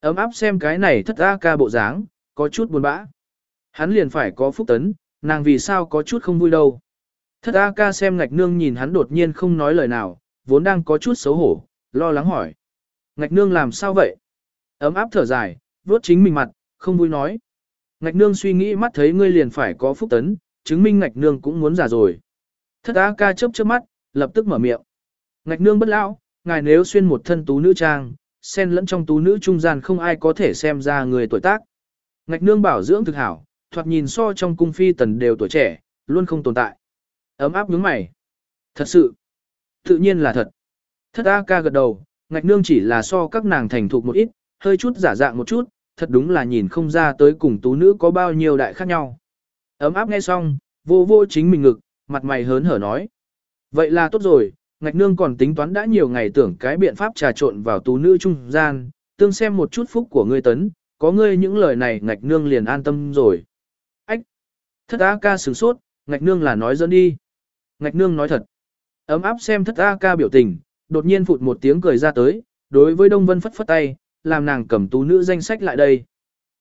Ấm áp xem cái này thất A ca bộ dáng, có chút buồn bã. Hắn liền phải có phúc tấn, nàng vì sao có chút không vui đâu. Thất A ca xem ngạch nương nhìn hắn đột nhiên không nói lời nào, vốn đang có chút xấu hổ, lo lắng hỏi. Ngạch nương làm sao vậy? Ấm áp thở dài, vuốt chính mình mặt, không vui nói. Ngạch nương suy nghĩ mắt thấy ngươi liền phải có phúc tấn, chứng minh ngạch nương cũng muốn già rồi. Thất A ca chớp chớp mắt, lập tức mở miệng. Ngạch nương bất lão, ngài nếu xuyên một thân tú nữ trang, xen lẫn trong tú nữ trung gian không ai có thể xem ra người tuổi tác. Ngạch nương bảo dưỡng thực hảo, thoạt nhìn so trong cung phi tần đều tuổi trẻ, luôn không tồn tại. Ấm áp nhướng mày. Thật sự. Tự nhiên là thật. Thất A ca gật đầu, ngạch nương chỉ là so các nàng thành thục một ít, hơi chút giả dạng một chút, thật đúng là nhìn không ra tới cùng tú nữ có bao nhiêu đại khác nhau. Ấm áp nghe xong, vô vô chính mình ngực, mặt mày hớn hở nói. Vậy là tốt rồi, ngạch nương còn tính toán đã nhiều ngày tưởng cái biện pháp trà trộn vào tú nữ trung gian, tương xem một chút phúc của ngươi tấn, có ngươi những lời này ngạch nương liền an tâm rồi. Ách! Thất A ca sửng sốt, ngạch nương là nói dẫn đi. Ngạch nương nói thật. Ấm áp xem thất A ca biểu tình, đột nhiên phụt một tiếng cười ra tới, đối với Đông Vân phất phất tay, làm nàng cầm tú nữ danh sách lại đây.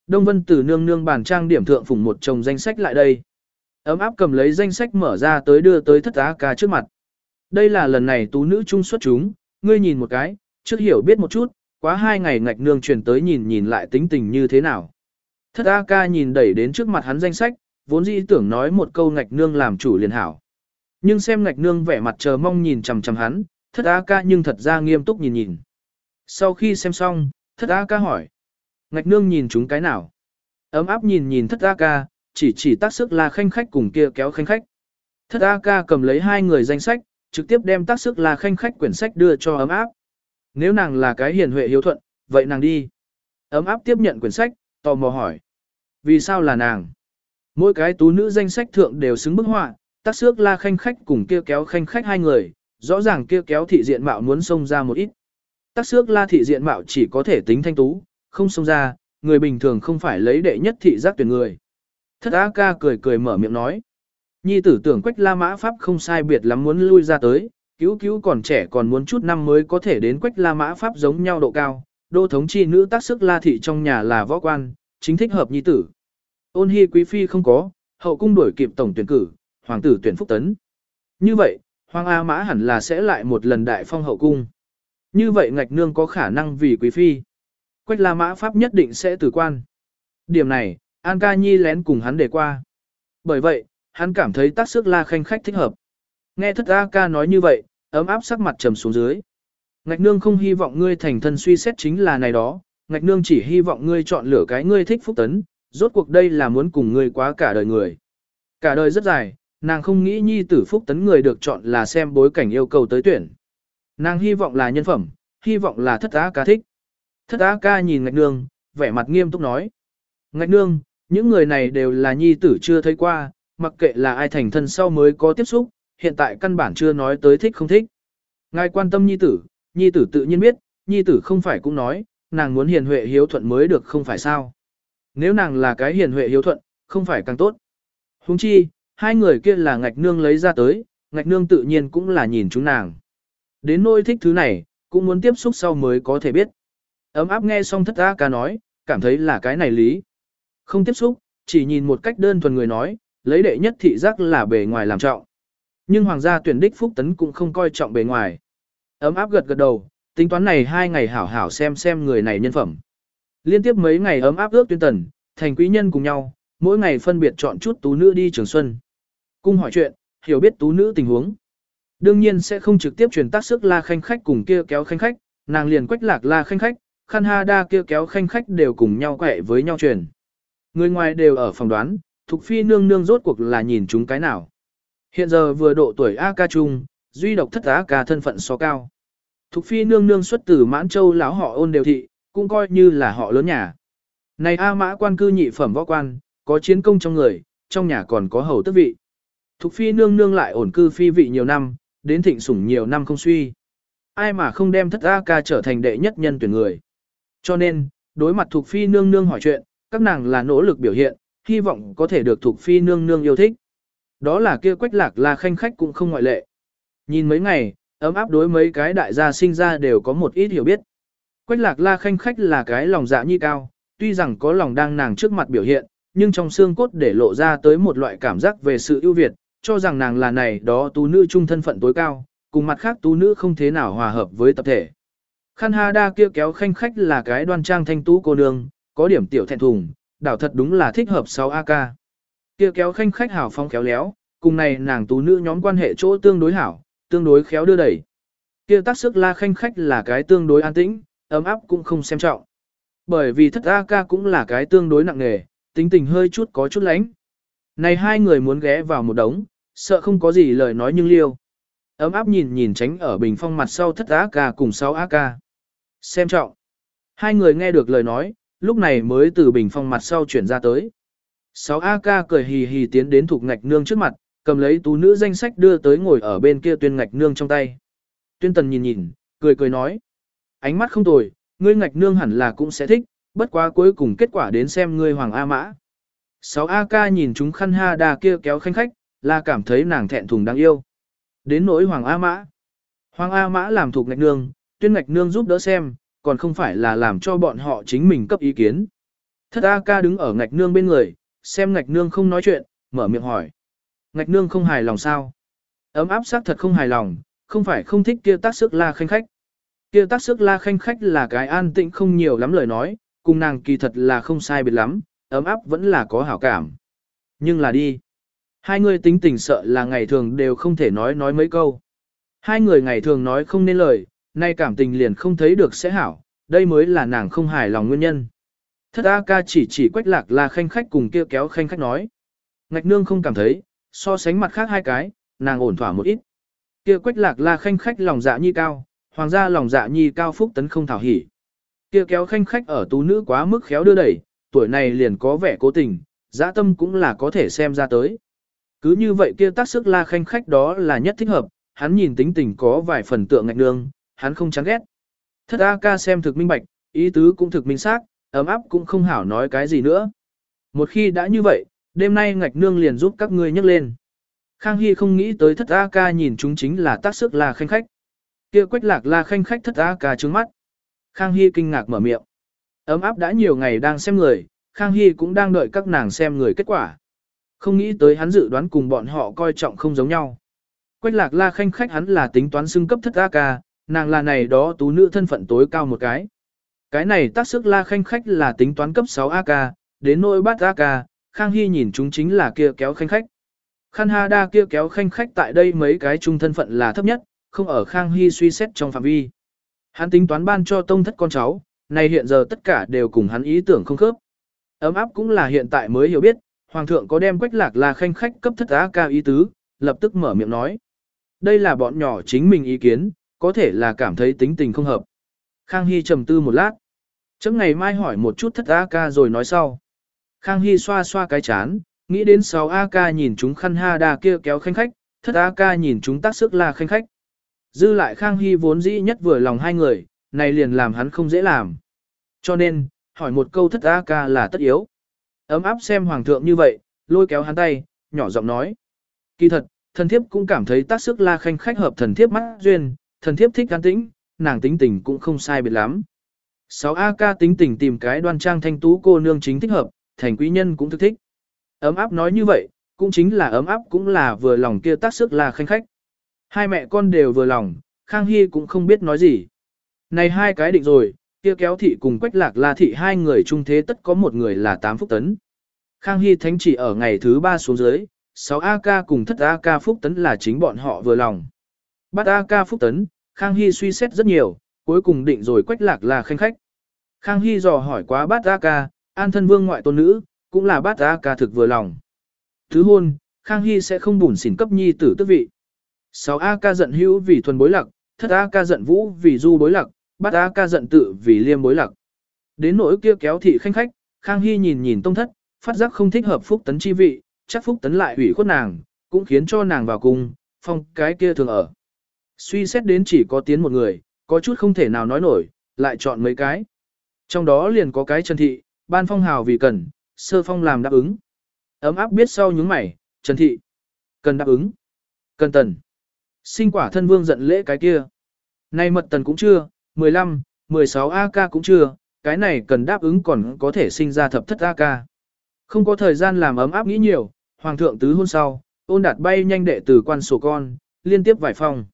Đông Vân từ nương nương bàn trang điểm thượng phủng một chồng danh sách lại đây. Ấm áp cầm lấy danh sách mở ra tới đưa tới thất Á ca trước mặt. Đây là lần này tú nữ trung xuất chúng, ngươi nhìn một cái, trước hiểu biết một chút, quá hai ngày ngạch nương truyền tới nhìn nhìn lại tính tình như thế nào. Thất A ca nhìn đẩy đến trước mặt hắn danh sách, vốn dĩ tưởng nói một câu ngạch nương làm chủ liền hảo. Nhưng xem ngạch nương vẻ mặt chờ mong nhìn chằm chằm hắn, thất A ca nhưng thật ra nghiêm túc nhìn nhìn. Sau khi xem xong, thất A ca hỏi. Ngạch nương nhìn chúng cái nào? Ấm áp nhìn nhìn thất A ca, chỉ chỉ tác sức là khanh khách cùng kia kéo khanh khách. Thất A ca cầm lấy hai người danh sách, trực tiếp đem tác sức là khanh khách quyển sách đưa cho ấm áp. Nếu nàng là cái hiền huệ hiếu thuận, vậy nàng đi. Ấm áp tiếp nhận quyển sách, tò mò hỏi. Vì sao là nàng? Mỗi cái tú nữ danh sách thượng đều xứng bức họa, tác xước la khanh khách cùng kia kéo khanh khách hai người, rõ ràng kia kéo thị diện mạo muốn xông ra một ít. Tác xước la thị diện mạo chỉ có thể tính thanh tú, không xông ra, người bình thường không phải lấy đệ nhất thị giác tuyển người. Thất á ca cười cười mở miệng nói. Nhi tử tưởng quách la mã pháp không sai biệt lắm muốn lui ra tới, cứu cứu còn trẻ còn muốn chút năm mới có thể đến quách la mã pháp giống nhau độ cao. Đô thống chi nữ tác sức la thị trong nhà là võ quan, chính thích hợp nhi tử. Ôn hi quý phi không có, hậu cung đuổi kịp tổng tuyển cử, hoàng tử tuyển phúc tấn. Như vậy, hoàng A mã hẳn là sẽ lại một lần đại phong hậu cung. Như vậy ngạch nương có khả năng vì quý phi. Quách la mã pháp nhất định sẽ tử quan. Điểm này, An ca nhi lén cùng hắn để qua. Bởi vậy, hắn cảm thấy tác sức la khanh khách thích hợp. Nghe thất A ca nói như vậy, ấm áp sắc mặt trầm xuống dưới. Ngạch nương không hy vọng ngươi thành thân suy xét chính là này đó, ngạch nương chỉ hy vọng ngươi chọn lựa cái ngươi thích phúc tấn, rốt cuộc đây là muốn cùng ngươi quá cả đời người. Cả đời rất dài, nàng không nghĩ nhi tử phúc tấn người được chọn là xem bối cảnh yêu cầu tới tuyển. Nàng hy vọng là nhân phẩm, hy vọng là thất á ca thích. Thất á ca nhìn ngạch nương, vẻ mặt nghiêm túc nói. Ngạch nương, những người này đều là nhi tử chưa thấy qua, mặc kệ là ai thành thân sau mới có tiếp xúc, hiện tại căn bản chưa nói tới thích không thích. Ngài quan tâm nhi tử, nhi tử tự nhiên biết, nhi tử không phải cũng nói, nàng muốn hiền huệ hiếu thuận mới được không phải sao. Nếu nàng là cái hiền huệ hiếu thuận, không phải càng tốt. Huống chi, hai người kia là ngạch nương lấy ra tới, ngạch nương tự nhiên cũng là nhìn chúng nàng. Đến nỗi thích thứ này, cũng muốn tiếp xúc sau mới có thể biết. Ấm áp nghe xong thất A ca nói, cảm thấy là cái này lý. Không tiếp xúc, chỉ nhìn một cách đơn thuần người nói, lấy đệ nhất thị giác là bề ngoài làm trọng. Nhưng hoàng gia tuyển đích phúc tấn cũng không coi trọng bề ngoài. Ấm áp gật gật đầu, tính toán này hai ngày hảo hảo xem xem người này nhân phẩm. Liên tiếp mấy ngày ấm áp ước tuyên tần, thành quý nhân cùng nhau, mỗi ngày phân biệt chọn chút tú nữ đi trường xuân. Cung hỏi chuyện, hiểu biết tú nữ tình huống. Đương nhiên sẽ không trực tiếp truyền tác sức la khanh khách cùng kia kéo khanh khách, nàng liền quách lạc la khanh khách, khăn ha đa kia kéo khanh khách đều cùng nhau quẹ với nhau truyền. Người ngoài đều ở phòng đoán, Thục Phi nương nương rốt cuộc là nhìn chúng cái nào. Hiện giờ vừa độ tuổi A ca trung, duy độc thất A ca thân phận so cao. Thục Phi nương nương xuất từ Mãn Châu lão họ ôn đều thị, cũng coi như là họ lớn nhà. Này A mã quan cư nhị phẩm võ quan, có chiến công trong người, trong nhà còn có hầu tước vị. Thục Phi nương nương lại ổn cư phi vị nhiều năm, đến thịnh sủng nhiều năm không suy. Ai mà không đem thất A ca trở thành đệ nhất nhân tuyển người. Cho nên, đối mặt Thục Phi nương nương hỏi chuyện, các nàng là nỗ lực biểu hiện, hy vọng có thể được thuộc Phi nương nương yêu thích. Đó là kia quách lạc là khanh khách cũng không ngoại lệ. Nhìn mấy ngày, ấm áp đối mấy cái đại gia sinh ra đều có một ít hiểu biết. Quách lạc la khanh khách là cái lòng dạ nhi cao, tuy rằng có lòng đang nàng trước mặt biểu hiện, nhưng trong xương cốt để lộ ra tới một loại cảm giác về sự ưu việt, cho rằng nàng là này đó tú nữ trung thân phận tối cao, cùng mặt khác tú nữ không thế nào hòa hợp với tập thể. Khan ha đa kia kéo khanh khách là cái đoan trang thanh tú cô nương, có điểm tiểu thẹn thùng, đảo thật đúng là thích hợp 6 AK. Kia kéo khanh khách hảo phong khéo léo, cùng này nàng tú nữ nhóm quan hệ chỗ tương đối hảo, tương đối khéo đưa đẩy. Kia tác sức la khanh khách là cái tương đối an tĩnh, ấm áp cũng không xem trọng. Bởi vì thất AK cũng là cái tương đối nặng nề, tính tình hơi chút có chút lánh. Này hai người muốn ghé vào một đống, sợ không có gì lời nói nhưng liêu. Ấm áp nhìn nhìn tránh ở bình phong mặt sau thất AK cùng 6 AK. Xem trọng. Hai người nghe được lời nói, lúc này mới từ bình phong mặt sau chuyển ra tới. 6 AK cười hì hì tiến đến thuộc ngạch nương trước mặt, cầm lấy tú nữ danh sách đưa tới ngồi ở bên kia tuyên ngạch nương trong tay. Tuyên tần nhìn nhìn, cười cười nói. Ánh mắt không tồi, ngươi ngạch nương hẳn là cũng sẽ thích, bất quá cuối cùng kết quả đến xem ngươi hoàng A mã. 6 AK nhìn chúng khăn ha đà kia kéo khanh khách, là cảm thấy nàng thẹn thùng đáng yêu. Đến nỗi hoàng A mã. Hoàng A mã làm thuộc ngạch nương, tuyên ngạch nương giúp đỡ xem, còn không phải là làm cho bọn họ chính mình cấp ý kiến. Thất A ca đứng ở ngạch nương bên người, xem ngạch nương không nói chuyện, mở miệng hỏi. Ngạch nương không hài lòng sao? Ấm áp xác thật không hài lòng, không phải không thích kia tác sức la khanh khách. Kia tác sức la khanh khách là cái an tĩnh không nhiều lắm lời nói, cùng nàng kỳ thật là không sai biệt lắm, ấm áp vẫn là có hảo cảm. Nhưng là đi. Hai người tính tình sợ là ngày thường đều không thể nói nói mấy câu. Hai người ngày thường nói không nên lời, nay cảm tình liền không thấy được sẽ hảo, đây mới là nàng không hài lòng nguyên nhân. Thất A ca chỉ chỉ quách lạc là khanh khách cùng kia kéo khanh khách nói. Ngạch nương không cảm thấy, so sánh mặt khác hai cái, nàng ổn thỏa một ít. Kia quách lạc là khanh khách lòng dạ nhi cao, hoàng gia lòng dạ nhi cao phúc tấn không thảo hỉ. Kia kéo khanh khách ở tú nữ quá mức khéo đưa đẩy, tuổi này liền có vẻ cố tình, dã tâm cũng là có thể xem ra tới. Cứ như vậy kia tác sức la khanh khách đó là nhất thích hợp, hắn nhìn tính tình có vài phần tượng ngạch nương, hắn không chán ghét. Thất A ca xem thực minh bạch, ý tứ cũng thực minh xác, ấm áp cũng không hảo nói cái gì nữa. Một khi đã như vậy, đêm nay ngạch nương liền giúp các ngươi nhấc lên. Khang Hy không nghĩ tới thất A ca nhìn chúng chính là tác sức là khanh khách. kia quách lạc là khanh khách thất A ca trứng mắt. Khang Hy kinh ngạc mở miệng. Ấm áp đã nhiều ngày đang xem người, Khang Hy cũng đang đợi các nàng xem người kết quả. Không nghĩ tới hắn dự đoán cùng bọn họ coi trọng không giống nhau. Quách lạc la khanh khách hắn là tính toán xưng cấp thất A ca, nàng là này đó tú nữ thân phận tối cao một cái. Cái này tác sức la khanh khách là tính toán cấp 6 AK, đến nỗi bát AK, Khang Hy nhìn chúng chính là kia kéo khanh khách. Khan ha đa kia kéo khanh khách tại đây mấy cái trung thân phận là thấp nhất, không ở Khang Hy suy xét trong phạm vi. Hắn tính toán ban cho tông thất con cháu, này hiện giờ tất cả đều cùng hắn ý tưởng không khớp. Ấm áp cũng là hiện tại mới hiểu biết, Hoàng thượng có đem quách lạc là khanh khách cấp thất á ca ý tứ, lập tức mở miệng nói. Đây là bọn nhỏ chính mình ý kiến, có thể là cảm thấy tính tình không hợp. Khang Hy trầm tư một lát. Chấm ngày mai hỏi một chút thất A-ca rồi nói sau. Khang Hy xoa xoa cái chán, nghĩ đến 6 A-ca nhìn chúng khăn ha đà kia kéo khanh khách, thất A-ca nhìn chúng tác sức là khanh khách. Dư lại Khang Hy vốn dĩ nhất vừa lòng hai người, này liền làm hắn không dễ làm. Cho nên, hỏi một câu thất A-ca là tất yếu. Ấm áp xem hoàng thượng như vậy, lôi kéo hắn tay, nhỏ giọng nói. Kỳ thật, thần thiếp cũng cảm thấy tác sức la khanh khách hợp thần thiếp mắt duyên, thần thiếp thích an tĩnh, nàng tính tình cũng không sai biệt lắm. 6AK tính tình tìm cái đoan trang thanh tú cô nương chính thích hợp, thành quý nhân cũng thức thích. Ấm áp nói như vậy, cũng chính là ấm áp cũng là vừa lòng kia tác sức là khanh khách. Hai mẹ con đều vừa lòng, Khang Hy cũng không biết nói gì. Này hai cái định rồi, kia kéo thị cùng quách lạc la thị hai người trung thế tất có một người là 8 phúc tấn. Khang Hy thánh chỉ ở ngày thứ ba xuống dưới, 6 AK cùng thất AK phúc tấn là chính bọn họ vừa lòng. Bát ca phúc tấn, Khang Hy suy xét rất nhiều, cuối cùng định rồi quách lạc là khanh khách. Khang Hy dò hỏi quá bát A ca, an thân vương ngoại tôn nữ, cũng là bát A ca thực vừa lòng. Thứ hôn, Khang Hy sẽ không bùn xỉn cấp nhi tử tước vị. 6 A ca giận hữu vì thuần bối lạc, thất A ca giận vũ vì du bối lạc, bát A ca giận tự vì liêm bối lạc. Đến nỗi kia kéo thị khanh khách, Khang Hy nhìn nhìn tông thất, phát giác không thích hợp phúc tấn chi vị, chắc phúc tấn lại ủy khuất nàng, cũng khiến cho nàng vào cung, phong cái kia thường ở. Suy xét đến chỉ có tiến một người, có chút không thể nào nói nổi, lại chọn mấy cái. Trong đó liền có cái Trần Thị, ban phong hào vì cần, sơ phong làm đáp ứng. Ấm áp biết sau những mày, Trần Thị, cần đáp ứng, cần tần. Sinh quả thân vương giận lễ cái kia. Nay mật tần cũng chưa, 15, 16 AK cũng chưa, cái này cần đáp ứng còn có thể sinh ra thập thất AK. Không có thời gian làm ấm áp nghĩ nhiều, hoàng thượng tứ hôn sau, ôn đạt bay nhanh đệ từ quan sổ con, liên tiếp vài phòng.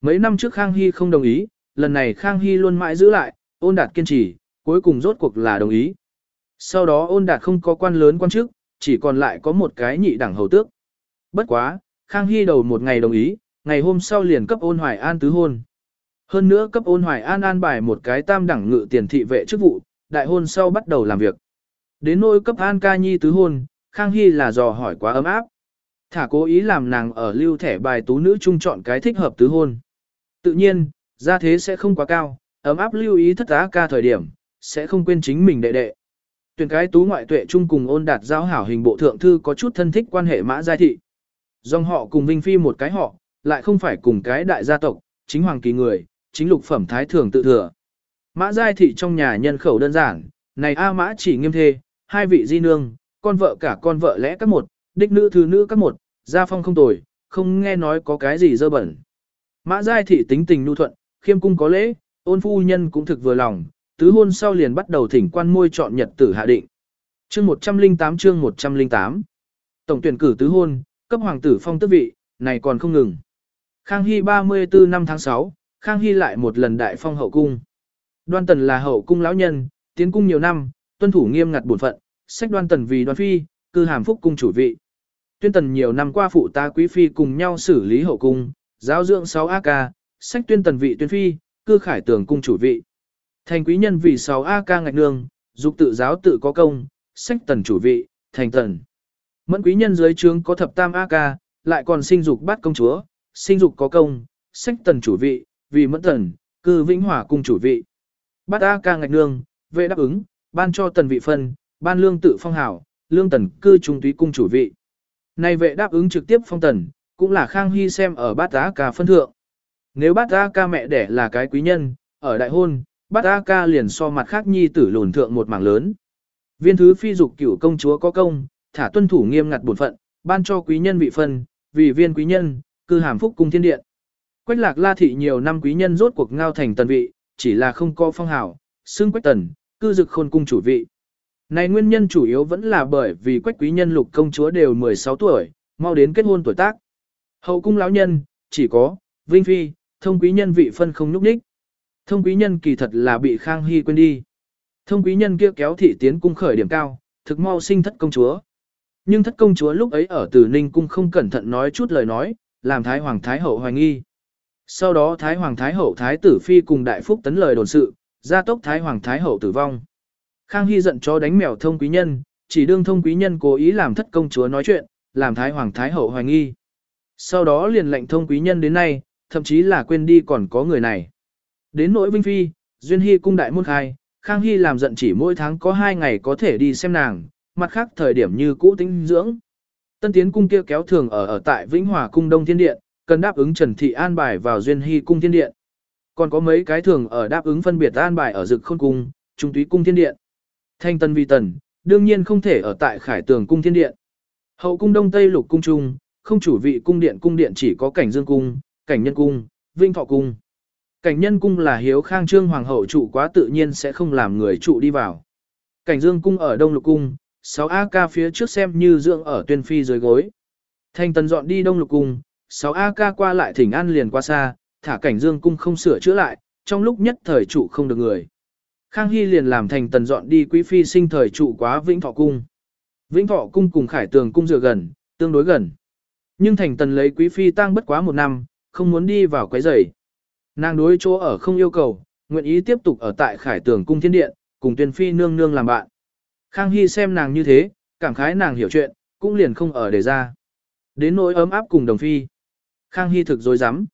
Mấy năm trước Khang Hy không đồng ý, lần này Khang Hy luôn mãi giữ lại, ôn đạt kiên trì, cuối cùng rốt cuộc là đồng ý. Sau đó ôn đạt không có quan lớn quan chức, chỉ còn lại có một cái nhị đẳng hầu tước. Bất quá, Khang Hy đầu một ngày đồng ý, ngày hôm sau liền cấp ôn hoài an tứ hôn. Hơn nữa cấp ôn hoài an an bài một cái tam đẳng ngự tiền thị vệ chức vụ, đại hôn sau bắt đầu làm việc. Đến nỗi cấp an ca nhi tứ hôn, Khang Hy là dò hỏi quá ấm áp. Thả cố ý làm nàng ở lưu thẻ bài tú nữ trung chọn cái thích hợp tứ hôn. Tự nhiên, gia thế sẽ không quá cao, ấm áp lưu ý thất á ca thời điểm, sẽ không quên chính mình đệ đệ. Tuyển cái tú ngoại tuệ chung cùng ôn đạt giao hảo hình bộ thượng thư có chút thân thích quan hệ mã giai thị. Dòng họ cùng Vinh Phi một cái họ, lại không phải cùng cái đại gia tộc, chính hoàng kỳ người, chính lục phẩm thái thường tự thừa. Mã giai thị trong nhà nhân khẩu đơn giản, này A mã chỉ nghiêm thê, hai vị di nương, con vợ cả con vợ lẽ các một, đích nữ thứ nữ các một, gia phong không tồi, không nghe nói có cái gì dơ bẩn. Mã giai thị tính tình nhu thuận, khiêm cung có lễ, ôn phu nhân cũng thực vừa lòng, tứ hôn sau liền bắt đầu thỉnh quan môi chọn nhật tử hạ định. Chương 108 chương 108 Tổng tuyển cử tứ hôn, cấp hoàng tử phong tước vị, này còn không ngừng. Khang Hy 34 năm tháng 6, Khang Hy lại một lần đại phong hậu cung. Đoan tần là hậu cung lão nhân, tiến cung nhiều năm, tuân thủ nghiêm ngặt bổn phận, sách đoan tần vì đoan phi, cư hàm phúc cung chủ vị. Tuyên tần nhiều năm qua phụ tá quý phi cùng nhau xử lý hậu cung, giáo dưỡng 6 AK, sách tuyên tần vị tuyên phi, cư khải tường cung chủ vị. Thành quý nhân vì 6 AK ngạch nương, dục tự giáo tự có công, sách tần chủ vị, thành tần. Mẫn quý nhân dưới trướng có thập tam AK, lại còn sinh dục bát công chúa, sinh dục có công, sách tần chủ vị, vì mẫn tần, cư vĩnh hỏa cung chủ vị. Bát AK ngạch nương, vệ đáp ứng, ban cho tần vị phân, ban lương tự phong hảo, lương tần cư trung túy cung chủ vị. Này vệ đáp ứng trực tiếp phong tần, cũng là Khang Hy xem ở bát á ca phân thượng. Nếu bát á ca mẹ đẻ là cái quý nhân, ở đại hôn, bát á ca liền so mặt khác nhi tử lùn thượng một mảng lớn. Viên thứ phi dục cửu công chúa có công, thả tuân thủ nghiêm ngặt bổn phận, ban cho quý nhân vị phân, vì viên quý nhân, cư hàm phúc cung thiên điện. Quách lạc la thị nhiều năm quý nhân rốt cuộc ngao thành tần vị, chỉ là không có phong hào, xưng quách tần, cư dực khôn cung chủ vị. Này nguyên nhân chủ yếu vẫn là bởi vì quách quý nhân lục công chúa đều 16 tuổi, mau đến kết hôn tuổi tác. Hậu cung lão nhân, chỉ có, Vinh Phi, thông quý nhân vị phân không nhúc đích. Thông quý nhân kỳ thật là bị Khang Hy quên đi. Thông quý nhân kia kéo thị tiến cung khởi điểm cao, thực mau sinh thất công chúa. Nhưng thất công chúa lúc ấy ở Tử Ninh cung không cẩn thận nói chút lời nói, làm Thái Hoàng Thái Hậu hoài nghi. Sau đó Thái Hoàng Thái Hậu Thái Tử Phi cùng Đại Phúc tấn lời đồn sự, gia tốc Thái Hoàng Thái Hậu tử vong. Khang Hy giận cho đánh mèo thông quý nhân, chỉ đương thông quý nhân cố ý làm thất công chúa nói chuyện, làm Thái Hoàng Thái Hậu hoài nghi. Sau đó liền lệnh thông quý nhân đến nay, thậm chí là quên đi còn có người này. Đến nỗi Vinh Phi, Duyên Hy cung đại môn khai, Khang Hy làm giận chỉ mỗi tháng có hai ngày có thể đi xem nàng, mặt khác thời điểm như cũ tính dưỡng. Tân tiến cung kia kéo thường ở ở tại Vĩnh Hòa cung Đông Thiên Điện, cần đáp ứng Trần Thị an bài vào Duyên Hy cung Thiên Điện. Còn có mấy cái thường ở đáp ứng phân biệt an bài ở Dực Khôn cung, Trung Túy cung Thiên Điện. Thanh tân vi tần, đương nhiên không thể ở tại Khải Tường cung Thiên Điện. Hậu cung Đông Tây Lục cung Trung, không chủ vị cung điện cung điện chỉ có cảnh Dương cung, cảnh Nhân cung, Vinh Thọ cung. Cảnh Nhân cung là hiếu khang trương hoàng hậu trụ quá tự nhiên sẽ không làm người trụ đi vào. Cảnh Dương cung ở Đông Lục cung, 6 AK phía trước xem như dưỡng ở tuyên phi dưới gối. Thanh tần dọn đi Đông Lục cung, 6 AK qua lại thỉnh an liền qua xa, thả cảnh Dương cung không sửa chữa lại, trong lúc nhất thời trụ không được người. Khang Hy liền làm thành tần dọn đi quý phi sinh thời trụ quá Vĩnh Thọ cung. Vĩnh Thọ cung cùng Khải Tường cung dựa gần, tương đối gần. Nhưng thành tần lấy quý phi tang bất quá một năm, không muốn đi vào quấy rầy. Nàng đối chỗ ở không yêu cầu, nguyện ý tiếp tục ở tại Khải Tường cung thiên điện, cùng tuyên phi nương nương làm bạn. Khang Hy xem nàng như thế, cảm khái nàng hiểu chuyện, cũng liền không ở để ra. Đến nỗi ấm áp cùng đồng phi. Khang Hy thực dối rắm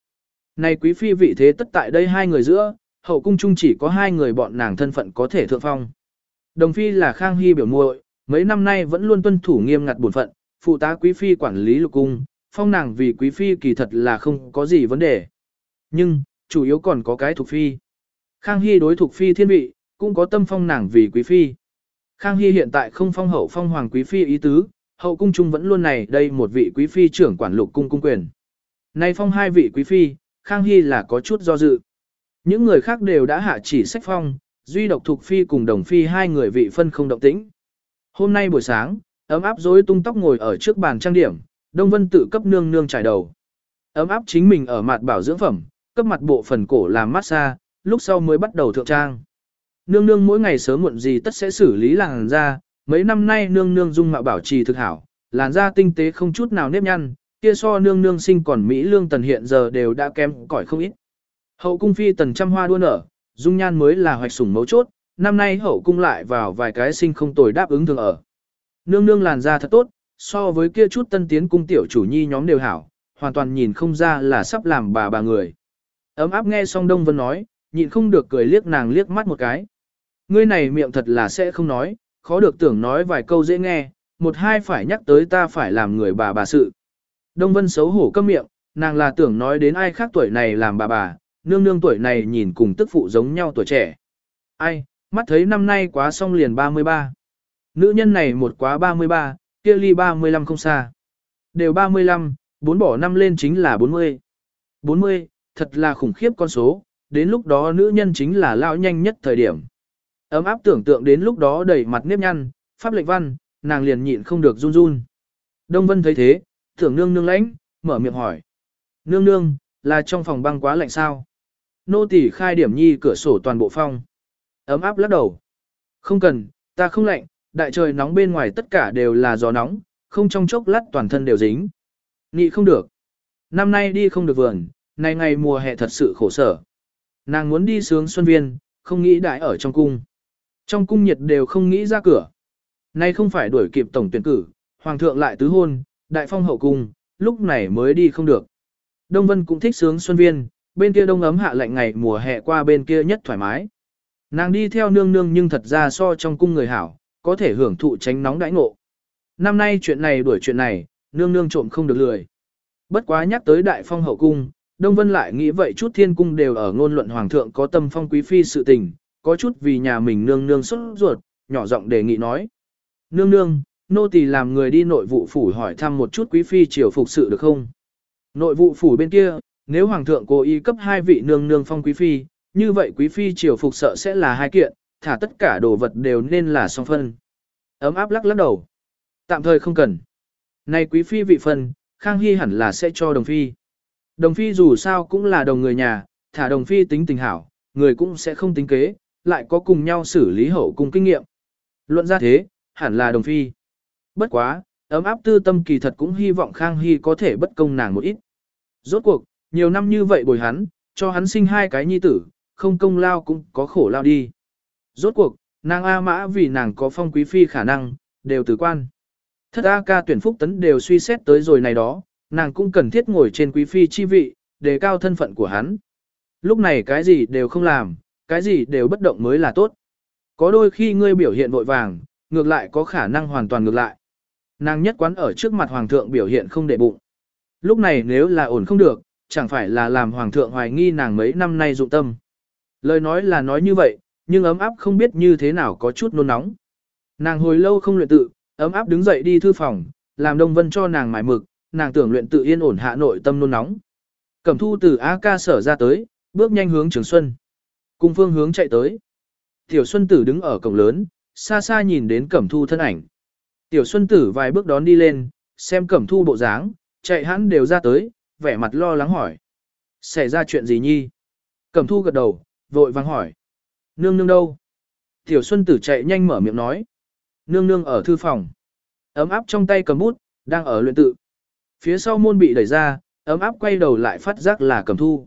Này quý phi vị thế tất tại đây hai người giữa, hậu cung chung chỉ có hai người bọn nàng thân phận có thể thượng phong. Đồng phi là Khang Hy biểu muội, mấy năm nay vẫn luôn tuân thủ nghiêm ngặt bổn phận, phụ tá quý phi quản lý lục cung, phong nàng vì quý phi kỳ thật là không có gì vấn đề. Nhưng, chủ yếu còn có cái thuộc phi. Khang Hy đối thuộc phi thiên vị, cũng có tâm phong nàng vì quý phi. Khang Hy hiện tại không phong hậu phong hoàng quý phi ý tứ, hậu cung trung vẫn luôn này đây một vị quý phi trưởng quản lục cung cung quyền. Nay phong hai vị quý phi, Khang Hy là có chút do dự. Những người khác đều đã hạ chỉ sách phong, duy độc thuộc phi cùng đồng phi hai người vị phân không động tĩnh. Hôm nay buổi sáng, ấm áp rối tung tóc ngồi ở trước bàn trang điểm, Đông Vân tự cấp nương nương trải đầu. Ấm áp chính mình ở mặt bảo dưỡng phẩm, cấp mặt bộ phần cổ làm massage, lúc sau mới bắt đầu thượng trang. Nương nương mỗi ngày sớm muộn gì tất sẽ xử lý làn da, mấy năm nay nương nương dung mạo bảo trì thực hảo, làn da tinh tế không chút nào nếp nhăn, kia so nương nương sinh còn Mỹ lương tần hiện giờ đều đã kém cỏi không ít. Hậu cung phi tần trăm hoa đua nở, dung nhan mới là hoạch sủng mấu chốt, năm nay hậu cung lại vào vài cái sinh không tồi đáp ứng thường ở. Nương nương làn da thật tốt, so với kia chút tân tiến cung tiểu chủ nhi nhóm đều hảo, hoàn toàn nhìn không ra là sắp làm bà bà người. Ấm áp nghe xong Đông Vân nói, nhịn không được cười liếc nàng liếc mắt một cái. Ngươi này miệng thật là sẽ không nói, khó được tưởng nói vài câu dễ nghe, một hai phải nhắc tới ta phải làm người bà bà sự. Đông Vân xấu hổ câm miệng, nàng là tưởng nói đến ai khác tuổi này làm bà bà, nương nương tuổi này nhìn cùng tức phụ giống nhau tuổi trẻ. Ai, mắt thấy năm nay quá xong liền 33. Nữ nhân này một quá 33, kia ly 35 không xa. Đều 35, bốn bỏ năm lên chính là 40. 40, thật là khủng khiếp con số, đến lúc đó nữ nhân chính là lao nhanh nhất thời điểm. Ấm áp tưởng tượng đến lúc đó đầy mặt nếp nhăn, pháp lệnh văn, nàng liền nhịn không được run run. Đông Vân thấy thế, tưởng nương nương lãnh, mở miệng hỏi. Nương nương, là trong phòng băng quá lạnh sao? Nô tỳ khai điểm nhi cửa sổ toàn bộ phong. Ấm áp lắc đầu. Không cần, ta không lạnh, đại trời nóng bên ngoài tất cả đều là gió nóng, không trong chốc lát toàn thân đều dính. Nghị không được. Năm nay đi không được vườn, nay ngày mùa hè thật sự khổ sở. Nàng muốn đi sướng xuân viên, không nghĩ đại ở trong cung. Trong cung nhiệt đều không nghĩ ra cửa. Nay không phải đuổi kịp tổng tuyển cử, hoàng thượng lại tứ hôn, đại phong hậu cung, lúc này mới đi không được. Đông Vân cũng thích sướng xuân viên, bên kia đông ấm hạ lạnh ngày mùa hè qua bên kia nhất thoải mái. Nàng đi theo nương nương nhưng thật ra so trong cung người hảo, có thể hưởng thụ tránh nóng đãi ngộ. Năm nay chuyện này đuổi chuyện này, nương nương trộm không được lười. Bất quá nhắc tới đại phong hậu cung, Đông Vân lại nghĩ vậy chút thiên cung đều ở ngôn luận hoàng thượng có tâm phong quý phi sự tình, có chút vì nhà mình nương nương xuất ruột, nhỏ giọng đề nghị nói. Nương nương, nô tỳ làm người đi nội vụ phủ hỏi thăm một chút quý phi triều phục sự được không? Nội vụ phủ bên kia, nếu hoàng thượng cố ý cấp hai vị nương nương phong quý phi, như vậy quý phi triều phục sợ sẽ là hai kiện, thả tất cả đồ vật đều nên là song phân. Ấm áp lắc lắc đầu. Tạm thời không cần. Này quý phi vị phân, Khang Hy hẳn là sẽ cho đồng phi. Đồng phi dù sao cũng là đồng người nhà, thả đồng phi tính tình hảo, người cũng sẽ không tính kế, lại có cùng nhau xử lý hậu cùng kinh nghiệm. Luận ra thế, hẳn là đồng phi. Bất quá, ấm áp tư tâm kỳ thật cũng hy vọng Khang Hy có thể bất công nàng một ít. Rốt cuộc, nhiều năm như vậy bồi hắn, cho hắn sinh hai cái nhi tử, không công lao cũng có khổ lao đi. Rốt cuộc, nàng A Mã vì nàng có phong quý phi khả năng, đều từ quan. Thất A ca tuyển phúc tấn đều suy xét tới rồi này đó, nàng cũng cần thiết ngồi trên quý phi chi vị, đề cao thân phận của hắn. Lúc này cái gì đều không làm, cái gì đều bất động mới là tốt. Có đôi khi ngươi biểu hiện vội vàng, ngược lại có khả năng hoàn toàn ngược lại. Nàng nhất quán ở trước mặt hoàng thượng biểu hiện không để bụng. Lúc này nếu là ổn không được, chẳng phải là làm hoàng thượng hoài nghi nàng mấy năm nay dụng tâm. Lời nói là nói như vậy, nhưng ấm áp không biết như thế nào có chút nôn nóng. Nàng hồi lâu không luyện tự, ấm áp đứng dậy đi thư phòng, làm Đông Vân cho nàng mải mực, nàng tưởng luyện tự yên ổn hạ nội tâm nôn nóng. Cẩm thu từ A ca sở ra tới, bước nhanh hướng Trường Xuân. Cung phương hướng chạy tới. Tiểu Xuân Tử đứng ở cổng lớn, xa xa nhìn đến Cẩm thu thân ảnh. Tiểu Xuân Tử vài bước đón đi lên, xem Cẩm thu bộ dáng, chạy hắn đều ra tới, vẻ mặt lo lắng hỏi. Xảy ra chuyện gì nhi? Cẩm thu gật đầu, vội vàng hỏi. Nương nương đâu? Tiểu Xuân Tử chạy nhanh mở miệng nói. Nương nương ở thư phòng. Ấm áp trong tay cầm bút, đang ở luyện tự. Phía sau môn bị đẩy ra, ấm áp quay đầu lại phát giác là cầm thu.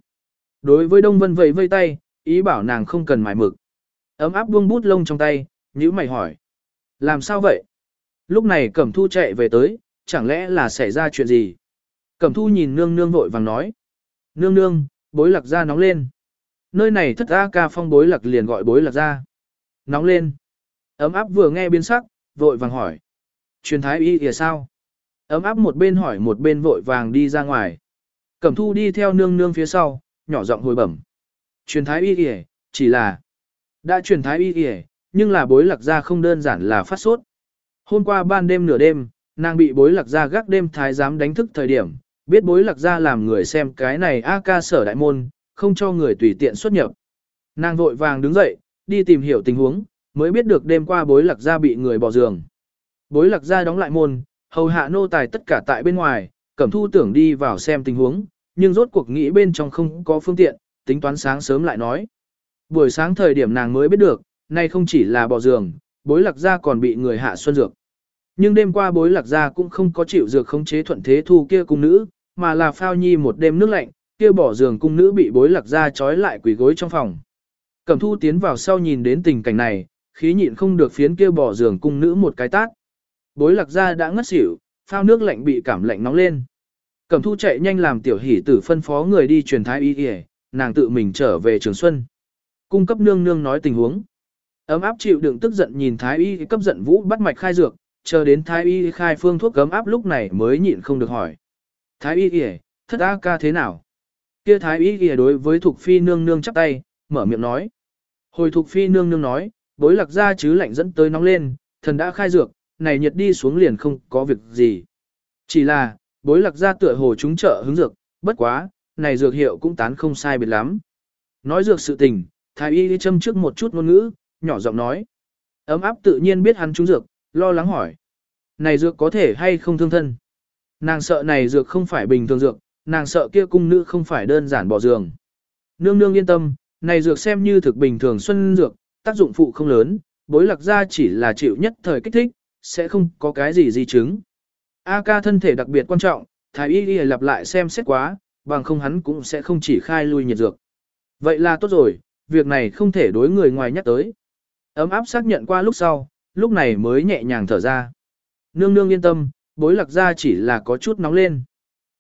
Đối với Đông Vân vẫy vây tay, ý bảo nàng không cần mài mực. Ấm áp buông bút lông trong tay, nhữ mày hỏi. Làm sao vậy? Lúc này Cẩm Thu chạy về tới, chẳng lẽ là xảy ra chuyện gì? Cẩm Thu nhìn nương nương vội vàng nói. Nương nương, bối lạc ra nóng lên. Nơi này thất A ca phong bối lạc liền gọi bối lạc ra. Nóng lên. Ấm áp vừa nghe biến sắc, vội vàng hỏi. Truyền thái y kìa sao? Ấm áp một bên hỏi một bên vội vàng đi ra ngoài. Cẩm thu đi theo nương nương phía sau, nhỏ giọng hồi bẩm. Truyền thái y kìa, chỉ là... Đã truyền thái y kìa, nhưng là bối lạc ra không đơn giản là phát sốt. Hôm qua ban đêm nửa đêm, nàng bị bối lạc ra gác đêm thái giám đánh thức thời điểm, biết bối lạc ra làm người xem cái này A ca sở đại môn, không cho người tùy tiện xuất nhập. Nàng vội vàng đứng dậy, đi tìm hiểu tình huống, mới biết được đêm qua bối lạc gia bị người bỏ giường. Bối lạc gia đóng lại môn, hầu hạ nô tài tất cả tại bên ngoài, cẩm thu tưởng đi vào xem tình huống, nhưng rốt cuộc nghĩ bên trong không có phương tiện, tính toán sáng sớm lại nói. Buổi sáng thời điểm nàng mới biết được, nay không chỉ là bỏ giường, bối lạc gia còn bị người hạ xuân dược. Nhưng đêm qua bối lạc gia cũng không có chịu dược khống chế thuận thế thu kia cung nữ, mà là phao nhi một đêm nước lạnh, kia bỏ giường cung nữ bị bối lạc ra trói lại quỷ gối trong phòng. Cẩm thu tiến vào sau nhìn đến tình cảnh này, khí nhịn không được phiến kia bỏ giường cung nữ một cái tát. Bối lạc ra đã ngất xỉu, phao nước lạnh bị cảm lạnh nóng lên. Cẩm thu chạy nhanh làm tiểu hỷ tử phân phó người đi truyền thái y y, nàng tự mình trở về trường xuân. Cung cấp nương nương nói tình huống. Ấm áp chịu đựng tức giận nhìn thái y cấp giận vũ bắt mạch khai dược, chờ đến thái y khai phương thuốc cấm áp lúc này mới nhịn không được hỏi. Thái y y, thất A ca thế nào? Kia thái y y đối với thuộc phi nương nương chắp tay, mở miệng nói. Hồi thuộc phi nương nương nói, bối lạc ra chứ lạnh dẫn tới nóng lên, thần đã khai dược, này nhiệt đi xuống liền không có việc gì. Chỉ là, bối lạc ra tựa hồ chúng trợ hứng dược, bất quá, này dược hiệu cũng tán không sai biệt lắm. Nói dược sự tình, thái y châm trước một chút ngôn ngữ, nhỏ giọng nói. Ấm áp tự nhiên biết hắn trúng dược, lo lắng hỏi. Này dược có thể hay không thương thân? Nàng sợ này dược không phải bình thường dược, nàng sợ kia cung nữ không phải đơn giản bỏ giường. Nương nương yên tâm, này dược xem như thực bình thường xuân dược, tác dụng phụ không lớn, bối lạc ra chỉ là chịu nhất thời kích thích, sẽ không có cái gì di chứng. A ca thân thể đặc biệt quan trọng, thái y y lặp lại xem xét quá, bằng không hắn cũng sẽ không chỉ khai lui nhiệt dược. Vậy là tốt rồi, việc này không thể đối người ngoài nhắc tới. Ấm áp xác nhận qua lúc sau, lúc này mới nhẹ nhàng thở ra. Nương nương yên tâm, bối lạc ra chỉ là có chút nóng lên.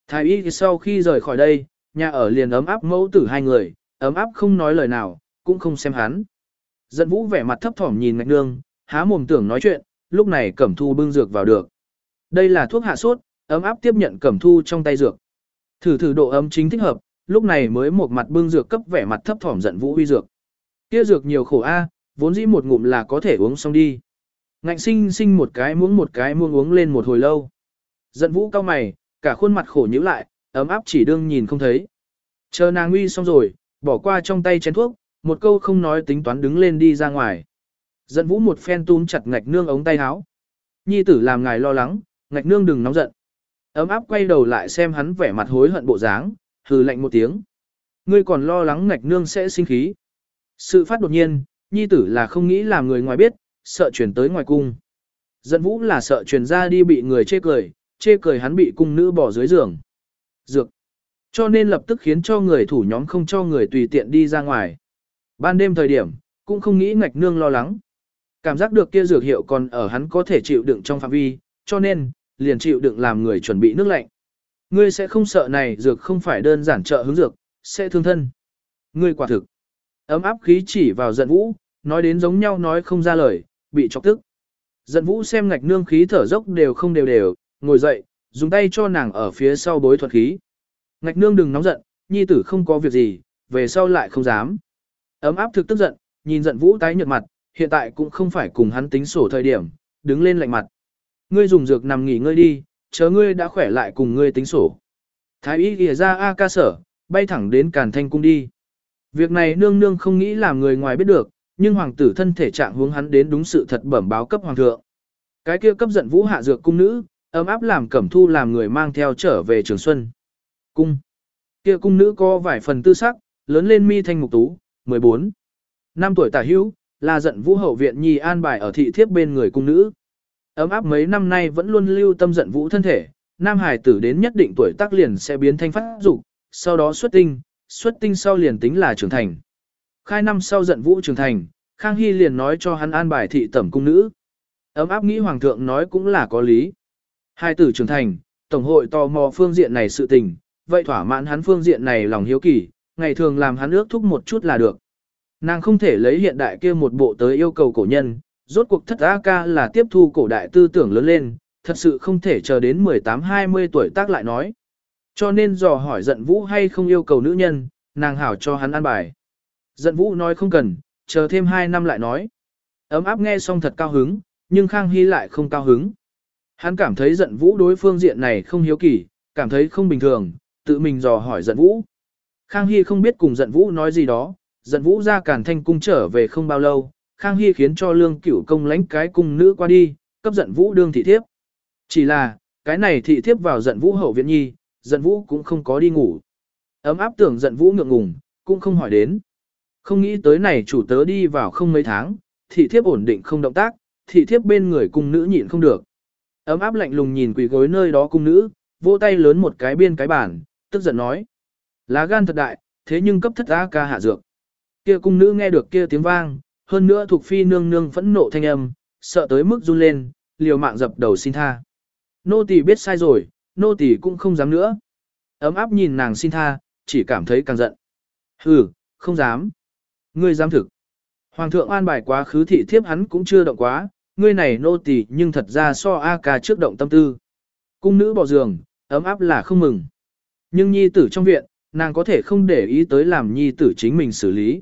Thái y sau khi rời khỏi đây, nhà ở liền ấm áp mẫu tử hai người, ấm áp không nói lời nào, cũng không xem hắn. Dận vũ vẻ mặt thấp thỏm nhìn ngạch nương, há mồm tưởng nói chuyện, lúc này cẩm thu bưng dược vào được. Đây là thuốc hạ sốt, ấm áp tiếp nhận cẩm thu trong tay dược. Thử thử độ ấm chính thích hợp, lúc này mới một mặt bưng dược cấp vẻ mặt thấp thỏm giận vũ uy dược. Kia dược nhiều khổ a, vốn dĩ một ngụm là có thể uống xong đi. Ngạnh sinh sinh một cái muỗng một cái muỗng uống lên một hồi lâu. Giận vũ cao mày, cả khuôn mặt khổ nhíu lại, ấm áp chỉ đương nhìn không thấy. Chờ nàng uy xong rồi, bỏ qua trong tay chén thuốc, một câu không nói tính toán đứng lên đi ra ngoài. Giận vũ một phen túm chặt ngạch nương ống tay áo. Nhi tử làm ngài lo lắng, ngạch nương đừng nóng giận. Ấm áp quay đầu lại xem hắn vẻ mặt hối hận bộ dáng, hừ lạnh một tiếng. Ngươi còn lo lắng ngạch nương sẽ sinh khí. Sự phát đột nhiên, nhi tử là không nghĩ làm người ngoài biết, sợ truyền tới ngoài cung. Giận vũ là sợ truyền ra đi bị người chê cười, chê cười hắn bị cung nữ bỏ dưới giường. Dược. Cho nên lập tức khiến cho người thủ nhóm không cho người tùy tiện đi ra ngoài. Ban đêm thời điểm, cũng không nghĩ ngạch nương lo lắng. Cảm giác được kia dược hiệu còn ở hắn có thể chịu đựng trong phạm vi, cho nên, liền chịu đựng làm người chuẩn bị nước lạnh. Ngươi sẽ không sợ này dược không phải đơn giản trợ hướng dược, sẽ thương thân. Ngươi quả thực. Ấm áp khí chỉ vào giận vũ, nói đến giống nhau nói không ra lời, bị chọc tức. Giận vũ xem ngạch nương khí thở dốc đều không đều đều, ngồi dậy, dùng tay cho nàng ở phía sau bối thuật khí. Ngạch nương đừng nóng giận, nhi tử không có việc gì, về sau lại không dám. Ấm áp thực tức giận, nhìn giận vũ tái nhợt mặt, hiện tại cũng không phải cùng hắn tính sổ thời điểm, đứng lên lạnh mặt. Ngươi dùng dược nằm nghỉ ngơi đi, chờ ngươi đã khỏe lại cùng ngươi tính sổ. Thái y ghi ra A ca sở, bay thẳng đến Càn Thanh cung đi. Việc này nương nương không nghĩ làm người ngoài biết được, nhưng hoàng tử thân thể trạng hướng hắn đến đúng sự thật bẩm báo cấp hoàng thượng. Cái kia cấp giận vũ hạ dược cung nữ, ấm áp làm cẩm thu làm người mang theo trở về trường xuân. Cung. Kia cung nữ có vài phần tư sắc, lớn lên mi thanh mục tú, 14. Năm tuổi tả hữu, là giận vũ hậu viện nhi an bài ở thị thiếp bên người cung nữ. Ấm áp mấy năm nay vẫn luôn lưu tâm giận vũ thân thể, nam hải tử đến nhất định tuổi tác liền sẽ biến thanh phát dục, sau đó xuất tinh, xuất tinh sau liền tính là trưởng thành. Khai năm sau giận vũ trưởng thành, Khang Hy liền nói cho hắn an bài thị tẩm cung nữ. Ấm áp nghĩ hoàng thượng nói cũng là có lý. Hai tử trưởng thành, tổng hội tò mò phương diện này sự tình, vậy thỏa mãn hắn phương diện này lòng hiếu kỳ, ngày thường làm hắn ước thúc một chút là được. Nàng không thể lấy hiện đại kia một bộ tới yêu cầu cổ nhân, rốt cuộc thất A ca là tiếp thu cổ đại tư tưởng lớn lên, thật sự không thể chờ đến 18-20 tuổi tác lại nói. Cho nên dò hỏi giận vũ hay không yêu cầu nữ nhân, nàng hảo cho hắn ăn bài. Giận vũ nói không cần, chờ thêm 2 năm lại nói. Ấm áp nghe xong thật cao hứng, nhưng Khang Hy lại không cao hứng. Hắn cảm thấy giận vũ đối phương diện này không hiếu kỳ, cảm thấy không bình thường, tự mình dò hỏi giận vũ. Khang Hy không biết cùng giận vũ nói gì đó, Giận vũ ra cản thanh cung trở về không bao lâu, Khang Hy khiến cho lương cửu công lãnh cái cung nữ qua đi, cấp giận vũ đương thị thiếp. Chỉ là, cái này thị thiếp vào giận vũ hậu viện nhi, giận vũ cũng không có đi ngủ. Ấm áp tưởng giận vũ ngượng ngùng, cũng không hỏi đến. Không nghĩ tới này chủ tớ đi vào không mấy tháng, thị thiếp ổn định không động tác, thị thiếp bên người cung nữ nhịn không được. Ấm áp lạnh lùng nhìn quỷ gối nơi đó cung nữ, vỗ tay lớn một cái biên cái bản, tức giận nói. Lá gan thật đại, thế nhưng cấp thất A ca hạ dược. Kia cung nữ nghe được kia tiếng vang, hơn nữa thuộc phi nương nương phẫn nộ thanh âm, sợ tới mức run lên, liều mạng dập đầu xin tha. Nô tỳ biết sai rồi, nô tỳ cũng không dám nữa. Ấm áp nhìn nàng xin tha, chỉ cảm thấy càng giận. Hừ, không dám. Ngươi dám thực. Hoàng thượng an bài quá khứ thị thiếp hắn cũng chưa động quá, ngươi này nô tỳ nhưng thật ra so A ca trước động tâm tư. Cung nữ bỏ giường, ấm áp là không mừng. Nhưng nhi tử trong viện, nàng có thể không để ý tới làm nhi tử chính mình xử lý.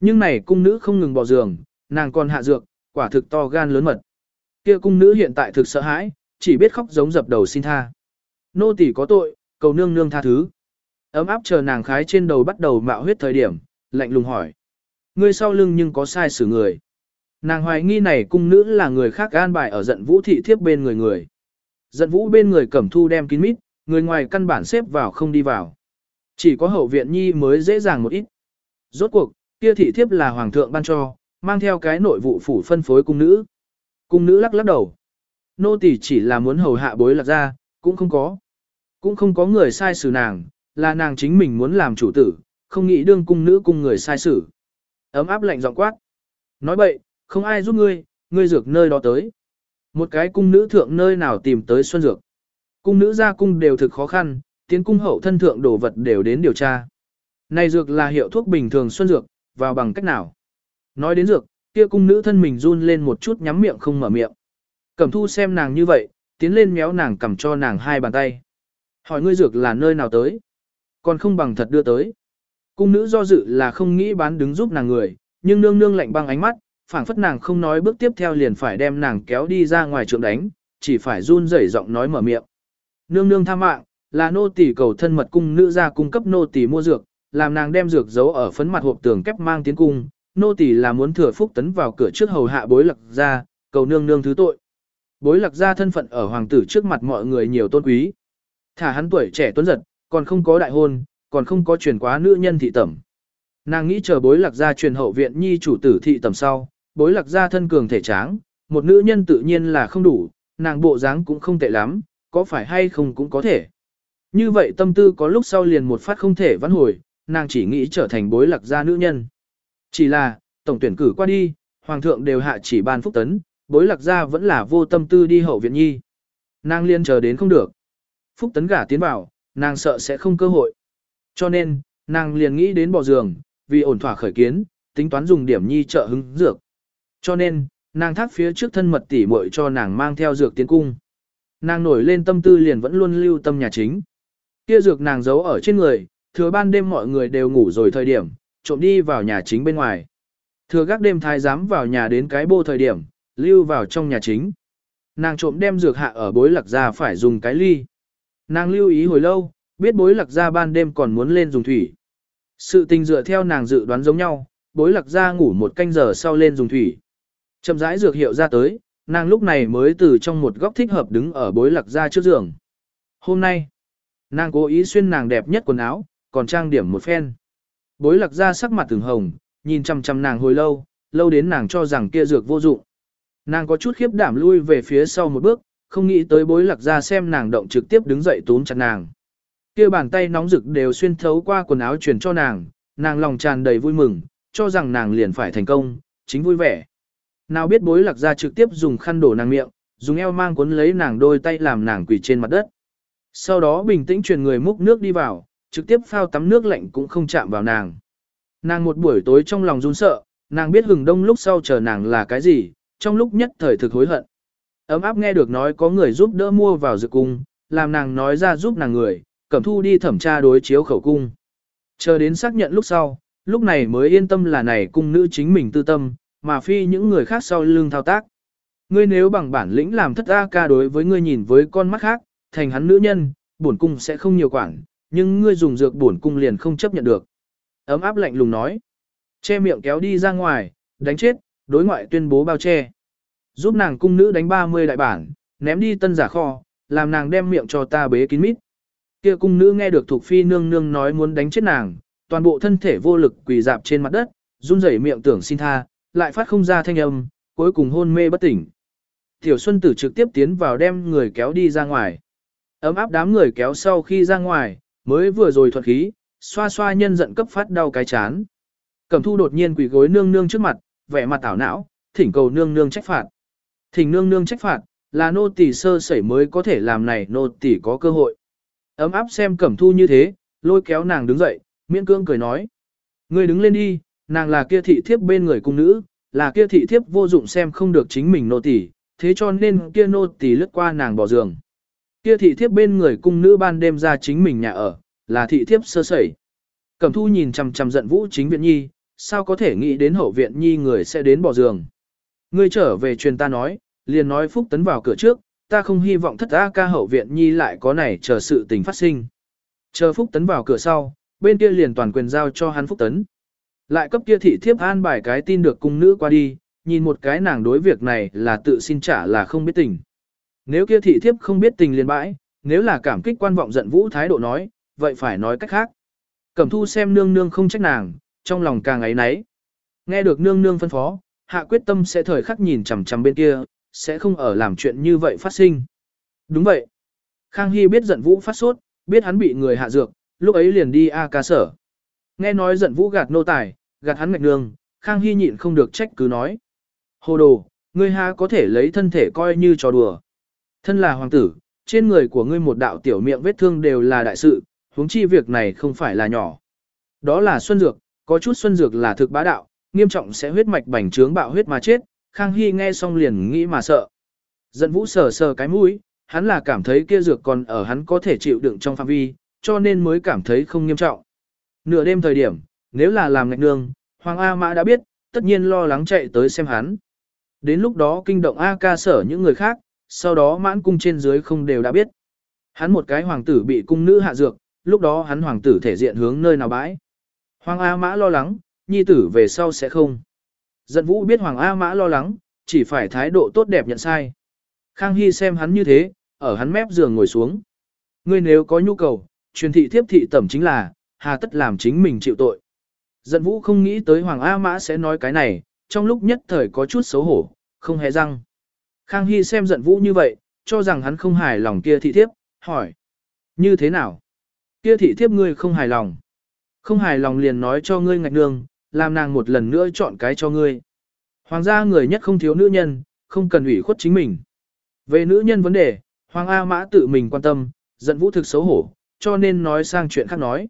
Nhưng này cung nữ không ngừng bỏ giường, nàng còn hạ dược, quả thực to gan lớn mật. Kia cung nữ hiện tại thực sợ hãi, chỉ biết khóc giống dập đầu xin tha. Nô tỳ có tội, cầu nương nương tha thứ. Ấm áp chờ nàng khái trên đầu bắt đầu mạo huyết thời điểm, lạnh lùng hỏi. Ngươi sau lưng nhưng có sai xử người. Nàng hoài nghi này cung nữ là người khác an bài ở giận vũ thị thiếp bên người người. Giận vũ bên người cẩm thu đem kín mít, người ngoài căn bản xếp vào không đi vào. Chỉ có hậu viện nhi mới dễ dàng một ít. Rốt cuộc, kia thị thiếp là hoàng thượng ban cho, mang theo cái nội vụ phủ phân phối cung nữ. Cung nữ lắc lắc đầu. Nô tỳ chỉ là muốn hầu hạ bối lạc ra, cũng không có. Cũng không có người sai xử nàng, là nàng chính mình muốn làm chủ tử, không nghĩ đương cung nữ cung người sai xử. Ấm áp lạnh giọng quát. Nói bậy, không ai giúp ngươi, ngươi dược nơi đó tới. Một cái cung nữ thượng nơi nào tìm tới xuân dược. Cung nữ ra cung đều thực khó khăn, tiến cung hậu thân thượng đồ vật đều đến điều tra. Này dược là hiệu thuốc bình thường xuân dược, vào bằng cách nào? Nói đến dược, kia cung nữ thân mình run lên một chút nhắm miệng không mở miệng. Cẩm thu xem nàng như vậy, tiến lên méo nàng cầm cho nàng hai bàn tay. Hỏi ngươi dược là nơi nào tới? Còn không bằng thật đưa tới. Cung nữ do dự là không nghĩ bán đứng giúp nàng người, nhưng nương nương lạnh băng ánh mắt, phảng phất nàng không nói bước tiếp theo liền phải đem nàng kéo đi ra ngoài trường đánh, chỉ phải run rẩy giọng nói mở miệng. Nương nương tha mạng, là nô tỳ cầu thân mật cung nữ ra cung cấp nô tỳ mua dược, làm nàng đem dược giấu ở phấn mặt hộp tường kép mang tiến cung, nô tỳ là muốn thừa phúc tấn vào cửa trước hầu hạ bối lạc ra, cầu nương nương thứ tội. Bối lạc ra thân phận ở hoàng tử trước mặt mọi người nhiều tôn quý. Thả hắn tuổi trẻ tuấn giật, còn không có đại hôn, còn không có truyền quá nữ nhân thị tẩm. Nàng nghĩ chờ bối lạc ra truyền hậu viện nhi chủ tử thị tẩm sau, bối lạc gia thân cường thể tráng, một nữ nhân tự nhiên là không đủ, nàng bộ dáng cũng không tệ lắm, có phải hay không cũng có thể. Như vậy tâm tư có lúc sau liền một phát không thể vãn hồi, nàng chỉ nghĩ trở thành bối lạc gia nữ nhân. Chỉ là, tổng tuyển cử qua đi, hoàng thượng đều hạ chỉ ban phúc tấn, bối lạc gia vẫn là vô tâm tư đi hậu viện nhi. Nàng liên chờ đến không được. Phúc tấn gả tiến vào, nàng sợ sẽ không cơ hội. Cho nên, nàng liền nghĩ đến bỏ giường, vì ổn thỏa khởi kiến, tính toán dùng điểm nhi trợ hứng dược. Cho nên, nàng thác phía trước thân mật tỉ muội cho nàng mang theo dược tiến cung. Nàng nổi lên tâm tư liền vẫn luôn lưu tâm nhà chính. Kia dược nàng giấu ở trên người, thừa ban đêm mọi người đều ngủ rồi thời điểm, trộm đi vào nhà chính bên ngoài. Thừa gác đêm thái giám vào nhà đến cái bô thời điểm, lưu vào trong nhà chính. Nàng trộm đem dược hạ ở bối lạc ra phải dùng cái ly. Nàng lưu ý hồi lâu, biết bối lạc ra ban đêm còn muốn lên dùng thủy. Sự tình dựa theo nàng dự đoán giống nhau, bối lạc ra ngủ một canh giờ sau lên dùng thủy. Chậm rãi dược hiệu ra tới, nàng lúc này mới từ trong một góc thích hợp đứng ở bối lạc ra trước giường. Hôm nay, nàng cố ý xuyên nàng đẹp nhất quần áo, còn trang điểm một phen. Bối lạc ra sắc mặt từng hồng, nhìn chăm chăm nàng hồi lâu, lâu đến nàng cho rằng kia dược vô dụng. Nàng có chút khiếp đảm lui về phía sau một bước, không nghĩ tới bối lạc ra xem nàng động trực tiếp đứng dậy túm chặt nàng. Kia bàn tay nóng rực đều xuyên thấu qua quần áo truyền cho nàng, nàng lòng tràn đầy vui mừng, cho rằng nàng liền phải thành công, chính vui vẻ. Nào biết bối lạc ra trực tiếp dùng khăn đổ nàng miệng, dùng eo mang cuốn lấy nàng đôi tay làm nàng quỳ trên mặt đất. Sau đó bình tĩnh truyền người múc nước đi vào, trực tiếp phao tắm nước lạnh cũng không chạm vào nàng. Nàng một buổi tối trong lòng run sợ, nàng biết hừng đông lúc sau chờ nàng là cái gì, trong lúc nhất thời thực hối hận. Ấm áp nghe được nói có người giúp đỡ mua vào dược cung, làm nàng nói ra giúp nàng người, cẩm thu đi thẩm tra đối chiếu khẩu cung. Chờ đến xác nhận lúc sau, lúc này mới yên tâm là này cung nữ chính mình tư tâm, mà phi những người khác sau lưng thao tác. Ngươi nếu bằng bản lĩnh làm thất A ca đối với ngươi nhìn với con mắt khác, thành hắn nữ nhân, bổn cung sẽ không nhiều quản, nhưng ngươi dùng dược bổn cung liền không chấp nhận được. Ấm áp lạnh lùng nói. Che miệng kéo đi ra ngoài, đánh chết, đối ngoại tuyên bố bao che. Giúp nàng cung nữ đánh 30 đại bản, ném đi tân giả kho, làm nàng đem miệng cho ta bế kín mít. Kia cung nữ nghe được thuộc phi nương nương nói muốn đánh chết nàng, toàn bộ thân thể vô lực quỳ dạp trên mặt đất, run rẩy miệng tưởng xin tha, lại phát không ra thanh âm, cuối cùng hôn mê bất tỉnh. Tiểu Xuân Tử trực tiếp tiến vào đem người kéo đi ra ngoài. Ấm áp đám người kéo sau khi ra ngoài, mới vừa rồi thuật khí, xoa xoa nhân giận cấp phát đau cái chán. Cẩm thu đột nhiên quỳ gối nương nương trước mặt, vẻ mặt tảo não, thỉnh cầu nương nương trách phạt. Thỉnh nương nương trách phạt, là nô tỳ sơ sẩy mới có thể làm này nô tỳ có cơ hội. Ấm áp xem cẩm thu như thế, lôi kéo nàng đứng dậy, miễn cương cười nói. Ngươi đứng lên đi, nàng là kia thị thiếp bên người cung nữ, là kia thị thiếp vô dụng xem không được chính mình nô tỳ, thế cho nên kia nô tỳ lướt qua nàng bỏ giường. Kia thị thiếp bên người cung nữ ban đêm ra chính mình nhà ở, là thị thiếp sơ sẩy. Cẩm thu nhìn chằm chằm giận vũ chính viện nhi, sao có thể nghĩ đến hậu viện nhi người sẽ đến bỏ giường. Ngươi trở về truyền ta nói, liền nói phúc tấn vào cửa trước, ta không hy vọng thất A ca hậu viện nhi lại có này chờ sự tình phát sinh. Chờ phúc tấn vào cửa sau, bên kia liền toàn quyền giao cho hắn phúc tấn. Lại cấp kia thị thiếp an bài cái tin được cung nữ qua đi, nhìn một cái nàng đối việc này là tự xin trả là không biết tình. Nếu kia thị thiếp không biết tình liền bãi, nếu là cảm kích quan vọng giận vũ thái độ nói, vậy phải nói cách khác. Cẩm thu xem nương nương không trách nàng, trong lòng càng ấy náy. Nghe được nương nương phân phó, hạ quyết tâm sẽ thời khắc nhìn chằm chằm bên kia, sẽ không ở làm chuyện như vậy phát sinh. Đúng vậy. Khang Hy biết giận vũ phát sốt, biết hắn bị người hạ dược, lúc ấy liền đi A ca sở. Nghe nói giận vũ gạt nô tài, gạt hắn ngạch nương, Khang Hy nhịn không được trách cứ nói. Hồ đồ, ngươi ha có thể lấy thân thể coi như trò đùa. Thân là hoàng tử, trên người của ngươi một đạo tiểu miệng vết thương đều là đại sự, huống chi việc này không phải là nhỏ. Đó là xuân dược, có chút xuân dược là thực bá đạo, nghiêm trọng sẽ huyết mạch bành trướng bạo huyết mà chết, Khang Hy nghe xong liền nghĩ mà sợ. Giận vũ sờ sờ cái mũi, hắn là cảm thấy kia dược còn ở hắn có thể chịu đựng trong phạm vi, cho nên mới cảm thấy không nghiêm trọng. Nửa đêm thời điểm, nếu là làm ngạch nương, Hoàng A Mã đã biết, tất nhiên lo lắng chạy tới xem hắn. Đến lúc đó kinh động A ca sở những người khác, sau đó mãn cung trên dưới không đều đã biết. Hắn một cái hoàng tử bị cung nữ hạ dược, lúc đó hắn hoàng tử thể diện hướng nơi nào bãi. Hoàng A Mã lo lắng, nhi tử về sau sẽ không. Dận vũ biết Hoàng A Mã lo lắng, chỉ phải thái độ tốt đẹp nhận sai. Khang Hy xem hắn như thế, ở hắn mép giường ngồi xuống. Ngươi nếu có nhu cầu, truyền thị thiếp thị tẩm chính là, hà tất làm chính mình chịu tội. Giận vũ không nghĩ tới Hoàng A Mã sẽ nói cái này, trong lúc nhất thời có chút xấu hổ, không hề răng. Khang Hy xem giận vũ như vậy, cho rằng hắn không hài lòng kia thị thiếp, hỏi. Như thế nào? Kia thị thiếp ngươi không hài lòng. Không hài lòng liền nói cho ngươi ngạch nương, làm nàng một lần nữa chọn cái cho ngươi. Hoàng gia người nhất không thiếu nữ nhân, không cần ủy khuất chính mình. Về nữ nhân vấn đề, Hoàng A Mã tự mình quan tâm, giận vũ thực xấu hổ, cho nên nói sang chuyện khác nói.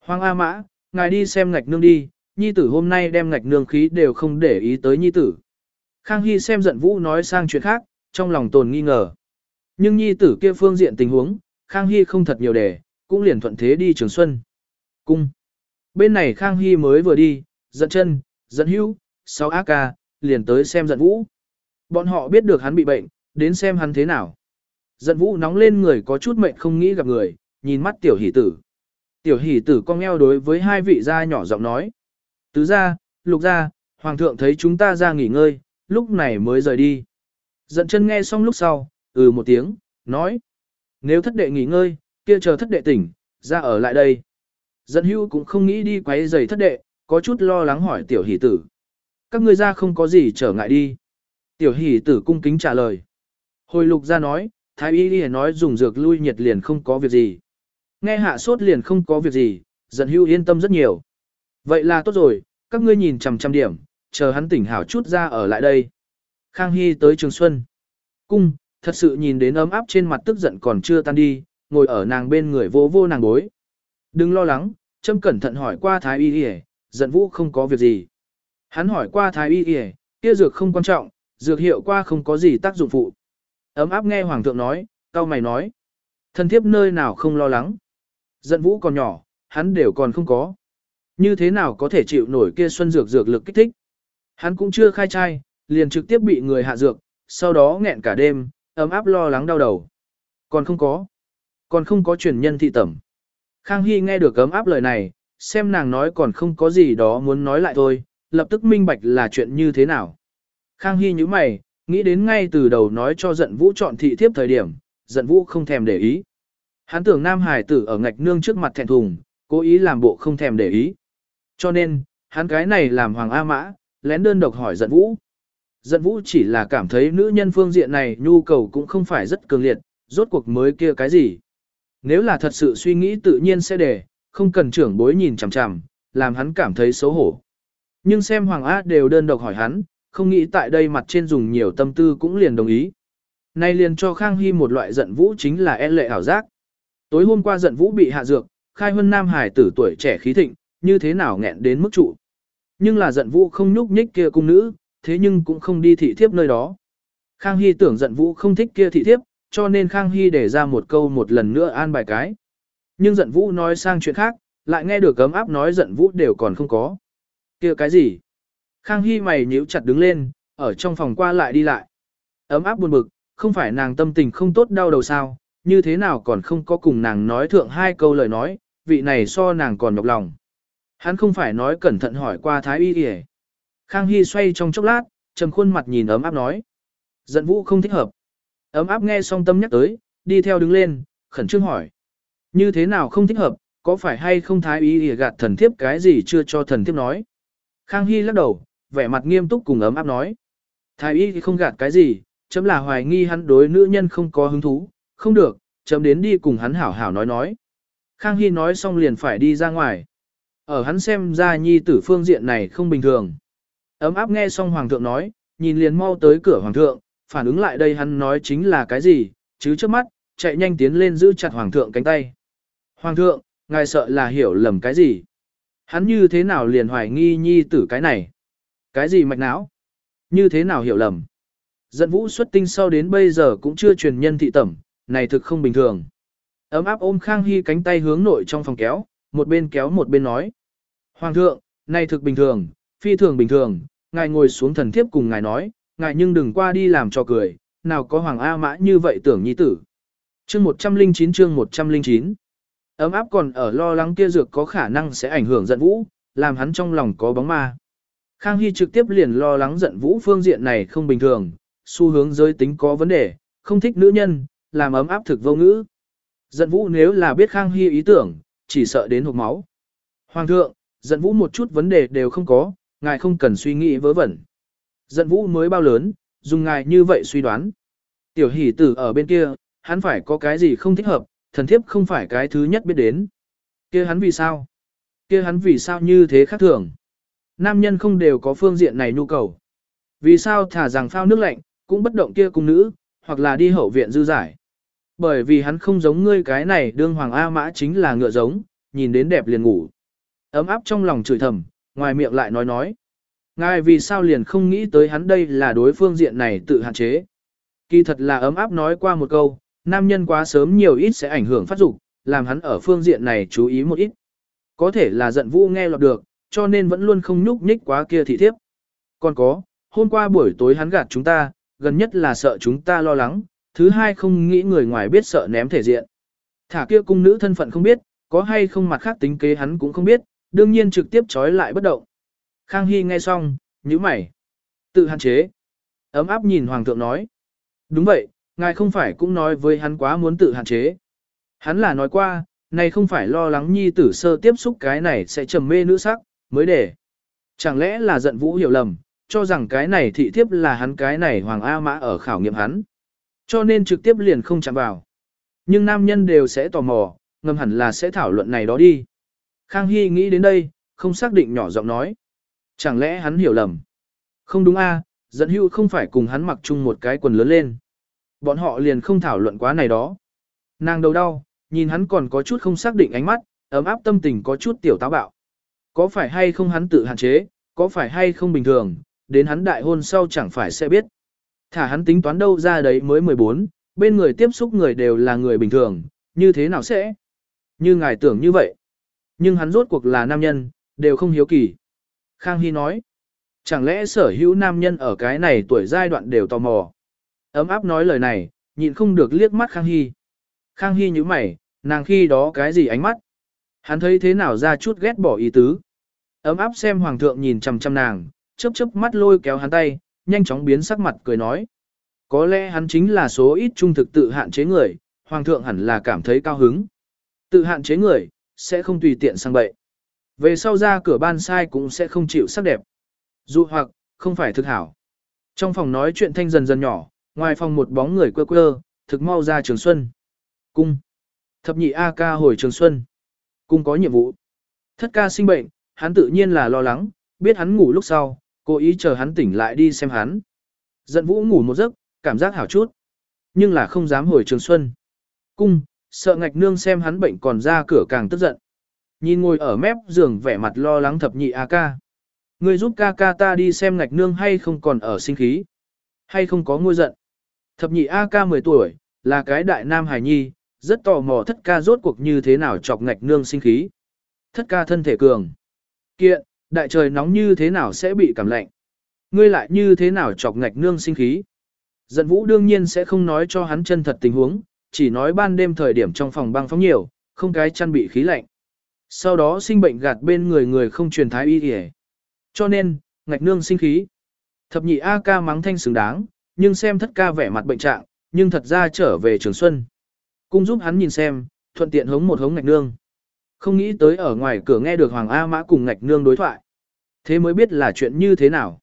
Hoàng A Mã, ngài đi xem ngạch nương đi, nhi tử hôm nay đem ngạch nương khí đều không để ý tới nhi tử. Khang Hy xem giận vũ nói sang chuyện khác, trong lòng tồn nghi ngờ. Nhưng nhi tử kia phương diện tình huống, Khang Hy không thật nhiều đề, cũng liền thuận thế đi Trường Xuân. Cung. Bên này Khang Hy mới vừa đi, giận chân, giận hữu, sáu ác ca, liền tới xem giận vũ. Bọn họ biết được hắn bị bệnh, đến xem hắn thế nào. Giận vũ nóng lên người có chút mệnh không nghĩ gặp người, nhìn mắt tiểu hỷ tử. Tiểu hỷ tử cong eo đối với hai vị gia nhỏ giọng nói. Tứ gia, lục gia, hoàng thượng thấy chúng ta ra nghỉ ngơi, lúc này mới rời đi. Dận chân nghe xong lúc sau, ừ một tiếng, nói. Nếu thất đệ nghỉ ngơi, kia chờ thất đệ tỉnh, ra ở lại đây. Dận hưu cũng không nghĩ đi quấy giày thất đệ, có chút lo lắng hỏi tiểu hỷ tử. Các ngươi ra không có gì trở ngại đi. Tiểu hỷ tử cung kính trả lời. Hồi lục ra nói, thái y đi nói dùng dược lui nhiệt liền không có việc gì. Nghe hạ sốt liền không có việc gì, giận hưu yên tâm rất nhiều. Vậy là tốt rồi, các ngươi nhìn chằm chằm điểm, chờ hắn tỉnh hảo chút ra ở lại đây. Khang Hy tới Trường Xuân. Cung, thật sự nhìn đến ấm áp trên mặt tức giận còn chưa tan đi, ngồi ở nàng bên người vô vô nàng bối. Đừng lo lắng, châm cẩn thận hỏi qua Thái Y Y, giận vũ không có việc gì. Hắn hỏi qua Thái Y Y, kia dược không quan trọng, dược hiệu qua không có gì tác dụng phụ. Ấm áp nghe Hoàng thượng nói, cao mày nói. Thân thiếp nơi nào không lo lắng. Giận vũ còn nhỏ, hắn đều còn không có. Như thế nào có thể chịu nổi kia xuân dược dược lực kích thích. Hắn cũng chưa khai trai, liền trực tiếp bị người hạ dược, sau đó nghẹn cả đêm, ấm áp lo lắng đau đầu. Còn không có. Còn không có truyền nhân thị tẩm. Khang Hy nghe được ấm áp lời này, xem nàng nói còn không có gì đó muốn nói lại thôi, lập tức minh bạch là chuyện như thế nào. Khang Hy như mày, nghĩ đến ngay từ đầu nói cho giận vũ chọn thị thiếp thời điểm, giận vũ không thèm để ý. Hắn tưởng Nam Hải tử ở ngạch nương trước mặt thẹn thùng, cố ý làm bộ không thèm để ý. Cho nên, hắn cái này làm Hoàng A Mã, lén đơn độc hỏi giận vũ. Giận vũ chỉ là cảm thấy nữ nhân phương diện này nhu cầu cũng không phải rất cường liệt, rốt cuộc mới kia cái gì. Nếu là thật sự suy nghĩ tự nhiên sẽ để, không cần trưởng bối nhìn chằm chằm, làm hắn cảm thấy xấu hổ. Nhưng xem Hoàng A đều đơn độc hỏi hắn, không nghĩ tại đây mặt trên dùng nhiều tâm tư cũng liền đồng ý. Nay liền cho Khang Hy một loại giận vũ chính là e lệ ảo giác. Tối hôm qua giận vũ bị hạ dược, khai huân nam hải tử tuổi trẻ khí thịnh, như thế nào nghẹn đến mức trụ. Nhưng là giận vũ không nhúc nhích kia cung nữ, thế nhưng cũng không đi thị thiếp nơi đó. Khang Hy tưởng giận vũ không thích kia thị thiếp, cho nên Khang Hy để ra một câu một lần nữa an bài cái. Nhưng giận vũ nói sang chuyện khác, lại nghe được cấm áp nói giận vũ đều còn không có. kia cái gì? Khang Hy mày nhíu chặt đứng lên, ở trong phòng qua lại đi lại. Ấm áp buồn bực, không phải nàng tâm tình không tốt đau đầu sao, như thế nào còn không có cùng nàng nói thượng hai câu lời nói, vị này so nàng còn nhọc lòng. Hắn không phải nói cẩn thận hỏi qua thái y y Khang Hy xoay trong chốc lát, trầm khuôn mặt nhìn ấm áp nói. Giận vũ không thích hợp. Ấm áp nghe xong tâm nhắc tới, đi theo đứng lên, khẩn trương hỏi. Như thế nào không thích hợp, có phải hay không thái y y gạt thần thiếp cái gì chưa cho thần thiếp nói. Khang Hy lắc đầu, vẻ mặt nghiêm túc cùng ấm áp nói. Thái y thì không gạt cái gì, chấm là hoài nghi hắn đối nữ nhân không có hứng thú, không được, chấm đến đi cùng hắn hảo hảo nói nói. Khang Hy nói xong liền phải đi ra ngoài. Ở hắn xem ra nhi tử phương diện này không bình thường. Ấm áp nghe xong hoàng thượng nói, nhìn liền mau tới cửa hoàng thượng, phản ứng lại đây hắn nói chính là cái gì, chứ trước mắt, chạy nhanh tiến lên giữ chặt hoàng thượng cánh tay. Hoàng thượng, ngài sợ là hiểu lầm cái gì? Hắn như thế nào liền hoài nghi nhi tử cái này? Cái gì mạch não? Như thế nào hiểu lầm? Dận vũ xuất tinh sau đến bây giờ cũng chưa truyền nhân thị tẩm, này thực không bình thường. Ấm áp ôm Khang Hy cánh tay hướng nội trong phòng kéo, một bên kéo một bên nói. Hoàng thượng, này thực bình thường, phi thường bình thường, ngài ngồi xuống thần thiếp cùng ngài nói, ngài nhưng đừng qua đi làm cho cười, nào có Hoàng A Mã như vậy tưởng nhi tử. Chương 109 chương 109 Ấm áp còn ở lo lắng kia dược có khả năng sẽ ảnh hưởng giận vũ, làm hắn trong lòng có bóng ma. Khang Hy trực tiếp liền lo lắng giận vũ phương diện này không bình thường, xu hướng giới tính có vấn đề, không thích nữ nhân, làm ấm áp thực vô ngữ. Giận vũ nếu là biết Khang Hy ý tưởng, chỉ sợ đến hộp máu. Hoàng thượng, giận vũ một chút vấn đề đều không có, ngài không cần suy nghĩ vớ vẩn. Giận vũ mới bao lớn, dùng ngài như vậy suy đoán. Tiểu hỷ tử ở bên kia, hắn phải có cái gì không thích hợp, thần thiếp không phải cái thứ nhất biết đến. kia hắn vì sao? kia hắn vì sao như thế khác thường? Nam nhân không đều có phương diện này nhu cầu. Vì sao thả rằng phao nước lạnh, cũng bất động kia cùng nữ, hoặc là đi hậu viện dư giải. Bởi vì hắn không giống ngươi cái này đương hoàng A mã chính là ngựa giống, nhìn đến đẹp liền ngủ. Ấm áp trong lòng chửi thầm, ngoài miệng lại nói nói. Ngài vì sao liền không nghĩ tới hắn đây là đối phương diện này tự hạn chế. Kỳ thật là ấm áp nói qua một câu, nam nhân quá sớm nhiều ít sẽ ảnh hưởng phát dục, làm hắn ở phương diện này chú ý một ít. Có thể là giận vũ nghe lọt được, cho nên vẫn luôn không nhúc nhích quá kia thị thiếp. Còn có, hôm qua buổi tối hắn gạt chúng ta, gần nhất là sợ chúng ta lo lắng, thứ hai không nghĩ người ngoài biết sợ ném thể diện. Thả kia cung nữ thân phận không biết, có hay không mặt khác tính kế hắn cũng không biết, đương nhiên trực tiếp trói lại bất động. Khang Hy nghe xong, nhíu mày. Tự hạn chế. Ấm áp nhìn Hoàng thượng nói. Đúng vậy, ngài không phải cũng nói với hắn quá muốn tự hạn chế. Hắn là nói qua, này không phải lo lắng nhi tử sơ tiếp xúc cái này sẽ trầm mê nữ sắc, mới để. Chẳng lẽ là giận vũ hiểu lầm, cho rằng cái này thị thiếp là hắn cái này Hoàng A Mã ở khảo nghiệm hắn. Cho nên trực tiếp liền không chạm vào. Nhưng nam nhân đều sẽ tò mò, ngầm hẳn là sẽ thảo luận này đó đi. Khang Hy nghĩ đến đây, không xác định nhỏ giọng nói. Chẳng lẽ hắn hiểu lầm? Không đúng a, à, dẫn hữu không phải cùng hắn mặc chung một cái quần lớn lên. Bọn họ liền không thảo luận quá này đó. Nàng đầu đau, nhìn hắn còn có chút không xác định ánh mắt, ấm áp tâm tình có chút tiểu táo bạo. Có phải hay không hắn tự hạn chế, có phải hay không bình thường, đến hắn đại hôn sau chẳng phải sẽ biết. Thả hắn tính toán đâu ra đấy mới 14, bên người tiếp xúc người đều là người bình thường, như thế nào sẽ? Như ngài tưởng như vậy. Nhưng hắn rốt cuộc là nam nhân, đều không hiếu kỳ. Khang Hy nói, chẳng lẽ sở hữu nam nhân ở cái này tuổi giai đoạn đều tò mò. Ấm áp nói lời này, nhịn không được liếc mắt Khang Hy. Khang Hy như mày, nàng khi đó cái gì ánh mắt? Hắn thấy thế nào ra chút ghét bỏ ý tứ. Ấm áp xem hoàng thượng nhìn chằm chằm nàng, chớp chớp mắt lôi kéo hắn tay, nhanh chóng biến sắc mặt cười nói. Có lẽ hắn chính là số ít trung thực tự hạn chế người, hoàng thượng hẳn là cảm thấy cao hứng. Tự hạn chế người, sẽ không tùy tiện sang bậy. Về sau ra cửa ban sai cũng sẽ không chịu sắc đẹp. Dù hoặc, không phải thực hảo. Trong phòng nói chuyện thanh dần dần nhỏ, ngoài phòng một bóng người quơ quơ, thực mau ra trường xuân. Cung. Thập nhị A ca hồi trường xuân. Cung có nhiệm vụ. Thất ca sinh bệnh, hắn tự nhiên là lo lắng, biết hắn ngủ lúc sau, cố ý chờ hắn tỉnh lại đi xem hắn. Giận vũ ngủ một giấc, cảm giác hảo chút. Nhưng là không dám hồi trường xuân. Cung, sợ ngạch nương xem hắn bệnh còn ra cửa càng tức giận. Nhìn ngồi ở mép giường vẻ mặt lo lắng thập nhị A ca. Người giúp ca ca ta đi xem ngạch nương hay không còn ở sinh khí. Hay không có ngôi giận. Thập nhị A ca 10 tuổi, là cái đại nam hài nhi, rất tò mò thất ca rốt cuộc như thế nào chọc ngạch nương sinh khí. Thất ca thân thể cường. Kiện, đại trời nóng như thế nào sẽ bị cảm lạnh. Ngươi lại như thế nào chọc ngạch nương sinh khí. Giận vũ đương nhiên sẽ không nói cho hắn chân thật tình huống, chỉ nói ban đêm thời điểm trong phòng băng phóng nhiều, không cái chăn bị khí lạnh. Sau đó sinh bệnh gạt bên người người không truyền thái y y Cho nên, ngạch nương sinh khí. Thập nhị A ca mắng thanh xứng đáng, nhưng xem thất ca vẻ mặt bệnh trạng, nhưng thật ra trở về trường xuân. Cung giúp hắn nhìn xem, thuận tiện hống một hống ngạch nương. Không nghĩ tới ở ngoài cửa nghe được Hoàng A Mã cùng ngạch nương đối thoại. Thế mới biết là chuyện như thế nào.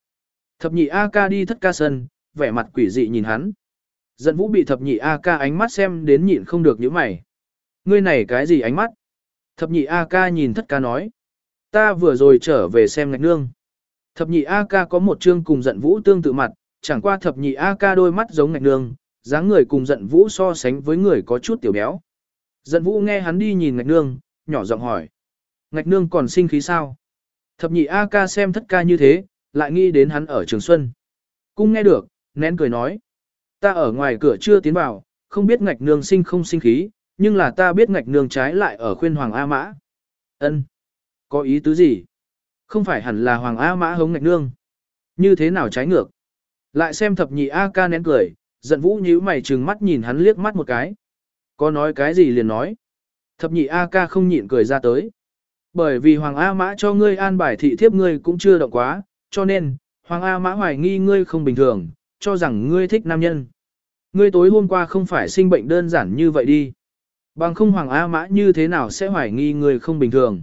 Thập nhị A ca đi thất ca sân, vẻ mặt quỷ dị nhìn hắn. Giận vũ bị thập nhị A ca ánh mắt xem đến nhịn không được những mày. Ngươi này cái gì ánh mắt? Thập nhị A ca nhìn thất ca nói. Ta vừa rồi trở về xem ngạch nương. Thập nhị A ca có một chương cùng giận vũ tương tự mặt, chẳng qua thập nhị A ca đôi mắt giống ngạch nương, dáng người cùng giận vũ so sánh với người có chút tiểu béo. Giận vũ nghe hắn đi nhìn ngạch nương, nhỏ giọng hỏi. Ngạch nương còn sinh khí sao? Thập nhị A ca xem thất ca như thế, lại nghĩ đến hắn ở trường xuân. Cung nghe được, nén cười nói. Ta ở ngoài cửa chưa tiến vào, không biết ngạch nương sinh không sinh khí, nhưng là ta biết ngạch nương trái lại ở khuyên Hoàng A Mã. Ân, Có ý tứ gì? Không phải hẳn là Hoàng A Mã hống ngạch nương. Như thế nào trái ngược? Lại xem thập nhị A ca nén cười, giận vũ nhíu mày trừng mắt nhìn hắn liếc mắt một cái. Có nói cái gì liền nói. Thập nhị A ca không nhịn cười ra tới. Bởi vì Hoàng A Mã cho ngươi an bài thị thiếp ngươi cũng chưa động quá, cho nên, Hoàng A Mã hoài nghi ngươi không bình thường, cho rằng ngươi thích nam nhân. Ngươi tối hôm qua không phải sinh bệnh đơn giản như vậy đi. Bằng không Hoàng A Mã như thế nào sẽ hoài nghi ngươi không bình thường.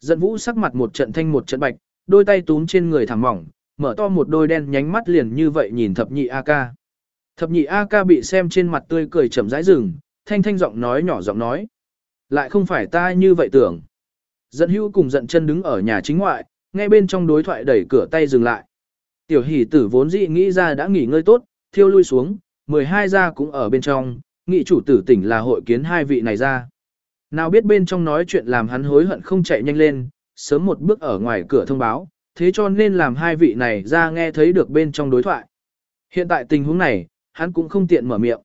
Giận vũ sắc mặt một trận thanh một trận bạch, đôi tay túm trên người thẳng mỏng, mở to một đôi đen nhánh mắt liền như vậy nhìn thập nhị A ca. Thập nhị A ca bị xem trên mặt tươi cười chậm rãi rừng, thanh thanh giọng nói nhỏ giọng nói. Lại không phải ta như vậy tưởng. Dận hưu cùng giận chân đứng ở nhà chính ngoại, ngay bên trong đối thoại đẩy cửa tay dừng lại. Tiểu hỷ tử vốn dị nghĩ ra đã nghỉ ngơi tốt, thiêu lui xuống, 12 gia cũng ở bên trong, nghị chủ tử tỉnh là hội kiến hai vị này ra. Nào biết bên trong nói chuyện làm hắn hối hận không chạy nhanh lên, sớm một bước ở ngoài cửa thông báo, thế cho nên làm hai vị này ra nghe thấy được bên trong đối thoại. Hiện tại tình huống này, hắn cũng không tiện mở miệng.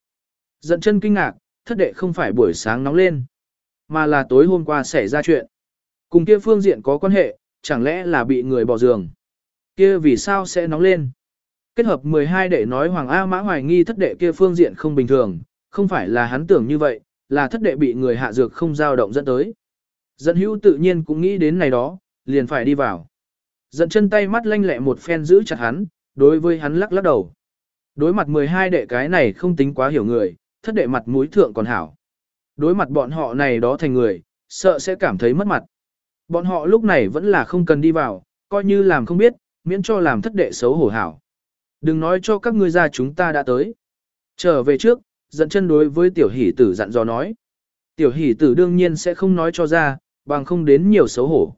Giận chân kinh ngạc, thất đệ không phải buổi sáng nóng lên, mà là tối hôm qua xảy ra chuyện. Cùng kia phương diện có quan hệ, chẳng lẽ là bị người bỏ giường. Kia vì sao sẽ nóng lên? Kết hợp 12 đệ nói Hoàng A Mã hoài nghi thất đệ kia phương diện không bình thường, không phải là hắn tưởng như vậy, là thất đệ bị người hạ dược không dao động dẫn tới. Dẫn hữu tự nhiên cũng nghĩ đến này đó, liền phải đi vào. Dẫn chân tay mắt lanh lẹ một phen giữ chặt hắn, đối với hắn lắc lắc đầu. Đối mặt 12 đệ cái này không tính quá hiểu người, thất đệ mặt mũi thượng còn hảo. Đối mặt bọn họ này đó thành người, sợ sẽ cảm thấy mất mặt. Bọn họ lúc này vẫn là không cần đi vào, coi như làm không biết, miễn cho làm thất đệ xấu hổ hảo. Đừng nói cho các ngươi ra chúng ta đã tới. Trở về trước, dẫn chân đối với tiểu hỷ tử dặn dò nói. Tiểu hỷ tử đương nhiên sẽ không nói cho ra, bằng không đến nhiều xấu hổ.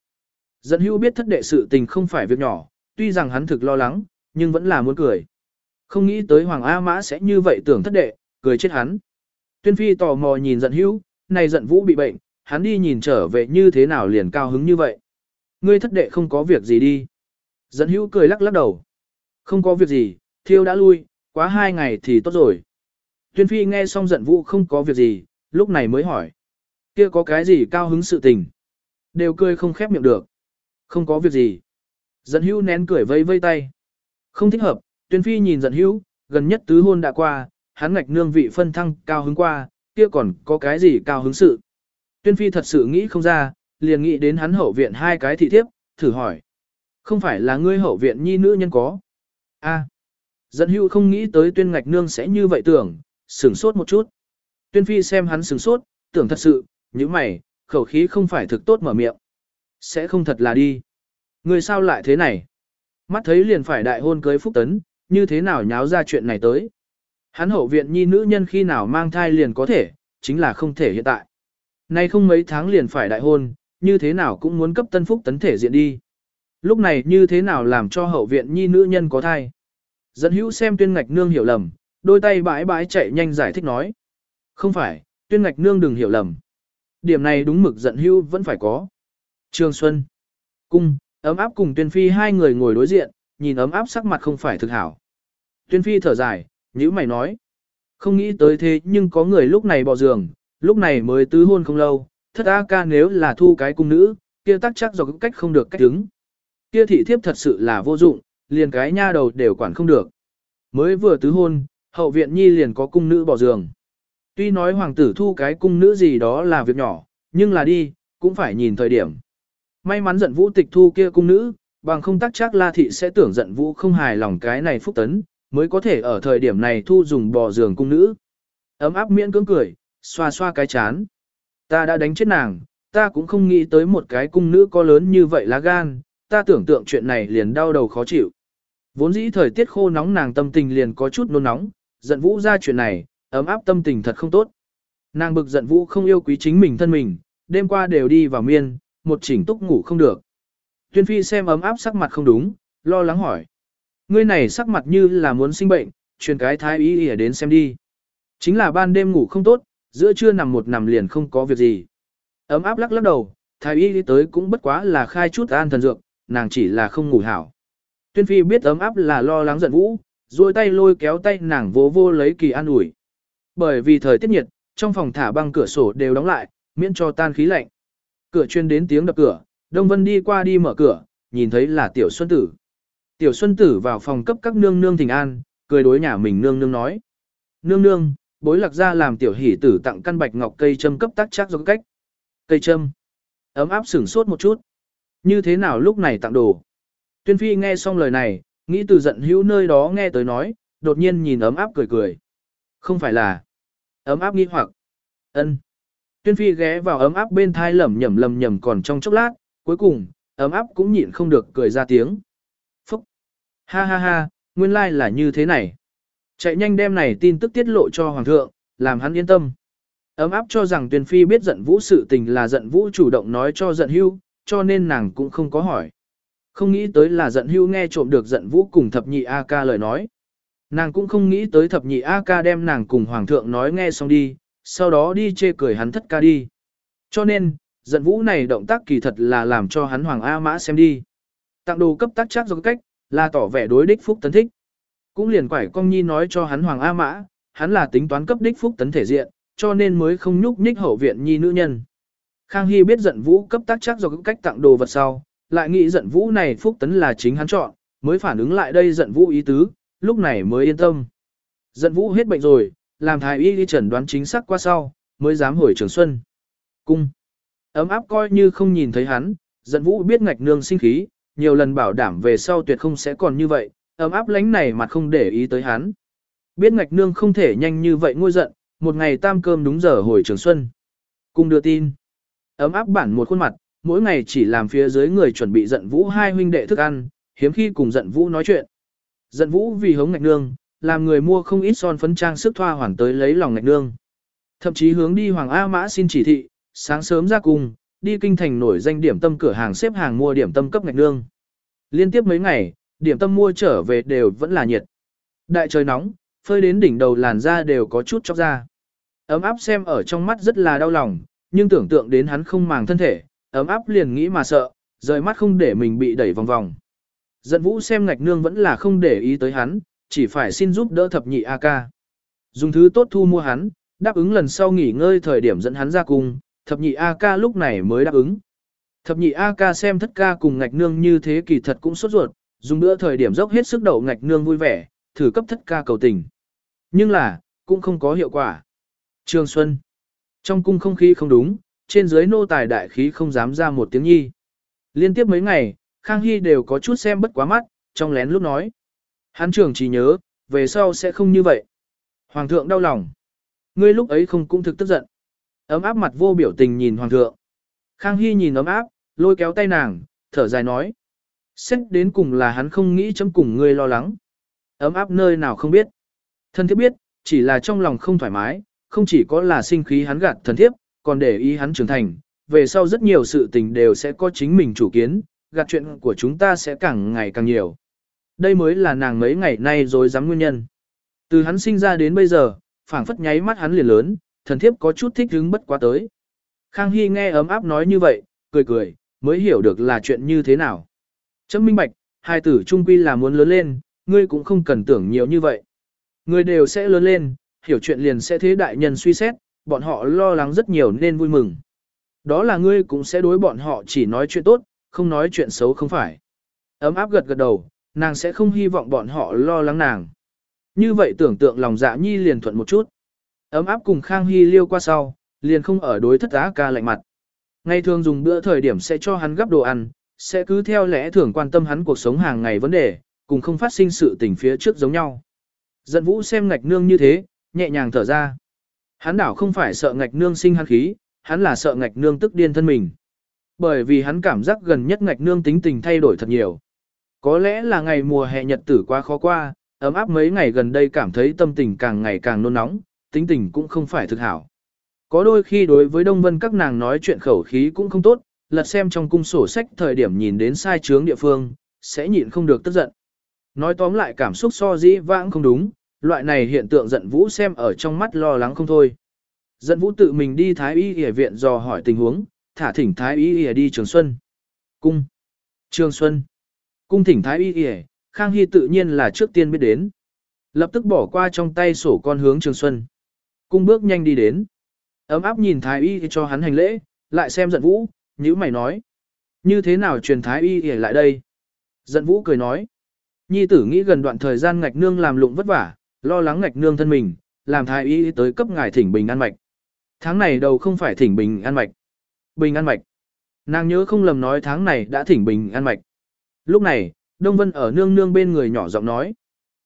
Dẫn hữu biết thất đệ sự tình không phải việc nhỏ, tuy rằng hắn thực lo lắng, nhưng vẫn là muốn cười. Không nghĩ tới Hoàng A Mã sẽ như vậy tưởng thất đệ, cười chết hắn. Tuyên Phi tò mò nhìn giận hữu, này giận vũ bị bệnh, hắn đi nhìn trở về như thế nào liền cao hứng như vậy. Ngươi thất đệ không có việc gì đi. Dẫn hữu cười lắc lắc đầu. Không có việc gì, thiêu đã lui, quá hai ngày thì tốt rồi. Tuyên Phi nghe xong giận vũ không có việc gì, lúc này mới hỏi. Kia có cái gì cao hứng sự tình? Đều cười không khép miệng được. Không có việc gì. Dẫn hữu nén cười vây vây tay. Không thích hợp, Tuyên Phi nhìn dẫn hữu, gần nhất tứ hôn đã qua, hắn ngạch nương vị phân thăng cao hứng qua, kia còn có cái gì cao hứng sự. Tuyên Phi thật sự nghĩ không ra, liền nghĩ đến hắn hậu viện hai cái thị thiếp, thử hỏi. Không phải là ngươi hậu viện nhi nữ nhân có. a à. Dẫn hưu không nghĩ tới tuyên ngạch nương sẽ như vậy tưởng, sửng sốt một chút. Tuyên phi xem hắn sửng sốt, tưởng thật sự, như mày, khẩu khí không phải thực tốt mở miệng. Sẽ không thật là đi. Người sao lại thế này? Mắt thấy liền phải đại hôn cưới phúc tấn, như thế nào nháo ra chuyện này tới? Hắn hậu viện nhi nữ nhân khi nào mang thai liền có thể, chính là không thể hiện tại. Nay không mấy tháng liền phải đại hôn, như thế nào cũng muốn cấp tân phúc tấn thể diện đi. Lúc này như thế nào làm cho hậu viện nhi nữ nhân có thai? Dẫn hữu xem tuyên ngạch nương hiểu lầm, đôi tay bãi bãi chạy nhanh giải thích nói. Không phải, tuyên ngạch nương đừng hiểu lầm. Điểm này đúng mực giận hữu vẫn phải có. Trường Xuân. Cung, ấm áp cùng tuyên phi hai người ngồi đối diện, nhìn ấm áp sắc mặt không phải thực hảo. Tuyên phi thở dài, nhữ mày nói. Không nghĩ tới thế nhưng có người lúc này bỏ giường, lúc này mới tứ hôn không lâu, thất A ca nếu là thu cái cung nữ, kia tắc chắc do cách không được cách đứng. Kia thị thiếp thật sự là vô dụng, liền cái nha đầu đều quản không được. Mới vừa tứ hôn, hậu viện nhi liền có cung nữ bỏ giường. Tuy nói hoàng tử thu cái cung nữ gì đó là việc nhỏ, nhưng là đi, cũng phải nhìn thời điểm. May mắn giận vũ tịch thu kia cung nữ, bằng không tắc chắc la thị sẽ tưởng giận vũ không hài lòng cái này phúc tấn, mới có thể ở thời điểm này thu dùng bò giường cung nữ. Ấm áp miễn cưỡng cười, xoa xoa cái chán. Ta đã đánh chết nàng, ta cũng không nghĩ tới một cái cung nữ có lớn như vậy lá gan, ta tưởng tượng chuyện này liền đau đầu khó chịu. Vốn dĩ thời tiết khô nóng nàng tâm tình liền có chút nôn nóng, giận vũ ra chuyện này, ấm áp tâm tình thật không tốt. Nàng bực giận vũ không yêu quý chính mình thân mình, đêm qua đều đi vào miên, một chỉnh túc ngủ không được. Tuyên phi xem ấm áp sắc mặt không đúng, lo lắng hỏi. Ngươi này sắc mặt như là muốn sinh bệnh, truyền cái thái y ỉa đến xem đi. Chính là ban đêm ngủ không tốt, giữa trưa nằm một nằm liền không có việc gì. Ấm áp lắc lắc đầu, thái y đi tới cũng bất quá là khai chút an thần dược, nàng chỉ là không ngủ hảo. Tuyên phi biết ấm áp là lo lắng giận vũ, rồi tay lôi kéo tay nàng vô vô lấy kỳ an ủi. Bởi vì thời tiết nhiệt, trong phòng thả băng cửa sổ đều đóng lại, miễn cho tan khí lạnh. Cửa chuyên đến tiếng đập cửa, Đông Vân đi qua đi mở cửa, nhìn thấy là Tiểu Xuân Tử. Tiểu Xuân Tử vào phòng cấp các nương nương thỉnh an, cười đối nhà mình nương nương nói. Nương nương, bối lạc ra làm Tiểu Hỷ Tử tặng căn bạch ngọc cây châm cấp tác chắc do cách. Cây châm. Ấm áp sửng sốt một chút. Như thế nào lúc này tặng đồ? Tuyên Phi nghe xong lời này, nghĩ từ giận hữu nơi đó nghe tới nói, đột nhiên nhìn ấm áp cười cười. Không phải là. Ấm áp nghi hoặc. ân. Tuyên Phi ghé vào ấm áp bên thai lẩm nhẩm lầm nhẩm còn trong chốc lát, cuối cùng, ấm áp cũng nhịn không được cười ra tiếng. Phúc! Ha ha ha, nguyên lai like là như thế này. Chạy nhanh đem này tin tức tiết lộ cho Hoàng thượng, làm hắn yên tâm. Ấm áp cho rằng Tuyên Phi biết giận vũ sự tình là giận vũ chủ động nói cho giận hưu, cho nên nàng cũng không có hỏi. Không nghĩ tới là giận hưu nghe trộm được giận vũ cùng thập nhị A ca lời nói. Nàng cũng không nghĩ tới thập nhị A ca đem nàng cùng Hoàng thượng nói nghe xong đi, sau đó đi chê cười hắn thất ca đi. Cho nên, giận vũ này động tác kỳ thật là làm cho hắn Hoàng A Mã xem đi. Tặng đồ cấp tác chắc do cách, là tỏ vẻ đối đích phúc tấn thích. Cũng liền quải công nhi nói cho hắn Hoàng A Mã, hắn là tính toán cấp đích phúc tấn thể diện, cho nên mới không nhúc nhích hậu viện nhi nữ nhân. Khang Hy biết giận vũ cấp tác chắc do cách tặng đồ vật sau, lại nghĩ giận vũ này phúc tấn là chính hắn chọn, mới phản ứng lại đây giận vũ ý tứ, lúc này mới yên tâm. Giận vũ hết bệnh rồi, làm thái y đi chẩn đoán chính xác qua sau, mới dám hồi trường xuân. Cung. Ấm áp coi như không nhìn thấy hắn, giận vũ biết ngạch nương sinh khí, nhiều lần bảo đảm về sau tuyệt không sẽ còn như vậy, ấm áp lánh này mà không để ý tới hắn. Biết ngạch nương không thể nhanh như vậy ngôi giận, một ngày tam cơm đúng giờ hồi trường xuân. cùng đưa tin. Ấm áp bản một khuôn mặt, mỗi ngày chỉ làm phía dưới người chuẩn bị giận vũ hai huynh đệ thức ăn, hiếm khi cùng giận vũ nói chuyện. Giận vũ vì hống ngạch nương, làm người mua không ít son phấn trang sức thoa hoàn tới lấy lòng ngạch nương. Thậm chí hướng đi Hoàng A Mã xin chỉ thị, sáng sớm ra cùng, đi kinh thành nổi danh điểm tâm cửa hàng xếp hàng mua điểm tâm cấp ngạch nương. Liên tiếp mấy ngày, điểm tâm mua trở về đều vẫn là nhiệt. Đại trời nóng, phơi đến đỉnh đầu làn da đều có chút chóc da, Ấm áp xem ở trong mắt rất là đau lòng, nhưng tưởng tượng đến hắn không màng thân thể, ấm áp liền nghĩ mà sợ, rời mắt không để mình bị đẩy vòng vòng. Giận vũ xem ngạch nương vẫn là không để ý tới hắn, chỉ phải xin giúp đỡ thập nhị A ca. Dùng thứ tốt thu mua hắn, đáp ứng lần sau nghỉ ngơi thời điểm dẫn hắn ra cùng, thập nhị A ca lúc này mới đáp ứng. Thập nhị A ca xem thất ca cùng ngạch nương như thế kỳ thật cũng sốt ruột, dùng bữa thời điểm dốc hết sức đậu ngạch nương vui vẻ, thử cấp thất ca cầu tình. Nhưng là, cũng không có hiệu quả. Trường Xuân. Trong cung không khí không đúng, trên dưới nô tài đại khí không dám ra một tiếng nhi. Liên tiếp mấy ngày, Khang Hy đều có chút xem bất quá mắt, trong lén lúc nói. hán trưởng chỉ nhớ, về sau sẽ không như vậy. Hoàng thượng đau lòng. Ngươi lúc ấy không cũng thực tức giận. Ấm áp mặt vô biểu tình nhìn hoàng thượng. Khang Hy nhìn ấm áp, lôi kéo tay nàng, thở dài nói. Xét đến cùng là hắn không nghĩ chấm cùng ngươi lo lắng. Ấm áp nơi nào không biết. Thân thiết biết, chỉ là trong lòng không thoải mái, không chỉ có là sinh khí hắn gạt thần thiếp, còn để ý hắn trưởng thành, về sau rất nhiều sự tình đều sẽ có chính mình chủ kiến, gạt chuyện của chúng ta sẽ càng ngày càng nhiều. Đây mới là nàng mấy ngày nay rồi dám nguyên nhân. Từ hắn sinh ra đến bây giờ, phảng phất nháy mắt hắn liền lớn, thần thiếp có chút thích hứng bất quá tới. Khang Hy nghe ấm áp nói như vậy, cười cười, mới hiểu được là chuyện như thế nào. Chấm minh bạch, hai tử trung quy là muốn lớn lên, ngươi cũng không cần tưởng nhiều như vậy. Ngươi đều sẽ lớn lên, hiểu chuyện liền sẽ thế đại nhân suy xét, bọn họ lo lắng rất nhiều nên vui mừng. Đó là ngươi cũng sẽ đối bọn họ chỉ nói chuyện tốt, không nói chuyện xấu không phải. Ấm áp gật gật đầu, nàng sẽ không hy vọng bọn họ lo lắng nàng. Như vậy tưởng tượng lòng dạ nhi liền thuận một chút. Ấm áp cùng Khang Hy liêu qua sau, liền không ở đối thất giá ca lạnh mặt. Ngày thường dùng bữa thời điểm sẽ cho hắn gấp đồ ăn, sẽ cứ theo lẽ thường quan tâm hắn cuộc sống hàng ngày vấn đề, cùng không phát sinh sự tình phía trước giống nhau. Giận vũ xem ngạch nương như thế, nhẹ nhàng thở ra. Hắn đảo không phải sợ ngạch nương sinh hắn khí, hắn là sợ ngạch nương tức điên thân mình. Bởi vì hắn cảm giác gần nhất ngạch nương tính tình thay đổi thật nhiều. Có lẽ là ngày mùa hè nhật tử quá khó qua, ấm áp mấy ngày gần đây cảm thấy tâm tình càng ngày càng nôn nóng, tính tình cũng không phải thực hảo. Có đôi khi đối với Đông Vân các nàng nói chuyện khẩu khí cũng không tốt, lật xem trong cung sổ sách thời điểm nhìn đến sai chướng địa phương, sẽ nhịn không được tức giận. Nói tóm lại cảm xúc so dĩ vãng không đúng, loại này hiện tượng giận vũ xem ở trong mắt lo lắng không thôi. Giận vũ tự mình đi Thái Y Y viện dò hỏi tình huống, thả thỉnh Thái Y Y đi Trường Xuân. Cung. Trường Xuân. Cung thỉnh Thái Y Y, Khang Hy tự nhiên là trước tiên biết đến. Lập tức bỏ qua trong tay sổ con hướng Trường Xuân. Cung bước nhanh đi đến. Ấm áp nhìn Thái Y cho hắn hành lễ, lại xem giận vũ, nhữ mày nói. Như thế nào truyền Thái Y để lại đây? Giận vũ cười nói. Nhi tử nghĩ gần đoạn thời gian ngạch nương làm lụng vất vả, lo lắng ngạch nương thân mình, làm Thái Y tới cấp ngài thỉnh bình an mạch. Tháng này đầu không phải thỉnh bình an mạch. Bình an mạch. Nàng nhớ không lầm nói tháng này đã thỉnh bình an mạch. Lúc này, Đông Vân ở nương nương bên người nhỏ giọng nói.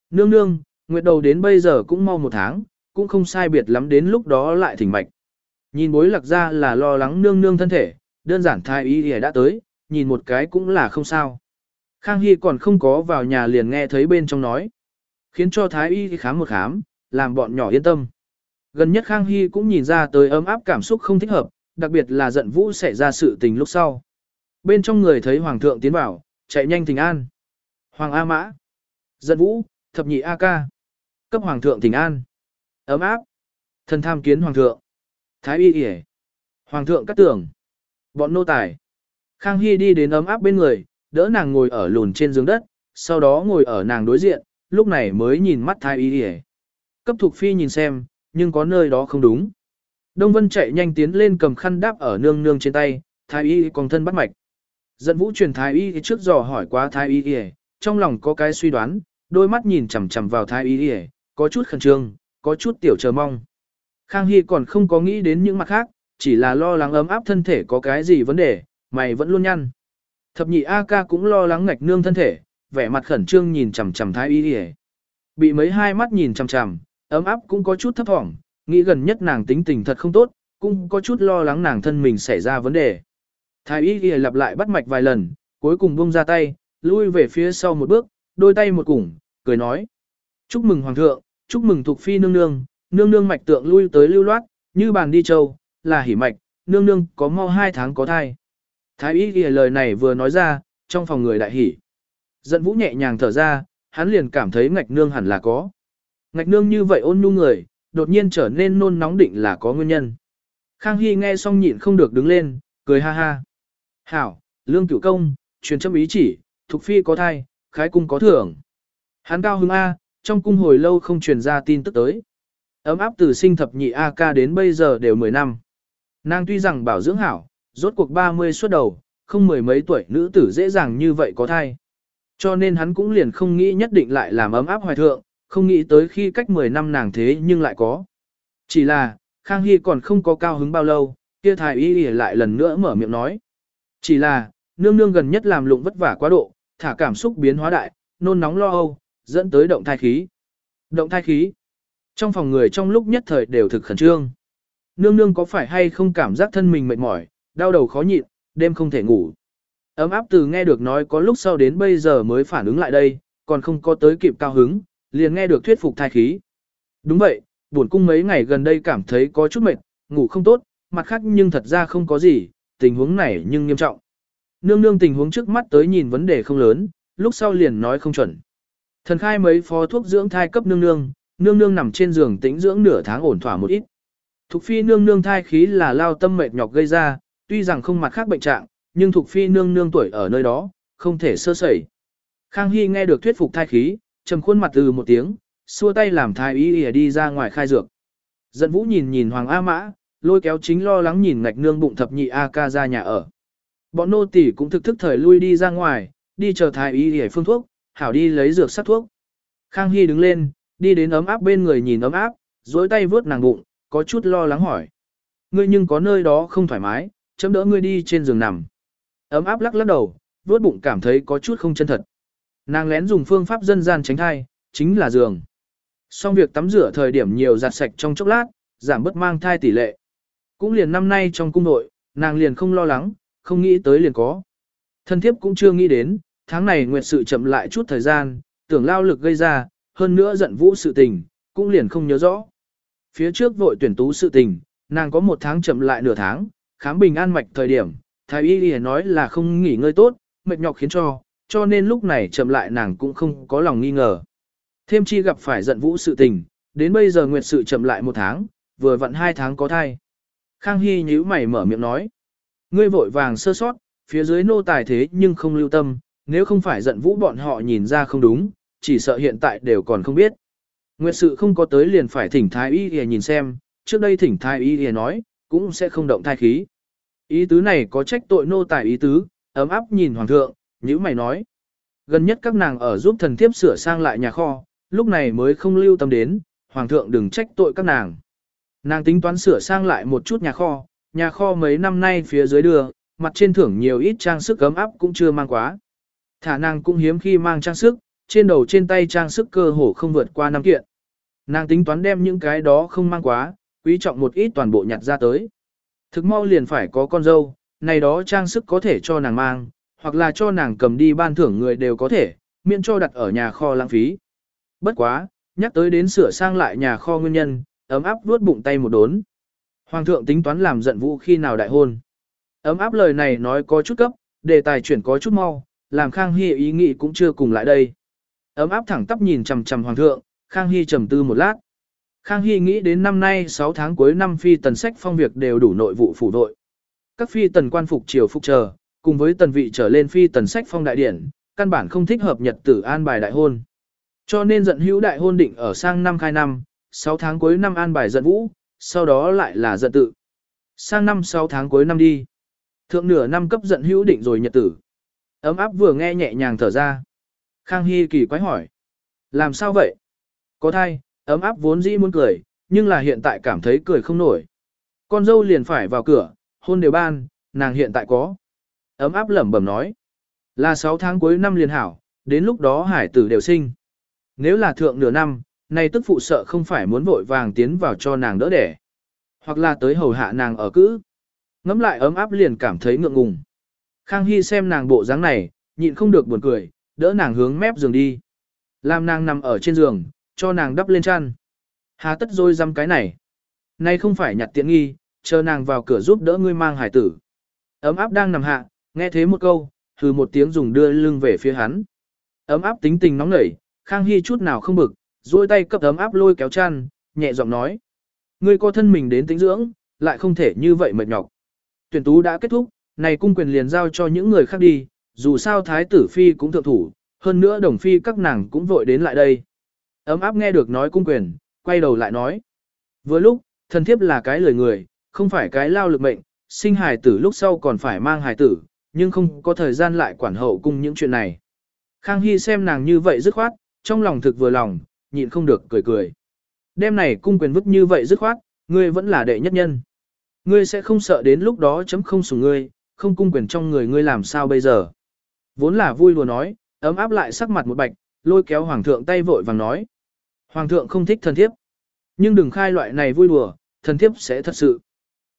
Nương nương, nguyệt đầu đến bây giờ cũng mau một tháng, cũng không sai biệt lắm đến lúc đó lại thỉnh mạch. Nhìn bối lạc ra là lo lắng nương nương thân thể, đơn giản thái y thì đã tới, nhìn một cái cũng là không sao. Khang Hy còn không có vào nhà liền nghe thấy bên trong nói. Khiến cho thái y khám một khám, làm bọn nhỏ yên tâm. Gần nhất Khang Hy cũng nhìn ra tới ấm áp cảm xúc không thích hợp, đặc biệt là giận vũ xảy ra sự tình lúc sau. Bên trong người thấy Hoàng thượng tiến vào, chạy nhanh thỉnh an. Hoàng A Mã, giận vũ, thập nhị A Ca, cấp Hoàng thượng thỉnh an. Ấm áp, thần tham kiến Hoàng thượng. Thái y yể, Hoàng thượng cắt tưởng. Bọn nô tài. Khang Hy đi đến ấm áp bên người, đỡ nàng ngồi ở lùn trên giường đất, sau đó ngồi ở nàng đối diện, lúc này mới nhìn mắt thái y đi Cấp thuộc phi nhìn xem, nhưng có nơi đó không đúng. Đông Vân chạy nhanh tiến lên cầm khăn đáp ở nương nương trên tay, thái y còn thân bắt mạch. Dẫn vũ truyền thái y trước dò hỏi quá thái y đi trong lòng có cái suy đoán, đôi mắt nhìn chằm chằm vào thái y đi có chút khẩn trương, có chút tiểu chờ mong. Khang Hy còn không có nghĩ đến những mặt khác, chỉ là lo lắng ấm áp thân thể có cái gì vấn đề, mày vẫn luôn nhăn. Thập nhị A ca cũng lo lắng ngạch nương thân thể, vẻ mặt khẩn trương nhìn chằm chằm thái y y. Bị mấy hai mắt nhìn chằm chằm, ấm áp cũng có chút thấp thỏm, nghĩ gần nhất nàng tính tình thật không tốt, cũng có chút lo lắng nàng thân mình xảy ra vấn đề. Thái y ghi lặp lại bắt mạch vài lần, cuối cùng buông ra tay, lui về phía sau một bước, đôi tay một củng, cười nói. Chúc mừng Hoàng thượng, chúc mừng thuộc Phi nương nương, nương nương mạch tượng lui tới lưu loát, như bàn đi châu, là hỉ mạch, nương nương có mau hai tháng có thai. Thái y ghi lời này vừa nói ra, trong phòng người đại hỉ. Giận vũ nhẹ nhàng thở ra, hắn liền cảm thấy ngạch nương hẳn là có. Ngạch nương như vậy ôn nhu người, đột nhiên trở nên nôn nóng định là có nguyên nhân. Khang Hy nghe xong nhịn không được đứng lên, cười ha ha. Hảo, lương cửu công, truyền châm ý chỉ, Thục Phi có thai, khái cung có thưởng. Hắn cao hứng A, trong cung hồi lâu không truyền ra tin tức tới. Ấm áp từ sinh thập nhị A ca đến bây giờ đều 10 năm. Nàng tuy rằng bảo dưỡng hảo, rốt cuộc 30 suốt đầu, không mười mấy tuổi nữ tử dễ dàng như vậy có thai. Cho nên hắn cũng liền không nghĩ nhất định lại làm ấm áp hoài thượng, không nghĩ tới khi cách 10 năm nàng thế nhưng lại có. Chỉ là, Khang Hy còn không có cao hứng bao lâu, kia thái y lại lần nữa mở miệng nói. Chỉ là, nương nương gần nhất làm lụng vất vả quá độ, thả cảm xúc biến hóa đại, nôn nóng lo âu, dẫn tới động thai khí. Động thai khí. Trong phòng người trong lúc nhất thời đều thực khẩn trương. Nương nương có phải hay không cảm giác thân mình mệt mỏi, đau đầu khó nhịn, đêm không thể ngủ. Ấm áp từ nghe được nói có lúc sau đến bây giờ mới phản ứng lại đây, còn không có tới kịp cao hứng, liền nghe được thuyết phục thai khí. Đúng vậy, buồn cung mấy ngày gần đây cảm thấy có chút mệt, ngủ không tốt, mặt khác nhưng thật ra không có gì, tình huống này nhưng nghiêm trọng. Nương nương tình huống trước mắt tới nhìn vấn đề không lớn, lúc sau liền nói không chuẩn. Thần khai mấy phó thuốc dưỡng thai cấp nương nương, nương nương nằm trên giường tĩnh dưỡng nửa tháng ổn thỏa một ít. Thục phi nương nương thai khí là lao tâm mệt nhọc gây ra, tuy rằng không mặt khác bệnh trạng, nhưng thục phi nương nương tuổi ở nơi đó, không thể sơ sẩy. Khang Hy nghe được thuyết phục thai khí, trầm khuôn mặt từ một tiếng, xua tay làm thái y đi ra ngoài khai dược. Dận vũ nhìn nhìn Hoàng A Mã, lôi kéo chính lo lắng nhìn ngạch nương bụng thập nhị A ca ra nhà ở. Bọn nô tỳ cũng thực thức thời lui đi ra ngoài, đi chờ thái y để phương thuốc, hảo đi lấy dược sát thuốc. Khang Hy đứng lên, đi đến ấm áp bên người nhìn ấm áp, dối tay vớt nàng bụng, có chút lo lắng hỏi. Ngươi nhưng có nơi đó không thoải mái, chấm đỡ ngươi đi trên giường nằm. Ấm áp lắc lắc đầu, vuốt bụng cảm thấy có chút không chân thật. Nàng lén dùng phương pháp dân gian tránh thai, chính là giường. Xong việc tắm rửa thời điểm nhiều giặt sạch trong chốc lát, giảm bớt mang thai tỷ lệ. Cũng liền năm nay trong cung nội, nàng liền không lo lắng, không nghĩ tới liền có. Thân thiếp cũng chưa nghĩ đến, tháng này nguyệt sự chậm lại chút thời gian, tưởng lao lực gây ra, hơn nữa giận vũ sự tình, cũng liền không nhớ rõ. Phía trước vội tuyển tú sự tình, nàng có một tháng chậm lại nửa tháng, khám bình an mạch thời điểm, thái y y nói là không nghỉ ngơi tốt, mệt nhọc khiến cho, cho nên lúc này chậm lại nàng cũng không có lòng nghi ngờ. Thêm chi gặp phải giận vũ sự tình, đến bây giờ nguyệt sự chậm lại một tháng, vừa vặn hai tháng có thai. Khang Hy nhíu mày mở miệng nói. Ngươi vội vàng sơ sót, phía dưới nô tài thế nhưng không lưu tâm, nếu không phải giận vũ bọn họ nhìn ra không đúng, chỉ sợ hiện tại đều còn không biết. Nguyệt sự không có tới liền phải thỉnh thái y để nhìn xem, trước đây thỉnh thái y để nói, cũng sẽ không động thai khí. Ý tứ này có trách tội nô tài ý tứ, ấm áp nhìn hoàng thượng, như mày nói. Gần nhất các nàng ở giúp thần thiếp sửa sang lại nhà kho, lúc này mới không lưu tâm đến, hoàng thượng đừng trách tội các nàng. Nàng tính toán sửa sang lại một chút nhà kho, nhà kho mấy năm nay phía dưới đường, mặt trên thưởng nhiều ít trang sức gấm áp cũng chưa mang quá. Thả nàng cũng hiếm khi mang trang sức, trên đầu trên tay trang sức cơ hồ không vượt qua năm kiện. Nàng tính toán đem những cái đó không mang quá, quý trọng một ít toàn bộ nhặt ra tới. Thực mau liền phải có con dâu, này đó trang sức có thể cho nàng mang, hoặc là cho nàng cầm đi ban thưởng người đều có thể, miễn cho đặt ở nhà kho lãng phí. Bất quá, nhắc tới đến sửa sang lại nhà kho nguyên nhân, ấm áp vuốt bụng tay một đốn. Hoàng thượng tính toán làm giận vũ khi nào đại hôn. Ấm áp lời này nói có chút cấp, đề tài chuyển có chút mau, làm Khang Hy ý nghĩ cũng chưa cùng lại đây. Ấm áp thẳng tắp nhìn chằm chằm hoàng thượng, Khang Hy trầm tư một lát. Khang Hy nghĩ đến năm nay 6 tháng cuối năm phi tần sách phong việc đều đủ nội vụ phủ đội. Các phi tần quan phục triều phục chờ, cùng với tần vị trở lên phi tần sách phong đại điển, căn bản không thích hợp nhật tử an bài đại hôn. Cho nên giận hữu đại hôn định ở sang năm khai năm, 6 tháng cuối năm an bài giận vũ, sau đó lại là giận tự. Sang năm 6 tháng cuối năm đi. Thượng nửa năm cấp giận hữu định rồi nhật tử. Ấm áp vừa nghe nhẹ nhàng thở ra. Khang Hy kỳ quái hỏi. Làm sao vậy? Có thai, ấm áp vốn dĩ muốn cười, nhưng là hiện tại cảm thấy cười không nổi. Con dâu liền phải vào cửa, hôn đều ban, nàng hiện tại có. Ấm áp lẩm bẩm nói. Là 6 tháng cuối năm liền hảo, đến lúc đó hải tử đều sinh. Nếu là thượng nửa năm, nay tức phụ sợ không phải muốn vội vàng tiến vào cho nàng đỡ đẻ. Hoặc là tới hầu hạ nàng ở cữ. Ngắm lại ấm áp liền cảm thấy ngượng ngùng. Khang Hy xem nàng bộ dáng này, nhịn không được buồn cười, đỡ nàng hướng mép giường đi. Làm nàng nằm ở trên giường, cho nàng đắp lên chăn. Hà tất rồi dăm cái này. Nay không phải nhặt tiện nghi, chờ nàng vào cửa giúp đỡ ngươi mang hải tử. Ấm áp đang nằm hạ, nghe thế một câu, thử một tiếng dùng đưa lưng về phía hắn. Ấm áp tính tình nóng nảy, Khang Hy chút nào không bực, duỗi tay cấp ấm áp lôi kéo chăn, nhẹ giọng nói. Ngươi có thân mình đến tính dưỡng, lại không thể như vậy mệt nhọc. Tuyển tú đã kết thúc, này cung quyền liền giao cho những người khác đi, dù sao thái tử phi cũng thượng thủ, hơn nữa đồng phi các nàng cũng vội đến lại đây. Ấm áp nghe được nói cung quyền, quay đầu lại nói. Vừa lúc, thần thiếp là cái lời người, không phải cái lao lực mệnh, sinh hài tử lúc sau còn phải mang hài tử, nhưng không có thời gian lại quản hậu cung những chuyện này. Khang Hy xem nàng như vậy dứt khoát, trong lòng thực vừa lòng, nhịn không được cười cười. Đêm này cung quyền vứt như vậy dứt khoát, ngươi vẫn là đệ nhất nhân. Ngươi sẽ không sợ đến lúc đó chấm không sủng ngươi, không cung quyền trong người ngươi làm sao bây giờ. Vốn là vui lùa nói, ấm áp lại sắc mặt một bạch, lôi kéo hoàng thượng tay vội vàng nói. Hoàng thượng không thích thần thiếp. Nhưng đừng khai loại này vui đùa, thần thiếp sẽ thật sự.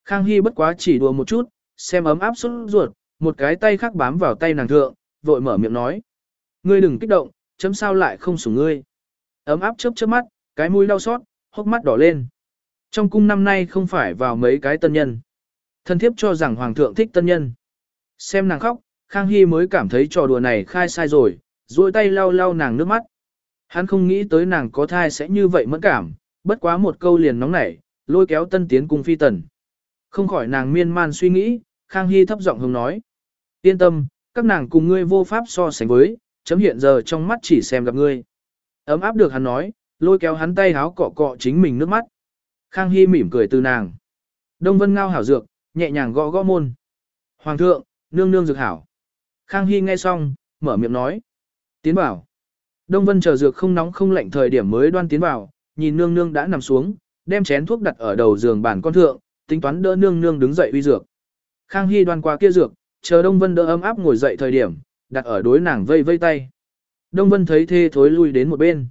Khang Hy bất quá chỉ đùa một chút, xem ấm áp xuất ruột, một cái tay khác bám vào tay nàng thượng, vội mở miệng nói. Ngươi đừng kích động, chấm sao lại không sủng ngươi. Ấm áp chớp chớp mắt, cái mũi đau xót, hốc mắt đỏ lên. Trong cung năm nay không phải vào mấy cái tân nhân. Thần thiếp cho rằng hoàng thượng thích tân nhân. Xem nàng khóc, Khang Hy mới cảm thấy trò đùa này khai sai rồi, duỗi tay lau lau nàng nước mắt. Hắn không nghĩ tới nàng có thai sẽ như vậy mẫn cảm, bất quá một câu liền nóng nảy, lôi kéo tân tiến cung phi tần. Không khỏi nàng miên man suy nghĩ, Khang Hy thấp giọng hướng nói. Yên tâm, các nàng cùng ngươi vô pháp so sánh với, chấm hiện giờ trong mắt chỉ xem gặp ngươi. Ấm áp được hắn nói, lôi kéo hắn tay háo cọ cọ chính mình nước mắt. Khang Hy mỉm cười từ nàng. Đông Vân ngao hảo dược, nhẹ nhàng gõ gõ môn. Hoàng thượng, nương nương dược hảo. Khang Hy nghe xong, mở miệng nói. Tiến bảo. Đông Vân chờ dược không nóng không lạnh thời điểm mới đoan tiến vào, nhìn nương nương đã nằm xuống, đem chén thuốc đặt ở đầu giường bàn con thượng, tính toán đỡ nương nương đứng dậy uy dược. Khang Hy đoan qua kia dược, chờ Đông Vân đỡ ấm áp ngồi dậy thời điểm, đặt ở đối nàng vây vây tay. Đông Vân thấy thê thối lui đến một bên.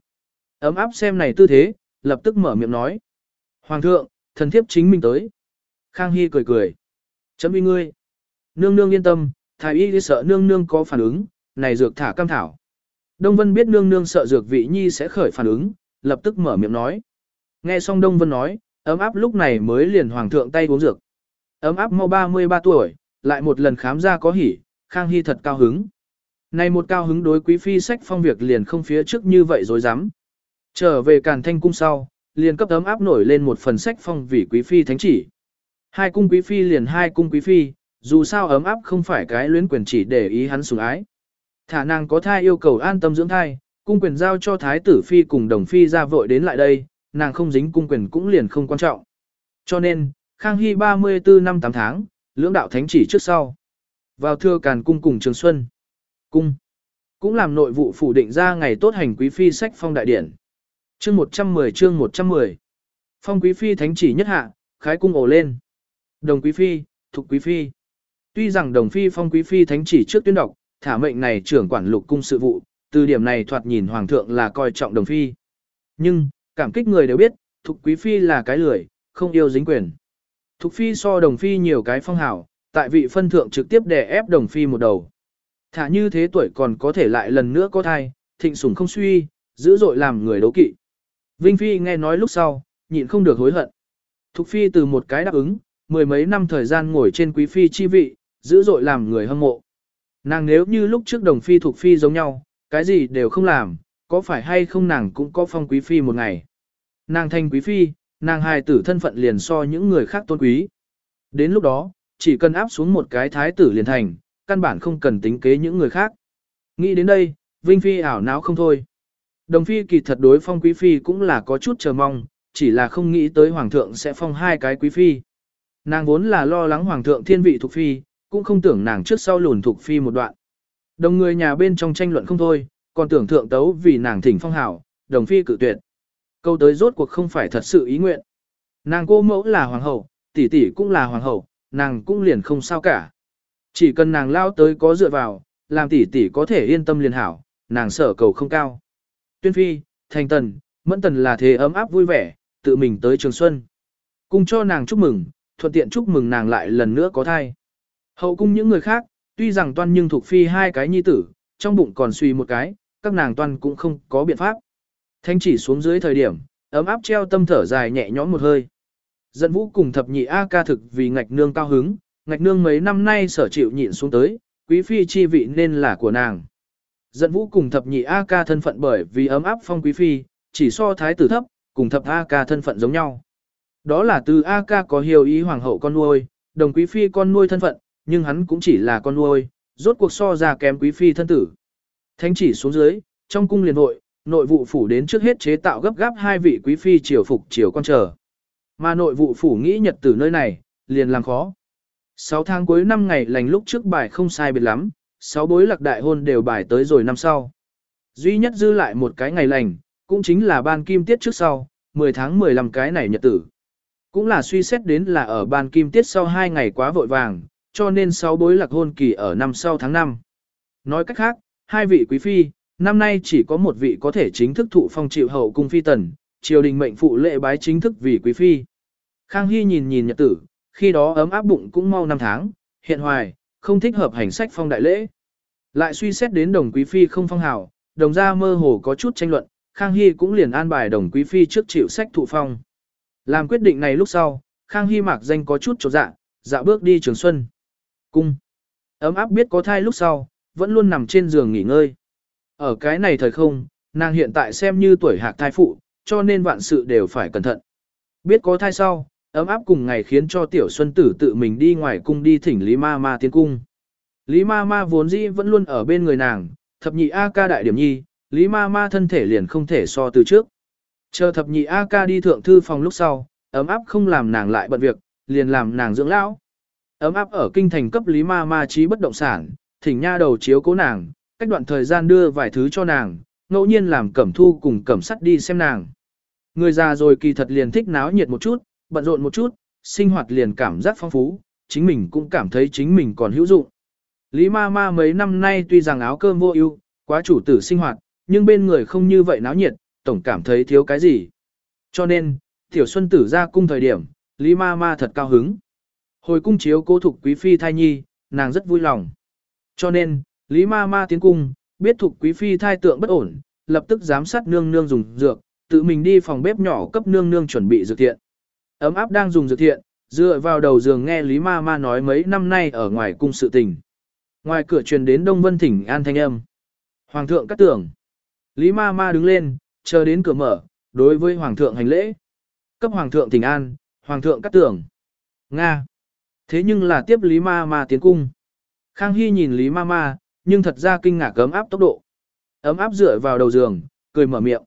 Ấm áp xem này tư thế, lập tức mở miệng nói. Hoàng thượng, thần thiếp chính mình tới. Khang Hy cười cười. Chấm uy ngươi. Nương nương yên tâm, thái y sợ nương nương có phản ứng, này dược thả cam thảo. Đông Vân biết nương nương sợ dược vị nhi sẽ khởi phản ứng, lập tức mở miệng nói. Nghe xong Đông Vân nói, ấm áp lúc này mới liền hoàng thượng tay uống dược. Ấm áp mau 33 tuổi, lại một lần khám ra có hỉ, Khang Hy thật cao hứng. Này một cao hứng đối quý phi sách phong việc liền không phía trước như vậy rồi dám. Trở về càn thanh cung sau, liền cấp ấm áp nổi lên một phần sách phong vì quý phi thánh chỉ. Hai cung quý phi liền hai cung quý phi, dù sao ấm áp không phải cái luyến quyền chỉ để ý hắn sủng ái. Thả nàng có thai yêu cầu an tâm dưỡng thai, cung quyền giao cho thái tử phi cùng đồng phi ra vội đến lại đây, nàng không dính cung quyền cũng liền không quan trọng. Cho nên, Khang Hy 34 năm 8 tháng, lưỡng đạo thánh chỉ trước sau. Vào thưa càn cung cùng Trường Xuân. Cung. Cũng làm nội vụ phủ định ra ngày tốt hành quý phi sách phong đại điển. Chương 110 chương 110. Phong quý phi thánh chỉ nhất hạ, khái cung ổ lên. Đồng quý phi, thục quý phi. Tuy rằng đồng phi phong quý phi thánh chỉ trước tuyên đọc, thả mệnh này trưởng quản lục cung sự vụ, từ điểm này thoạt nhìn hoàng thượng là coi trọng đồng phi. Nhưng, cảm kích người đều biết, thục quý phi là cái lười, không yêu dính quyền. Thục phi so đồng phi nhiều cái phong hảo, tại vị phân thượng trực tiếp đè ép đồng phi một đầu. Thả như thế tuổi còn có thể lại lần nữa có thai, thịnh sủng không suy, dữ dội làm người đấu kỵ. Vinh Phi nghe nói lúc sau, nhịn không được hối hận. Thục Phi từ một cái đáp ứng, mười mấy năm thời gian ngồi trên quý Phi chi vị, dữ dội làm người hâm mộ. Nàng nếu như lúc trước đồng Phi thuộc Phi giống nhau, cái gì đều không làm, có phải hay không nàng cũng có phong quý Phi một ngày. Nàng thành quý Phi, nàng hài tử thân phận liền so những người khác tôn quý. Đến lúc đó, chỉ cần áp xuống một cái thái tử liền thành, căn bản không cần tính kế những người khác. Nghĩ đến đây, Vinh Phi ảo não không thôi. Đồng phi kỳ thật đối phong quý phi cũng là có chút chờ mong, chỉ là không nghĩ tới hoàng thượng sẽ phong hai cái quý phi. Nàng vốn là lo lắng hoàng thượng thiên vị thuộc phi, cũng không tưởng nàng trước sau lùn thuộc phi một đoạn. Đồng người nhà bên trong tranh luận không thôi, còn tưởng thượng tấu vì nàng thỉnh phong hảo, đồng phi cự tuyệt. Câu tới rốt cuộc không phải thật sự ý nguyện. Nàng cô mẫu là hoàng hậu, tỷ tỷ cũng là hoàng hậu, nàng cũng liền không sao cả. Chỉ cần nàng lao tới có dựa vào, làm tỷ tỷ có thể yên tâm liền hảo, nàng sở cầu không cao. Tuyên phi, thành tần, mẫn tần là thế ấm áp vui vẻ, tự mình tới trường xuân. cùng cho nàng chúc mừng, thuận tiện chúc mừng nàng lại lần nữa có thai. Hậu cung những người khác, tuy rằng toan nhưng thuộc phi hai cái nhi tử, trong bụng còn suy một cái, các nàng toan cũng không có biện pháp. Thanh chỉ xuống dưới thời điểm, ấm áp treo tâm thở dài nhẹ nhõm một hơi. Dẫn vũ cùng thập nhị A ca thực vì ngạch nương cao hứng, ngạch nương mấy năm nay sở chịu nhịn xuống tới, quý phi chi vị nên là của nàng. Dẫn vũ cùng thập nhị A ca thân phận bởi vì ấm áp phong quý phi, chỉ so thái tử thấp, cùng thập A ca thân phận giống nhau. Đó là từ A ca có hiểu ý hoàng hậu con nuôi, đồng quý phi con nuôi thân phận, nhưng hắn cũng chỉ là con nuôi, rốt cuộc so ra kém quý phi thân tử. Thánh chỉ xuống dưới, trong cung liền hội, nội vụ phủ đến trước hết chế tạo gấp gáp hai vị quý phi triều phục triều con chờ. Mà nội vụ phủ nghĩ nhật tử nơi này, liền làm khó. Sáu tháng cuối năm ngày lành lúc trước bài không sai biệt lắm, sáu bối lạc đại hôn đều bài tới rồi năm sau. Duy nhất dư lại một cái ngày lành, cũng chính là ban kim tiết trước sau, 10 tháng 15 cái này nhật tử. Cũng là suy xét đến là ở ban kim tiết sau hai ngày quá vội vàng, cho nên sáu bối lạc hôn kỳ ở năm sau tháng 5. Nói cách khác, hai vị quý phi, năm nay chỉ có một vị có thể chính thức thụ phong chịu hậu cung phi tần, triều đình mệnh phụ lệ bái chính thức vì quý phi. Khang Hy nhìn nhìn nhật tử, khi đó ấm áp bụng cũng mau năm tháng, hiện hoài, không thích hợp hành sách phong đại lễ. Lại suy xét đến đồng quý phi không phong hào, đồng gia mơ hồ có chút tranh luận, Khang Hy cũng liền an bài đồng quý phi trước chịu sách thụ phong. Làm quyết định này lúc sau, Khang Hy mạc danh có chút trột dạ, dạ bước đi trường xuân. Cung. Ấm áp biết có thai lúc sau, vẫn luôn nằm trên giường nghỉ ngơi. Ở cái này thời không, nàng hiện tại xem như tuổi hạc thai phụ, cho nên vạn sự đều phải cẩn thận. Biết có thai sau, ấm áp cùng ngày khiến cho tiểu xuân tử tự mình đi ngoài cung đi thỉnh Lý Ma Ma tiến cung. Lý Ma Ma vốn dĩ vẫn luôn ở bên người nàng, thập nhị A ca đại điểm nhi, Lý Ma Ma thân thể liền không thể so từ trước. Chờ thập nhị A ca đi thượng thư phòng lúc sau, ấm áp không làm nàng lại bận việc, liền làm nàng dưỡng lão. Ấm áp ở kinh thành cấp Lý Ma Ma trí bất động sản, thỉnh nha đầu chiếu cố nàng, cách đoạn thời gian đưa vài thứ cho nàng, ngẫu nhiên làm cẩm thu cùng cẩm sắt đi xem nàng. Người già rồi kỳ thật liền thích náo nhiệt một chút, bận rộn một chút, sinh hoạt liền cảm giác phong phú, chính mình cũng cảm thấy chính mình còn hữu dụng. Lý ma ma mấy năm nay tuy rằng áo cơm vô ưu, quá chủ tử sinh hoạt, nhưng bên người không như vậy náo nhiệt, tổng cảm thấy thiếu cái gì. Cho nên, tiểu xuân tử ra cung thời điểm, Lý ma ma thật cao hứng. Hồi cung chiếu cố thục quý phi thai nhi, nàng rất vui lòng. Cho nên, Lý ma ma tiến cung, biết thục quý phi thai tượng bất ổn, lập tức giám sát nương nương dùng dược, tự mình đi phòng bếp nhỏ cấp nương nương chuẩn bị dược thiện. Ấm áp đang dùng dược thiện, dựa vào đầu giường nghe Lý ma ma nói mấy năm nay ở ngoài cung sự tình. Ngoài cửa truyền đến Đông Vân Thỉnh An thanh âm. Hoàng thượng cắt tưởng. Lý ma ma đứng lên, chờ đến cửa mở, đối với Hoàng thượng hành lễ. Cấp Hoàng thượng Thỉnh An, Hoàng thượng cắt tưởng. Nga. Thế nhưng là tiếp Lý ma ma tiến cung. Khang Hy nhìn Lý ma ma, nhưng thật ra kinh ngạc ấm áp tốc độ. Ấm áp dựa vào đầu giường, cười mở miệng.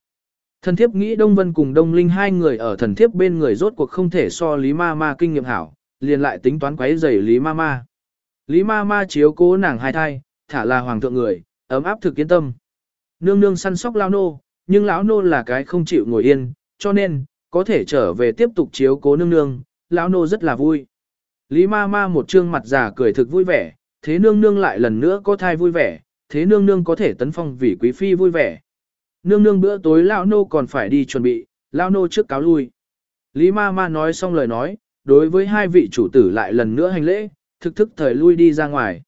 Thần thiếp nghĩ Đông Vân cùng Đông Linh hai người ở thần thiếp bên người rốt cuộc không thể so Lý ma ma kinh nghiệm hảo, liền lại tính toán quấy rầy Lý ma ma. Lý ma ma chiếu cố nàng hai thai, thả là hoàng thượng người, ấm áp thực yên tâm. Nương nương săn sóc lao nô, nhưng lão nô là cái không chịu ngồi yên, cho nên, có thể trở về tiếp tục chiếu cố nương nương, lão nô rất là vui. Lý ma ma một trương mặt già cười thực vui vẻ, thế nương nương lại lần nữa có thai vui vẻ, thế nương nương có thể tấn phong vì quý phi vui vẻ. Nương nương bữa tối lão nô còn phải đi chuẩn bị, lão nô trước cáo lui. Lý ma ma nói xong lời nói, đối với hai vị chủ tử lại lần nữa hành lễ, thực thức thời lui đi ra ngoài.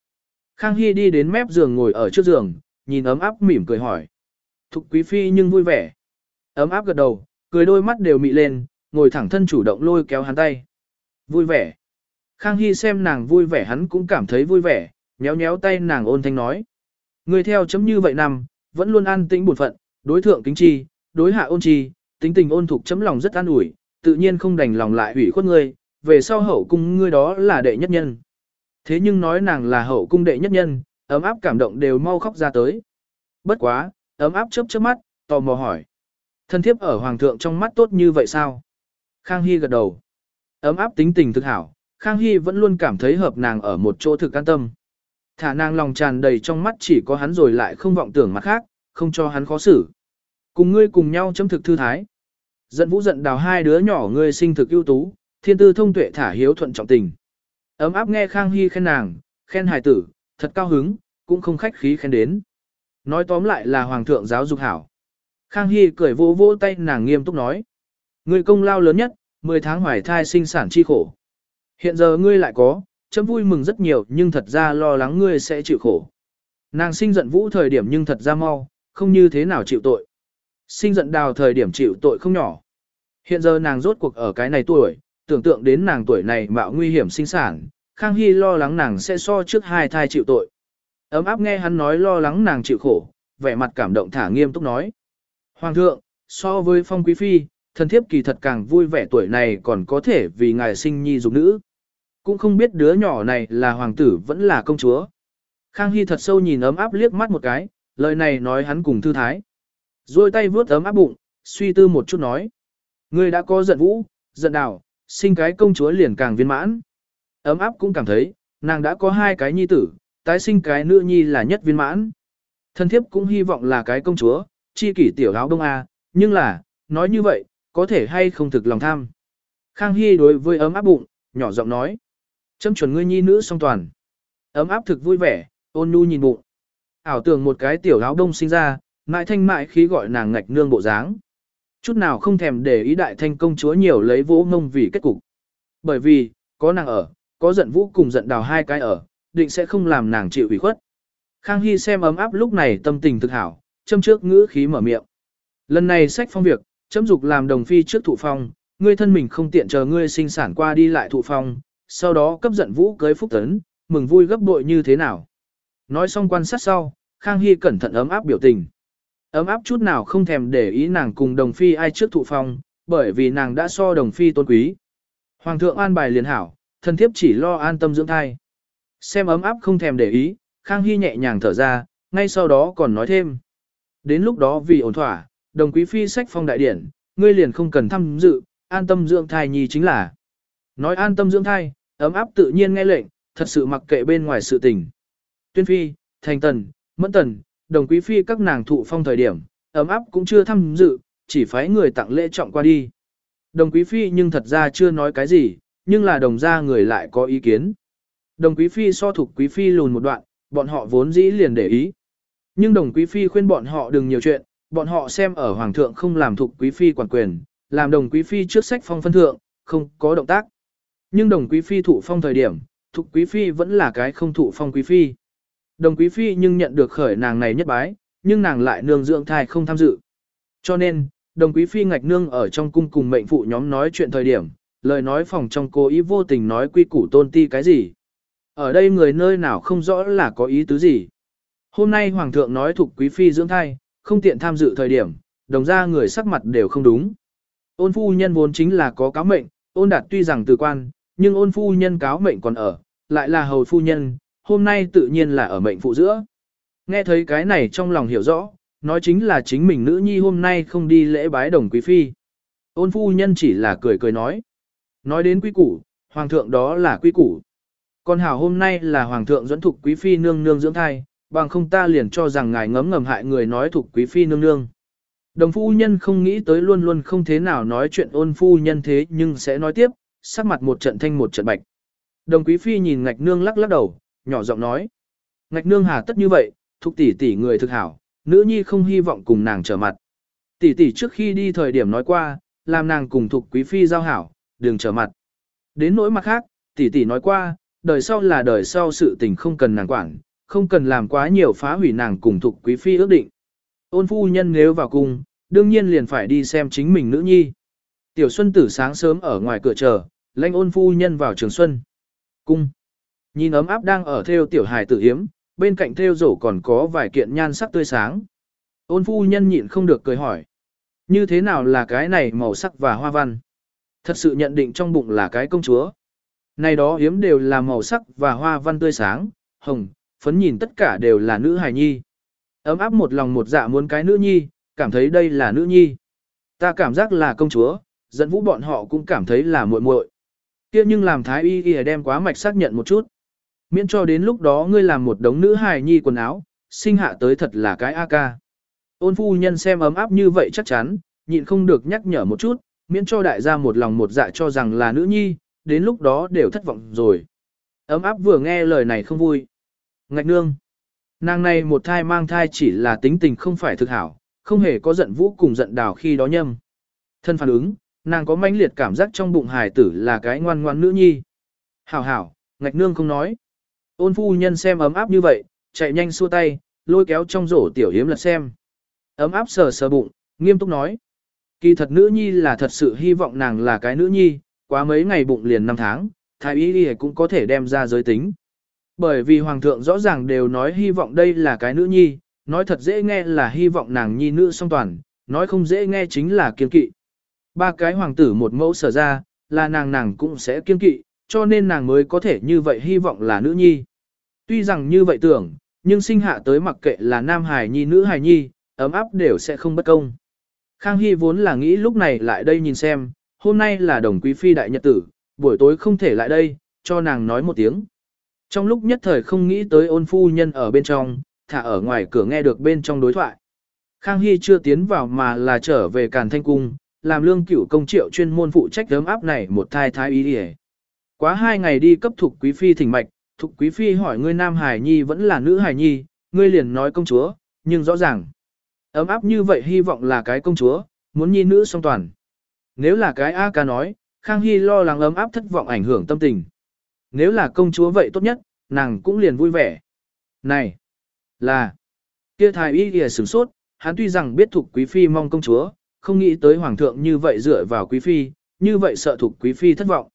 Khang Hy đi đến mép giường ngồi ở trước giường, nhìn ấm áp mỉm cười hỏi. Thục quý phi nhưng vui vẻ. Ấm áp gật đầu, cười đôi mắt đều mị lên, ngồi thẳng thân chủ động lôi kéo hắn tay. Vui vẻ. Khang Hy xem nàng vui vẻ hắn cũng cảm thấy vui vẻ, nhéo nhéo tay nàng ôn thanh nói. Người theo chấm như vậy nằm, vẫn luôn an tĩnh buồn phận, đối thượng kính chi, đối hạ ôn chi, tính tình ôn thục chấm lòng rất an ủi, tự nhiên không đành lòng lại hủy khuất ngươi, về sau hậu cung ngươi đó là đệ nhất nhân. Thế nhưng nói nàng là hậu cung đệ nhất nhân, ấm áp cảm động đều mau khóc ra tới. Bất quá, ấm áp chớp chớp mắt, tò mò hỏi. Thân thiếp ở hoàng thượng trong mắt tốt như vậy sao? Khang Hy gật đầu. Ấm áp tính tình thực hảo, Khang Hy vẫn luôn cảm thấy hợp nàng ở một chỗ thực an tâm. Thả nàng lòng tràn đầy trong mắt chỉ có hắn rồi lại không vọng tưởng mặt khác, không cho hắn khó xử. Cùng ngươi cùng nhau chấm thực thư thái. Giận vũ giận đào hai đứa nhỏ ngươi sinh thực ưu tú, thiên tư thông tuệ thả hiếu thuận trọng tình. Ấm áp nghe Khang Hy khen nàng, khen hài tử, thật cao hứng, cũng không khách khí khen đến. Nói tóm lại là hoàng thượng giáo dục hảo. Khang Hy cười vỗ vỗ tay nàng nghiêm túc nói. người công lao lớn nhất, 10 tháng hoài thai sinh sản chi khổ. Hiện giờ ngươi lại có, chấm vui mừng rất nhiều nhưng thật ra lo lắng ngươi sẽ chịu khổ. Nàng sinh giận vũ thời điểm nhưng thật ra mau, không như thế nào chịu tội. Sinh giận đào thời điểm chịu tội không nhỏ. Hiện giờ nàng rốt cuộc ở cái này tuổi, tưởng tượng đến nàng tuổi này mạo nguy hiểm sinh sản, Khang Hy lo lắng nàng sẽ so trước hai thai chịu tội. Ấm áp nghe hắn nói lo lắng nàng chịu khổ, vẻ mặt cảm động thả nghiêm túc nói. Hoàng thượng, so với phong quý phi, thần thiếp kỳ thật càng vui vẻ tuổi này còn có thể vì ngài sinh nhi dục nữ. Cũng không biết đứa nhỏ này là hoàng tử vẫn là công chúa. Khang Hy thật sâu nhìn ấm áp liếc mắt một cái, lời này nói hắn cùng thư thái. Rồi tay vướt ấm áp bụng, suy tư một chút nói. Ngươi đã có giận vũ, giận đào, sinh cái công chúa liền càng viên mãn. Ấm áp cũng cảm thấy, nàng đã có hai cái nhi tử, tái sinh cái nữ nhi là nhất viên mãn. Thân thiếp cũng hy vọng là cái công chúa, chi kỷ tiểu áo đông A, nhưng là, nói như vậy, có thể hay không thực lòng tham. Khang Hy đối với ấm áp bụng, nhỏ giọng nói. Châm chuẩn ngươi nhi nữ song toàn. Ấm áp thực vui vẻ, ôn nhu nhìn bụng. Ảo tưởng một cái tiểu áo đông sinh ra, mại thanh mại khí gọi nàng ngạch nương bộ dáng. Chút nào không thèm để ý đại thanh công chúa nhiều lấy vỗ ngông vì kết cục. Bởi vì, có nàng ở, có giận vũ cùng giận đào hai cái ở, định sẽ không làm nàng chịu ủy khuất. Khang Hy xem ấm áp lúc này tâm tình thực hảo, châm trước ngữ khí mở miệng. Lần này sách phong việc, chấm dục làm đồng phi trước thụ phong, ngươi thân mình không tiện chờ ngươi sinh sản qua đi lại thụ phong, sau đó cấp giận vũ cưới phúc tấn, mừng vui gấp bội như thế nào. Nói xong quan sát sau, Khang Hy cẩn thận ấm áp biểu tình. Ấm áp chút nào không thèm để ý nàng cùng đồng phi ai trước thụ phong, bởi vì nàng đã so đồng phi tôn quý. Hoàng thượng an bài liền hảo, thân thiếp chỉ lo an tâm dưỡng thai. Xem ấm áp không thèm để ý, Khang Hy nhẹ nhàng thở ra, ngay sau đó còn nói thêm. Đến lúc đó vì ổn thỏa, đồng quý phi sách phong đại điển, ngươi liền không cần tham dự, an tâm dưỡng thai nhi chính là. Nói an tâm dưỡng thai, ấm áp tự nhiên nghe lệnh, thật sự mặc kệ bên ngoài sự tình. Tuyên phi, thành tần, mẫn tần, đồng quý phi các nàng thụ phong thời điểm, ấm áp cũng chưa tham dự, chỉ phái người tặng lễ trọng qua đi. Đồng quý phi nhưng thật ra chưa nói cái gì, nhưng là đồng gia người lại có ý kiến. Đồng quý phi so thuộc quý phi lùn một đoạn, bọn họ vốn dĩ liền để ý. Nhưng đồng quý phi khuyên bọn họ đừng nhiều chuyện, bọn họ xem ở hoàng thượng không làm thuộc quý phi quản quyền, làm đồng quý phi trước sách phong phân thượng, không có động tác. Nhưng đồng quý phi thụ phong thời điểm, thuộc quý phi vẫn là cái không thụ phong quý phi. Đồng quý phi nhưng nhận được khởi nàng này nhất bái, nhưng nàng lại nương dưỡng thai không tham dự. Cho nên, đồng quý phi ngạch nương ở trong cung cùng mệnh phụ nhóm nói chuyện thời điểm, lời nói phòng trong cố ý vô tình nói quy củ tôn ti cái gì. Ở đây người nơi nào không rõ là có ý tứ gì. Hôm nay hoàng thượng nói thuộc quý phi dưỡng thai, không tiện tham dự thời điểm, đồng ra người sắc mặt đều không đúng. Ôn phu nhân vốn chính là có cáo mệnh, ôn đạt tuy rằng từ quan, nhưng ôn phu nhân cáo mệnh còn ở, lại là hầu phu nhân, hôm nay tự nhiên là ở mệnh phụ giữa. Nghe thấy cái này trong lòng hiểu rõ, nói chính là chính mình nữ nhi hôm nay không đi lễ bái đồng quý phi. Ôn phu nhân chỉ là cười cười nói. Nói đến quý củ, hoàng thượng đó là quý củ. Còn hảo hôm nay là hoàng thượng dẫn thục quý phi nương nương dưỡng thai, bằng không ta liền cho rằng ngài ngấm ngầm hại người nói thuộc quý phi nương nương. Đồng phu nhân không nghĩ tới luôn luôn không thế nào nói chuyện ôn phu nhân thế nhưng sẽ nói tiếp, sắc mặt một trận thanh một trận bạch. Đồng quý phi nhìn ngạch nương lắc lắc đầu, nhỏ giọng nói. Ngạch nương hà tất như vậy, thuộc tỷ tỷ người thực hảo, nữ nhi không hy vọng cùng nàng trở mặt. Tỷ tỷ trước khi đi thời điểm nói qua, làm nàng cùng thuộc quý phi giao hảo, đừng trở mặt. Đến nỗi mặt khác, tỷ tỷ nói qua, đời sau là đời sau sự tình không cần nàng quản, không cần làm quá nhiều phá hủy nàng cùng thuộc quý phi ước định. Ôn phu nhân nếu vào cung, đương nhiên liền phải đi xem chính mình nữ nhi. Tiểu Xuân tử sáng sớm ở ngoài cửa chờ, lãnh ôn phu nhân vào trường Xuân. Cung. Nhìn ấm áp đang ở theo tiểu hài tử hiếm, bên cạnh theo rổ còn có vài kiện nhan sắc tươi sáng. Ôn phu nhân nhịn không được cười hỏi. Như thế nào là cái này màu sắc và hoa văn? Thật sự nhận định trong bụng là cái công chúa. Này đó hiếm đều là màu sắc và hoa văn tươi sáng, hồng, phấn nhìn tất cả đều là nữ hài nhi. Ấm áp một lòng một dạ muốn cái nữ nhi, cảm thấy đây là nữ nhi. Ta cảm giác là công chúa, dẫn vũ bọn họ cũng cảm thấy là muội muội. Kia nhưng làm thái y y đem quá mạch xác nhận một chút. Miễn cho đến lúc đó ngươi làm một đống nữ hài nhi quần áo, sinh hạ tới thật là cái a ca. Ôn phu nhân xem ấm áp như vậy chắc chắn, nhịn không được nhắc nhở một chút, miễn cho đại gia một lòng một dạ cho rằng là nữ nhi, đến lúc đó đều thất vọng rồi. Ấm áp vừa nghe lời này không vui. Ngạch nương. Nàng này một thai mang thai chỉ là tính tình không phải thực hảo, không hề có giận vũ cùng giận đào khi đó nhâm. Thân phản ứng, nàng có mãnh liệt cảm giác trong bụng hài tử là cái ngoan ngoan nữ nhi. Hảo hảo, ngạch nương không nói. Ôn phu nhân xem ấm áp như vậy, chạy nhanh xua tay, lôi kéo trong rổ tiểu hiếm lật xem. Ấm áp sờ sờ bụng, nghiêm túc nói. Kỳ thật nữ nhi là thật sự hy vọng nàng là cái nữ nhi, quá mấy ngày bụng liền năm tháng, thái y cũng có thể đem ra giới tính. Bởi vì hoàng thượng rõ ràng đều nói hy vọng đây là cái nữ nhi, nói thật dễ nghe là hy vọng nàng nhi nữ song toàn, nói không dễ nghe chính là kiên kỵ. Ba cái hoàng tử một mẫu sở ra, là nàng nàng cũng sẽ kiên kỵ, cho nên nàng mới có thể như vậy hy vọng là nữ nhi. Tuy rằng như vậy tưởng, nhưng sinh hạ tới mặc kệ là nam hài nhi nữ hài nhi, ấm áp đều sẽ không bất công. Khang Hy vốn là nghĩ lúc này lại đây nhìn xem, hôm nay là đồng quý phi đại nhật tử, buổi tối không thể lại đây, cho nàng nói một tiếng. Trong lúc nhất thời không nghĩ tới ôn phu nhân ở bên trong, thả ở ngoài cửa nghe được bên trong đối thoại. Khang Hy chưa tiến vào mà là trở về Càn Thanh Cung, làm lương cửu công triệu chuyên môn phụ trách ấm áp này một thai thái ý địa. Quá hai ngày đi cấp thuộc quý phi thỉnh mạch, thục quý phi hỏi ngươi nam hải nhi vẫn là nữ hải nhi, ngươi liền nói công chúa, nhưng rõ ràng. Ấm áp như vậy hy vọng là cái công chúa, muốn nhi nữ song toàn. Nếu là cái A ca nói, Khang Hy lo lắng ấm áp thất vọng ảnh hưởng tâm tình. Nếu là công chúa vậy tốt nhất, nàng cũng liền vui vẻ. Này, là, kia thái y kìa sửng sốt, hắn tuy rằng biết thuộc quý phi mong công chúa, không nghĩ tới hoàng thượng như vậy dựa vào quý phi, như vậy sợ thuộc quý phi thất vọng.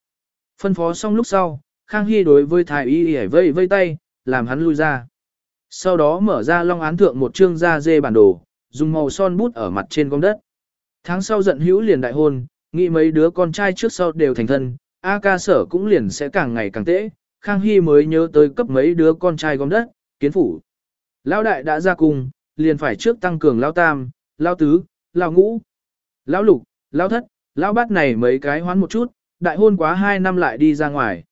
Phân phó xong lúc sau, Khang Hy đối với thái y kìa vây vây tay, làm hắn lui ra. Sau đó mở ra long án thượng một chương da dê bản đồ, dùng màu son bút ở mặt trên gom đất. Tháng sau giận hữu liền đại hôn, nghĩ mấy đứa con trai trước sau đều thành thân, A ca sở cũng liền sẽ càng ngày càng tễ, Khang Hy mới nhớ tới cấp mấy đứa con trai gom đất, kiến phủ. Lão đại đã ra cùng, liền phải trước tăng cường lão tam, lão tứ, lão ngũ, lão lục, lão thất, lão bát này mấy cái hoán một chút, đại hôn quá hai năm lại đi ra ngoài.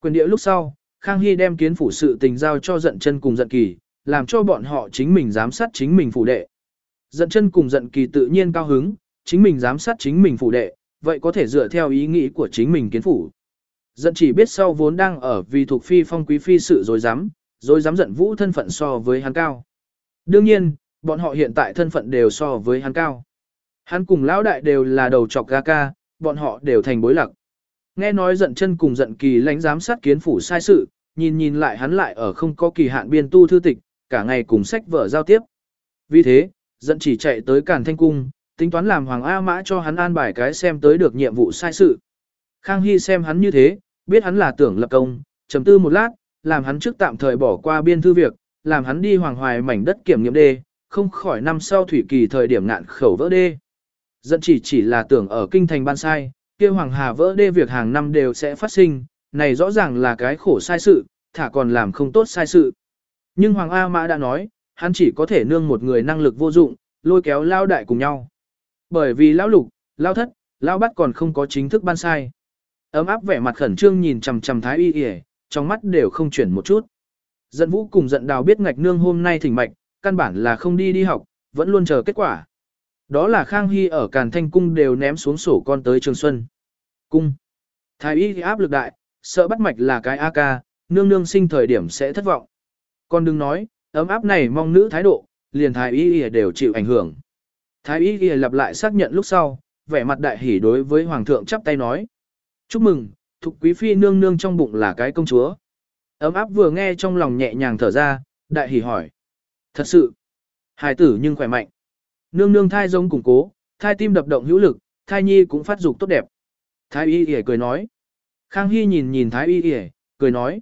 Quyền địa lúc sau, Khang Hy đem kiến phủ sự tình giao cho giận chân cùng giận kỳ, làm cho bọn họ chính mình giám sát chính mình phủ đệ. Giận chân cùng giận kỳ tự nhiên cao hứng, chính mình giám sát chính mình phủ đệ, vậy có thể dựa theo ý nghĩ của chính mình kiến phủ. Giận chỉ biết sau vốn đang ở vì thuộc phi phong quý phi sự dối dám, dối dám giận vũ thân phận so với hắn cao. Đương nhiên, bọn họ hiện tại thân phận đều so với hắn cao. Hắn cùng lão đại đều là đầu chọc ga ca, bọn họ đều thành bối lạc. Nghe nói giận chân cùng giận kỳ lãnh giám sát kiến phủ sai sự, nhìn nhìn lại hắn lại ở không có kỳ hạn biên tu thư tịch, cả ngày cùng sách vở giao tiếp. Vì thế, giận chỉ chạy tới Càn Thanh Cung, tính toán làm Hoàng A Mã cho hắn an bài cái xem tới được nhiệm vụ sai sự. Khang Hy xem hắn như thế, biết hắn là tưởng lập công, trầm tư một lát, làm hắn trước tạm thời bỏ qua biên thư việc, làm hắn đi hoàng hoài mảnh đất kiểm nghiệm đê, không khỏi năm sau thủy kỳ thời điểm ngạn khẩu vỡ đê. Dẫn chỉ chỉ là tưởng ở kinh thành ban sai, kia hoàng hà vỡ đê việc hàng năm đều sẽ phát sinh, này rõ ràng là cái khổ sai sự, thả còn làm không tốt sai sự. Nhưng Hoàng A Mã đã nói, hắn chỉ có thể nương một người năng lực vô dụng, lôi kéo lao đại cùng nhau. Bởi vì lão lục, lão thất, lão bắt còn không có chính thức ban sai. Ấm áp vẻ mặt khẩn trương nhìn chằm chằm thái y y, trong mắt đều không chuyển một chút. Giận vũ cùng giận đào biết ngạch nương hôm nay thỉnh mạch, căn bản là không đi đi học, vẫn luôn chờ kết quả. Đó là Khang Hy ở Càn Thanh Cung đều ném xuống sổ con tới Trường Xuân. Cung. Thái y áp lực đại, sợ bắt mạch là cái AK, nương nương sinh thời điểm sẽ thất vọng. Con đừng nói, ấm áp này mong nữ thái độ, liền thái y đều chịu ảnh hưởng. Thái y ghi lặp lại xác nhận lúc sau, vẻ mặt đại hỉ đối với hoàng thượng chắp tay nói. Chúc mừng, thục quý phi nương nương trong bụng là cái công chúa. Ấm áp vừa nghe trong lòng nhẹ nhàng thở ra, đại hỉ hỏi. Thật sự, hài tử nhưng khỏe mạnh. Nương nương thai giống củng cố, thai tim đập động hữu lực, thai nhi cũng phát dục tốt đẹp. Thái y ghi cười nói. Khang Hy nhìn nhìn Thái y ghi, cười nói.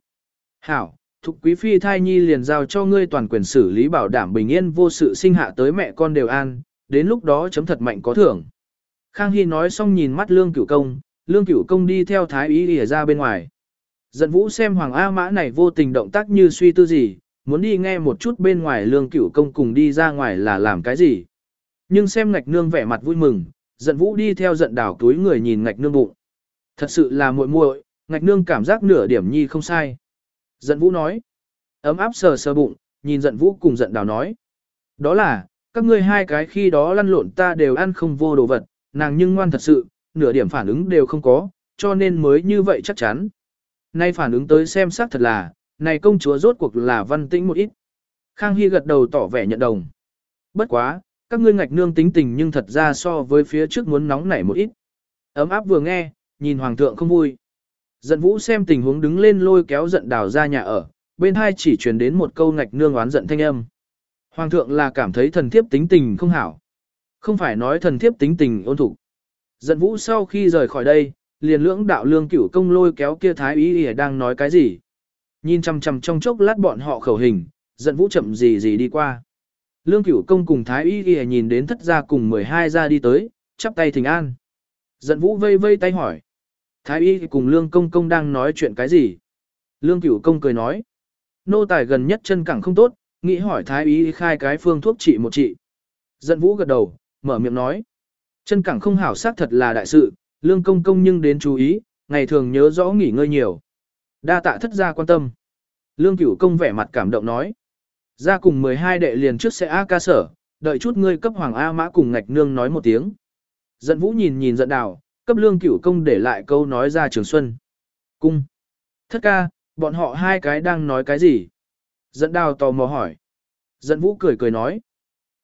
Hảo, thục quý phi thai nhi liền giao cho ngươi toàn quyền xử lý bảo đảm bình yên vô sự sinh hạ tới mẹ con đều an, đến lúc đó chấm thật mạnh có thưởng. Khang Hy nói xong nhìn mắt Lương Cửu Công, Lương Cửu Công đi theo Thái Ý đi ra bên ngoài. Giận Vũ xem Hoàng A Mã này vô tình động tác như suy tư gì, muốn đi nghe một chút bên ngoài Lương Cửu Công cùng đi ra ngoài là làm cái gì. Nhưng xem ngạch nương vẻ mặt vui mừng, giận Vũ đi theo giận đảo túi người nhìn ngạch nương bụng. Thật sự là muội muội, ngạch nương cảm giác nửa điểm nhi không sai. Giận Vũ nói, ấm áp sờ sờ bụng, nhìn giận Vũ cùng giận đảo nói. Đó là, các ngươi hai cái khi đó lăn lộn ta đều ăn không vô đồ vật, nàng nhưng ngoan thật sự, nửa điểm phản ứng đều không có, cho nên mới như vậy chắc chắn. Nay phản ứng tới xem xác thật là, này công chúa rốt cuộc là văn tĩnh một ít. Khang Hy gật đầu tỏ vẻ nhận đồng. Bất quá, các ngươi ngạch nương tính tình nhưng thật ra so với phía trước muốn nóng nảy một ít. Ấm áp vừa nghe, nhìn hoàng thượng không vui. Giận vũ xem tình huống đứng lên lôi kéo giận đào ra nhà ở, bên hai chỉ truyền đến một câu ngạch nương oán giận thanh âm. Hoàng thượng là cảm thấy thần thiếp tính tình không hảo. Không phải nói thần thiếp tính tình ôn thủ. Giận vũ sau khi rời khỏi đây, liền lưỡng đạo lương cửu công lôi kéo kia thái ý ỉa đang nói cái gì. Nhìn chằm chằm trong chốc lát bọn họ khẩu hình, giận vũ chậm gì gì đi qua. Lương cửu công cùng thái ý ỉa nhìn đến thất gia cùng 12 gia đi tới, chắp tay thỉnh an. Giận vũ vây vây tay hỏi. Thái y cùng lương công công đang nói chuyện cái gì? Lương cửu công cười nói. Nô tài gần nhất chân cẳng không tốt, nghĩ hỏi thái y khai cái phương thuốc trị một trị. Giận vũ gật đầu, mở miệng nói. Chân cẳng không hảo xác thật là đại sự, lương công công nhưng đến chú ý, ngày thường nhớ rõ nghỉ ngơi nhiều. Đa tạ thất gia quan tâm. Lương cửu công vẻ mặt cảm động nói. Ra cùng 12 đệ liền trước sẽ A ca sở, đợi chút ngươi cấp hoàng A mã cùng ngạch nương nói một tiếng. Giận vũ nhìn nhìn giận đào, cấp lương cửu công để lại câu nói ra trường xuân. Cung. Thất ca, bọn họ hai cái đang nói cái gì? Dẫn đào tò mò hỏi. dẫn vũ cười cười nói.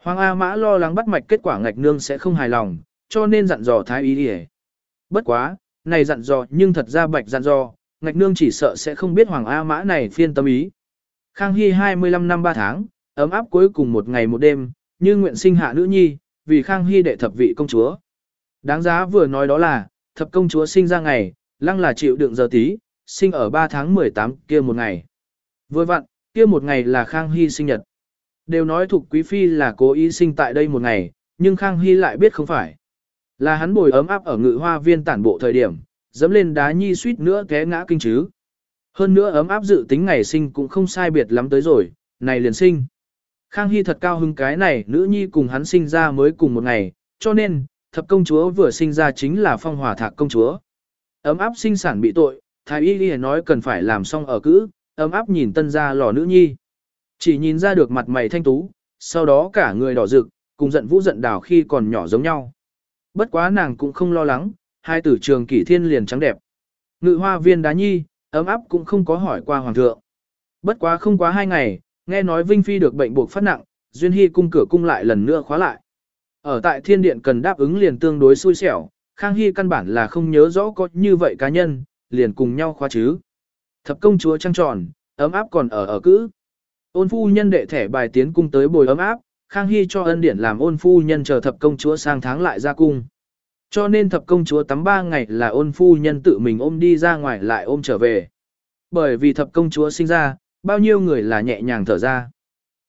Hoàng A Mã lo lắng bắt mạch kết quả ngạch nương sẽ không hài lòng, cho nên dặn dò thái ý đi Bất quá, này dặn dò nhưng thật ra bạch dặn dò, ngạch nương chỉ sợ sẽ không biết Hoàng A Mã này phiên tâm ý. Khang Hy 25 năm 3 tháng, ấm áp cuối cùng một ngày một đêm, như nguyện sinh hạ nữ nhi, vì Khang Hy đệ thập vị công chúa. Đáng giá vừa nói đó là, thập công chúa sinh ra ngày, lăng là chịu đựng giờ tí, sinh ở 3 tháng 18 kia một ngày. Vừa vặn, kia một ngày là Khang Hy sinh nhật. Đều nói thuộc quý phi là cố ý sinh tại đây một ngày, nhưng Khang Hy lại biết không phải. Là hắn bồi ấm áp ở ngự hoa viên tản bộ thời điểm, dẫm lên đá nhi suýt nữa té ngã kinh chứ. Hơn nữa ấm áp dự tính ngày sinh cũng không sai biệt lắm tới rồi, này liền sinh. Khang Hy thật cao hứng cái này, nữ nhi cùng hắn sinh ra mới cùng một ngày, cho nên, thập công chúa vừa sinh ra chính là phong hòa thạc công chúa. Ấm áp sinh sản bị tội, thái y y nói cần phải làm xong ở cữ, ấm áp nhìn tân gia lò nữ nhi. Chỉ nhìn ra được mặt mày thanh tú, sau đó cả người đỏ rực, cùng giận vũ giận đào khi còn nhỏ giống nhau. Bất quá nàng cũng không lo lắng, hai tử trường kỷ thiên liền trắng đẹp. Ngự hoa viên đá nhi, ấm áp cũng không có hỏi qua hoàng thượng. Bất quá không quá hai ngày, nghe nói Vinh Phi được bệnh buộc phát nặng, Duyên Hy cung cửa cung lại lần nữa khóa lại. Ở tại thiên điện cần đáp ứng liền tương đối xui xẻo, Khang Hy căn bản là không nhớ rõ có như vậy cá nhân, liền cùng nhau khóa chứ. Thập công chúa trăng tròn, ấm áp còn ở ở cữ. Ôn phu nhân đệ thẻ bài tiến cung tới bồi ấm áp, Khang Hy cho ân điển làm ôn phu nhân chờ thập công chúa sang tháng lại ra cung. Cho nên thập công chúa tắm ba ngày là ôn phu nhân tự mình ôm đi ra ngoài lại ôm trở về. Bởi vì thập công chúa sinh ra, bao nhiêu người là nhẹ nhàng thở ra.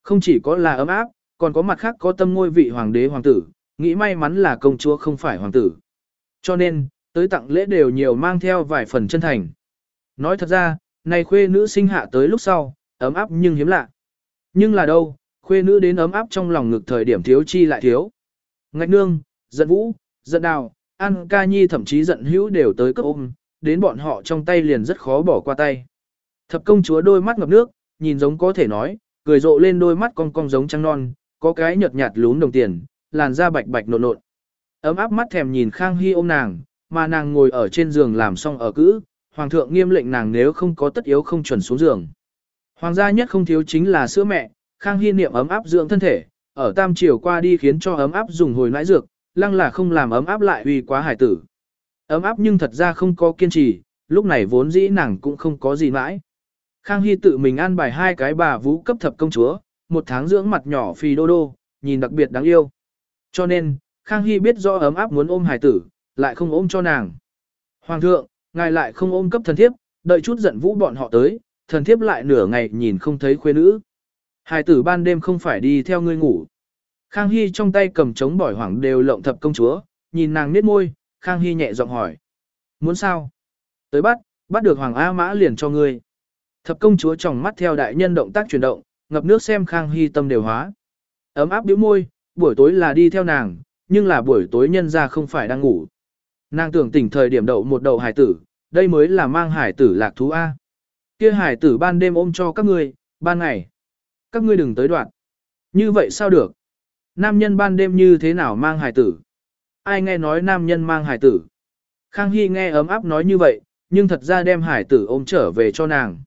Không chỉ có là ấm áp, còn có mặt khác có tâm ngôi vị hoàng đế hoàng tử, nghĩ may mắn là công chúa không phải hoàng tử. Cho nên, tới tặng lễ đều nhiều mang theo vài phần chân thành. Nói thật ra, này khuê nữ sinh hạ tới lúc sau, ấm áp nhưng hiếm lạ. Nhưng là đâu, khuê nữ đến ấm áp trong lòng ngực thời điểm thiếu chi lại thiếu. Ngạch nương, giận vũ, giận đào, An ca nhi thậm chí giận hữu đều tới cấp ôm, đến bọn họ trong tay liền rất khó bỏ qua tay. Thập công chúa đôi mắt ngập nước, nhìn giống có thể nói, cười rộ lên đôi mắt cong cong giống trăng non, có cái nhợt nhạt lún đồng tiền, làn da bạch bạch nộn nộn. Ấm áp mắt thèm nhìn Khang Hy ôm nàng, mà nàng ngồi ở trên giường làm xong ở cữ, hoàng thượng nghiêm lệnh nàng nếu không có tất yếu không chuẩn xuống giường. Hoàng gia nhất không thiếu chính là sữa mẹ, Khang Hy niệm ấm áp dưỡng thân thể, ở tam triều qua đi khiến cho ấm áp dùng hồi nãi dược, lăng là không làm ấm áp lại uy quá hải tử. Ấm áp nhưng thật ra không có kiên trì, lúc này vốn dĩ nàng cũng không có gì mãi. Khang Hy tự mình an bài hai cái bà vũ cấp thập công chúa, một tháng dưỡng mặt nhỏ phì đô đô, nhìn đặc biệt đáng yêu. Cho nên, Khang Hy biết do ấm áp muốn ôm hải tử, lại không ôm cho nàng. Hoàng thượng, ngài lại không ôm cấp thần thiếp, đợi chút giận vũ bọn họ tới, thần thiếp lại nửa ngày nhìn không thấy khuê nữ. Hai tử ban đêm không phải đi theo ngươi ngủ. Khang Hy trong tay cầm trống bỏi hoảng đều lộng thập công chúa, nhìn nàng nết môi, Khang Hy nhẹ giọng hỏi. Muốn sao? Tới bắt, bắt được Hoàng A Mã liền cho ngươi. Thập công chúa tròng mắt theo đại nhân động tác chuyển động, ngập nước xem Khang Hy tâm đều hóa. Ấm áp điếu môi, buổi tối là đi theo nàng, nhưng là buổi tối nhân ra không phải đang ngủ. Nàng tưởng tỉnh thời điểm đậu một đầu hải tử, đây mới là mang hải tử lạc thú A. Kia hải tử ban đêm ôm cho các ngươi, ban ngày. Các ngươi đừng tới đoạn. Như vậy sao được? Nam nhân ban đêm như thế nào mang hải tử? Ai nghe nói nam nhân mang hải tử? Khang Hy nghe ấm áp nói như vậy, nhưng thật ra đem hải tử ôm trở về cho nàng.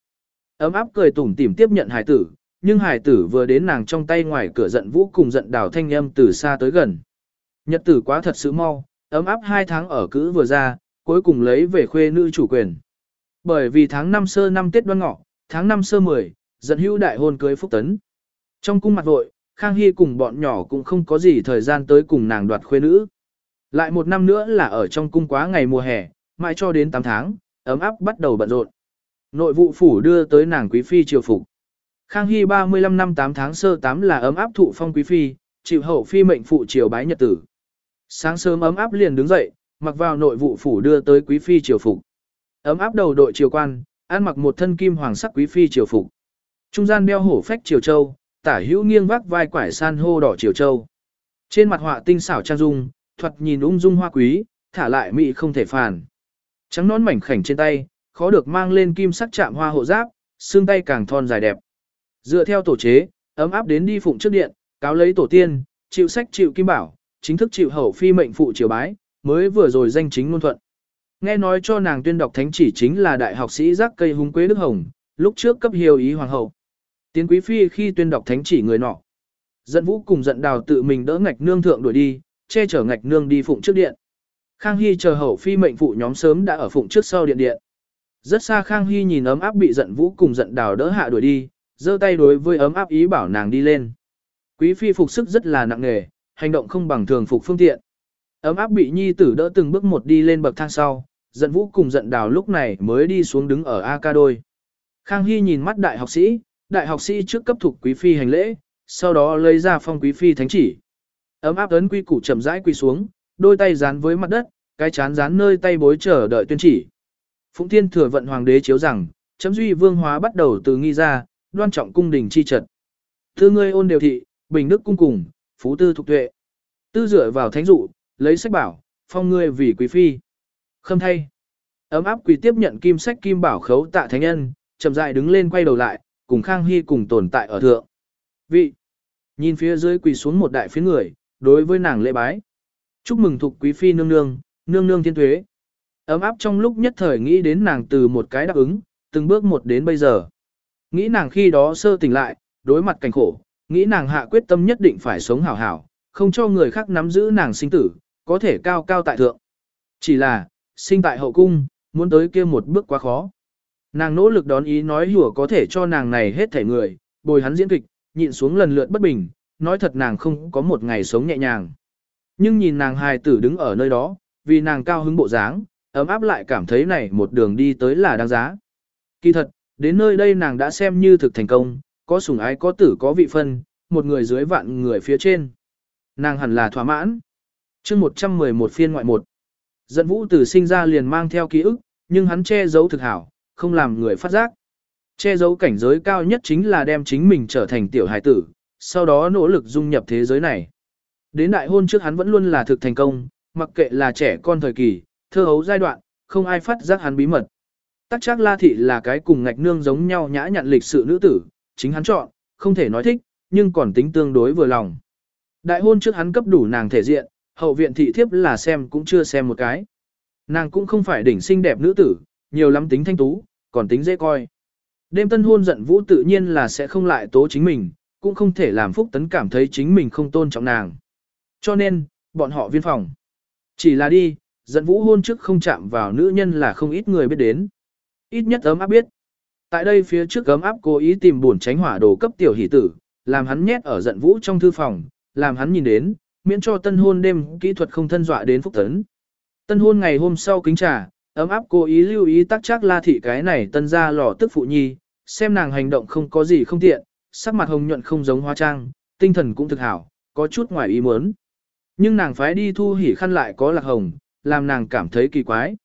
Ấm áp cười tủm tỉm tiếp nhận hải tử, nhưng hải tử vừa đến nàng trong tay ngoài cửa giận vũ cùng giận đào thanh âm từ xa tới gần. Nhật tử quá thật sự mau, ấm áp hai tháng ở cữ vừa ra, cuối cùng lấy về khuê nữ chủ quyền. Bởi vì tháng năm sơ năm Tết đoan ngọ, tháng năm sơ 10, dẫn hữu đại hôn cưới phúc tấn. Trong cung mặt vội, Khang Hy cùng bọn nhỏ cũng không có gì thời gian tới cùng nàng đoạt khuê nữ. Lại một năm nữa là ở trong cung quá ngày mùa hè, mãi cho đến 8 tháng, ấm áp bắt đầu bận rộn. Nội vụ phủ đưa tới nàng quý phi triều phục. Khang Hy 35 năm 8 tháng sơ 8 là ấm áp thụ phong quý phi, chịu hậu phi mệnh phụ triều bái nhật tử. Sáng sớm ấm áp liền đứng dậy, mặc vào nội vụ phủ đưa tới quý phi triều phục. Ấm áp đầu đội triều quan, ăn mặc một thân kim hoàng sắc quý phi triều phục. Trung gian đeo hổ phách triều châu, tả hữu nghiêng vác vai quải san hô đỏ triều châu. Trên mặt họa tinh xảo trang dung, thuật nhìn ung dung hoa quý, thả lại mỹ không thể phản. Trắng nón mảnh khảnh trên tay, khó được mang lên kim sắc chạm hoa hộ giáp, xương tay càng thon dài đẹp. Dựa theo tổ chế, ấm áp đến đi phụng trước điện, cáo lấy tổ tiên, chịu sách chịu kim bảo, chính thức chịu hậu phi mệnh phụ triều bái, mới vừa rồi danh chính ngôn thuận. Nghe nói cho nàng tuyên đọc thánh chỉ chính là đại học sĩ giác cây hung quế đức hồng, lúc trước cấp hiếu ý hoàng hậu. Tiến quý phi khi tuyên đọc thánh chỉ người nọ. Giận vũ cùng giận đào tự mình đỡ ngạch nương thượng đuổi đi, che chở ngạch nương đi phụng trước điện. Khang Hy chờ hậu phi mệnh phụ nhóm sớm đã ở phụng trước sau điện điện. Rất xa Khang Hy nhìn ấm áp bị giận vũ cùng giận đào đỡ hạ đuổi đi, giơ tay đối với ấm áp ý bảo nàng đi lên. Quý phi phục sức rất là nặng nề, hành động không bằng thường phục phương tiện. Ấm áp bị nhi tử đỡ từng bước một đi lên bậc thang sau, giận vũ cùng giận đào lúc này mới đi xuống đứng ở A ca đôi. Khang Hy nhìn mắt đại học sĩ, đại học sĩ trước cấp thuộc quý phi hành lễ, sau đó lấy ra phong quý phi thánh chỉ. Ấm áp ấn quy củ chậm rãi quy xuống, đôi tay dán với mặt đất, cái chán dán nơi tay bối chờ đợi tuyên chỉ. Phụng Thiên thừa vận hoàng đế chiếu rằng, chấm duy vương hóa bắt đầu từ nghi ra, đoan trọng cung đình chi trật. Thư ngươi ôn đều thị, bình đức cung cùng, phú tư thục tuệ. Tư dựa vào thánh dụ, lấy sách bảo, phong ngươi vì quý phi. Khâm thay. Ấm áp quỳ tiếp nhận kim sách kim bảo khấu tạ thánh nhân, chậm rãi đứng lên quay đầu lại, cùng Khang Hy cùng tồn tại ở thượng. Vị. Nhìn phía dưới quỳ xuống một đại phía người, đối với nàng lễ bái. Chúc mừng thuộc quý phi nương nương, nương nương thiên thuế. Ấm áp trong lúc nhất thời nghĩ đến nàng từ một cái đáp ứng, từng bước một đến bây giờ. Nghĩ nàng khi đó sơ tỉnh lại, đối mặt cảnh khổ, nghĩ nàng hạ quyết tâm nhất định phải sống hảo hảo, không cho người khác nắm giữ nàng sinh tử, có thể cao cao tại thượng. Chỉ là, sinh tại hậu cung, muốn tới kia một bước quá khó. Nàng nỗ lực đón ý nói hùa có thể cho nàng này hết thể người, bồi hắn diễn kịch, nhịn xuống lần lượt bất bình, nói thật nàng không có một ngày sống nhẹ nhàng. Nhưng nhìn nàng hài tử đứng ở nơi đó, vì nàng cao hứng bộ dáng, ấm áp lại cảm thấy này một đường đi tới là đáng giá. Kỳ thật, đến nơi đây nàng đã xem như thực thành công, có sủng ái có tử có vị phân, một người dưới vạn người phía trên. Nàng hẳn là thỏa mãn. chương 111 phiên ngoại một. Dẫn vũ tử sinh ra liền mang theo ký ức, nhưng hắn che giấu thực hảo, không làm người phát giác. Che giấu cảnh giới cao nhất chính là đem chính mình trở thành tiểu hài tử, sau đó nỗ lực dung nhập thế giới này. Đến đại hôn trước hắn vẫn luôn là thực thành công, mặc kệ là trẻ con thời kỳ, thơ hấu giai đoạn, không ai phát giác hắn bí mật. Tắc chắc La Thị là cái cùng ngạch nương giống nhau nhã nhặn lịch sự nữ tử, chính hắn chọn, không thể nói thích, nhưng còn tính tương đối vừa lòng. Đại hôn trước hắn cấp đủ nàng thể diện, hậu viện thị thiếp là xem cũng chưa xem một cái. Nàng cũng không phải đỉnh xinh đẹp nữ tử, nhiều lắm tính thanh tú, còn tính dễ coi. Đêm tân hôn giận vũ tự nhiên là sẽ không lại tố chính mình, cũng không thể làm Phúc Tấn cảm thấy chính mình không tôn trọng nàng. Cho nên, bọn họ viên phòng. Chỉ là đi, giận vũ hôn trước không chạm vào nữ nhân là không ít người biết đến. Ít nhất ấm áp biết. Tại đây phía trước ấm áp cố ý tìm buồn tránh hỏa đồ cấp tiểu hỷ tử, làm hắn nhét ở giận vũ trong thư phòng, làm hắn nhìn đến, miễn cho tân hôn đêm kỹ thuật không thân dọa đến Phúc Tấn. Tân hôn ngày hôm sau kính trà, ấm áp cố ý lưu ý tác chắc la thị cái này tân ra lò tức phụ nhi, xem nàng hành động không có gì không tiện, sắc mặt hồng nhuận không giống hoa trang, tinh thần cũng thực hảo, có chút ngoài ý muốn. Nhưng nàng phái đi thu hỉ khăn lại có lạc hồng, làm nàng cảm thấy kỳ quái.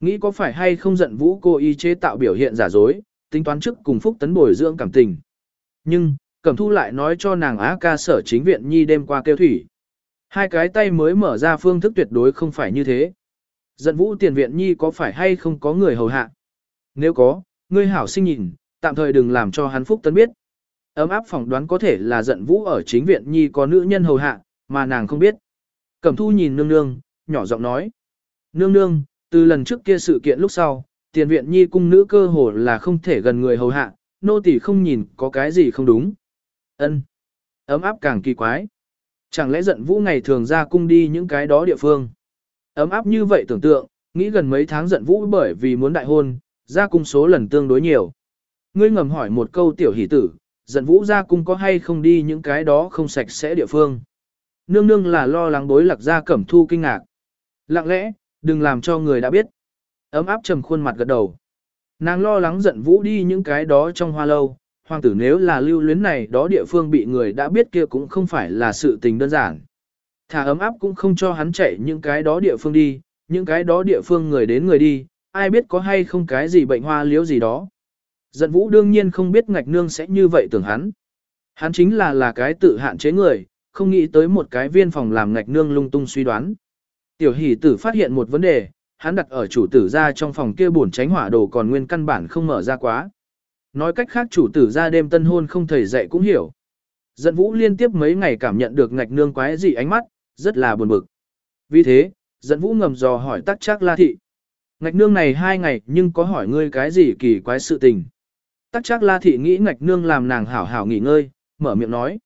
Nghĩ có phải hay không giận vũ cô y chế tạo biểu hiện giả dối, tính toán trước cùng phúc tấn bồi dưỡng cảm tình. Nhưng, cẩm thu lại nói cho nàng á ca sở chính viện nhi đêm qua kêu thủy. Hai cái tay mới mở ra phương thức tuyệt đối không phải như thế. Giận vũ tiền viện nhi có phải hay không có người hầu hạ? Nếu có, ngươi hảo sinh nhìn, tạm thời đừng làm cho hắn phúc tấn biết. Ấm áp phỏng đoán có thể là giận vũ ở chính viện nhi có nữ nhân hầu hạ, mà nàng không biết. Cẩm thu nhìn nương nương, nhỏ giọng nói. Nương nương, từ lần trước kia sự kiện lúc sau, tiền viện nhi cung nữ cơ hồ là không thể gần người hầu hạ, nô tỳ không nhìn có cái gì không đúng. Ân, Ấm áp càng kỳ quái. Chẳng lẽ giận vũ ngày thường ra cung đi những cái đó địa phương. Ấm áp như vậy tưởng tượng, nghĩ gần mấy tháng giận vũ bởi vì muốn đại hôn, ra cung số lần tương đối nhiều. Ngươi ngầm hỏi một câu tiểu hỷ tử, giận vũ ra cung có hay không đi những cái đó không sạch sẽ địa phương. Nương nương là lo lắng bối lạc ra cẩm thu kinh ngạc. Lặng lẽ, đừng làm cho người đã biết. Ấm áp trầm khuôn mặt gật đầu. Nàng lo lắng giận vũ đi những cái đó trong hoa lâu, hoàng tử nếu là lưu luyến này đó địa phương bị người đã biết kia cũng không phải là sự tình đơn giản. Thả ấm áp cũng không cho hắn chạy những cái đó địa phương đi, những cái đó địa phương người đến người đi, ai biết có hay không cái gì bệnh hoa liếu gì đó. Giận vũ đương nhiên không biết ngạch nương sẽ như vậy tưởng hắn. Hắn chính là là cái tự hạn chế người, không nghĩ tới một cái viên phòng làm ngạch nương lung tung suy đoán. Tiểu hỷ tử phát hiện một vấn đề, hắn đặt ở chủ tử ra trong phòng kia buồn tránh hỏa đồ còn nguyên căn bản không mở ra quá. Nói cách khác chủ tử ra đêm tân hôn không thầy dạy cũng hiểu. Giận vũ liên tiếp mấy ngày cảm nhận được ngạch nương quái dị ánh mắt, rất là buồn bực. Vì thế, Dận vũ ngầm dò hỏi tắc chắc la thị. Ngạch nương này hai ngày nhưng có hỏi ngươi cái gì kỳ quái sự tình. Tắc chắc la thị nghĩ ngạch nương làm nàng hảo hảo nghỉ ngơi, mở miệng nói.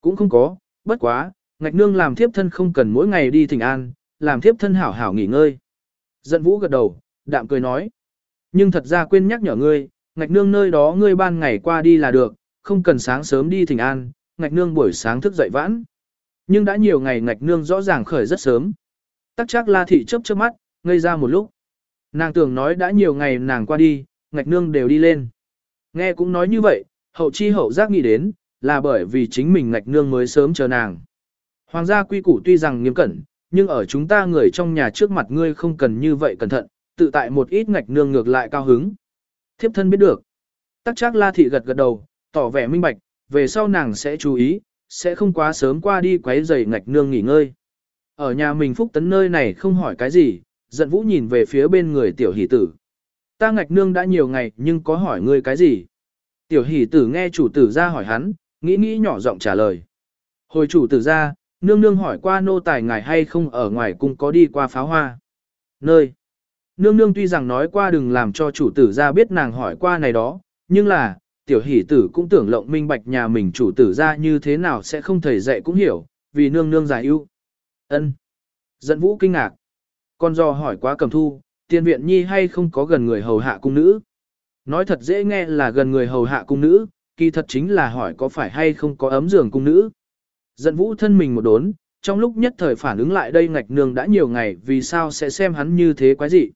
Cũng không có, bất quá, ngạch nương làm thiếp thân không cần mỗi ngày đi thỉnh an, làm thiếp thân hảo hảo nghỉ ngơi. Giận vũ gật đầu, đạm cười nói. Nhưng thật ra quên nhắc nhở ngươi, ngạch nương nơi đó ngươi ban ngày qua đi là được, không cần sáng sớm đi thỉnh an, ngạch nương buổi sáng thức dậy vãn. Nhưng đã nhiều ngày ngạch nương rõ ràng khởi rất sớm. Tắc chắc la thị chớp chớp mắt, ngây ra một lúc. Nàng tưởng nói đã nhiều ngày nàng qua đi, ngạch nương đều đi lên. Nghe cũng nói như vậy, hậu chi hậu giác nghĩ đến, là bởi vì chính mình ngạch nương mới sớm chờ nàng. Hoàng gia quy củ tuy rằng nghiêm cẩn, nhưng ở chúng ta người trong nhà trước mặt ngươi không cần như vậy cẩn thận, tự tại một ít ngạch nương ngược lại cao hứng. Thiếp thân biết được. Tắc chắc la thị gật gật đầu, tỏ vẻ minh bạch, về sau nàng sẽ chú ý, sẽ không quá sớm qua đi quấy giày ngạch nương nghỉ ngơi. Ở nhà mình phúc tấn nơi này không hỏi cái gì, giận vũ nhìn về phía bên người tiểu hỷ tử. Ta ngạch nương đã nhiều ngày nhưng có hỏi ngươi cái gì? Tiểu hỷ tử nghe chủ tử ra hỏi hắn, nghĩ nghĩ nhỏ giọng trả lời. Hồi chủ tử ra, nương nương hỏi qua nô tài ngài hay không ở ngoài cung có đi qua pháo hoa. Nơi. Nương nương tuy rằng nói qua đừng làm cho chủ tử ra biết nàng hỏi qua này đó, nhưng là, tiểu hỷ tử cũng tưởng lộng minh bạch nhà mình chủ tử ra như thế nào sẽ không thầy dạy cũng hiểu, vì nương nương giải ưu. ân Dẫn vũ kinh ngạc. Con do hỏi quá cầm thu, tiên viện nhi hay không có gần người hầu hạ cung nữ. Nói thật dễ nghe là gần người hầu hạ cung nữ, kỳ thật chính là hỏi có phải hay không có ấm giường cung nữ. Dẫn vũ thân mình một đốn, trong lúc nhất thời phản ứng lại đây ngạch nương đã nhiều ngày vì sao sẽ xem hắn như thế quái dị.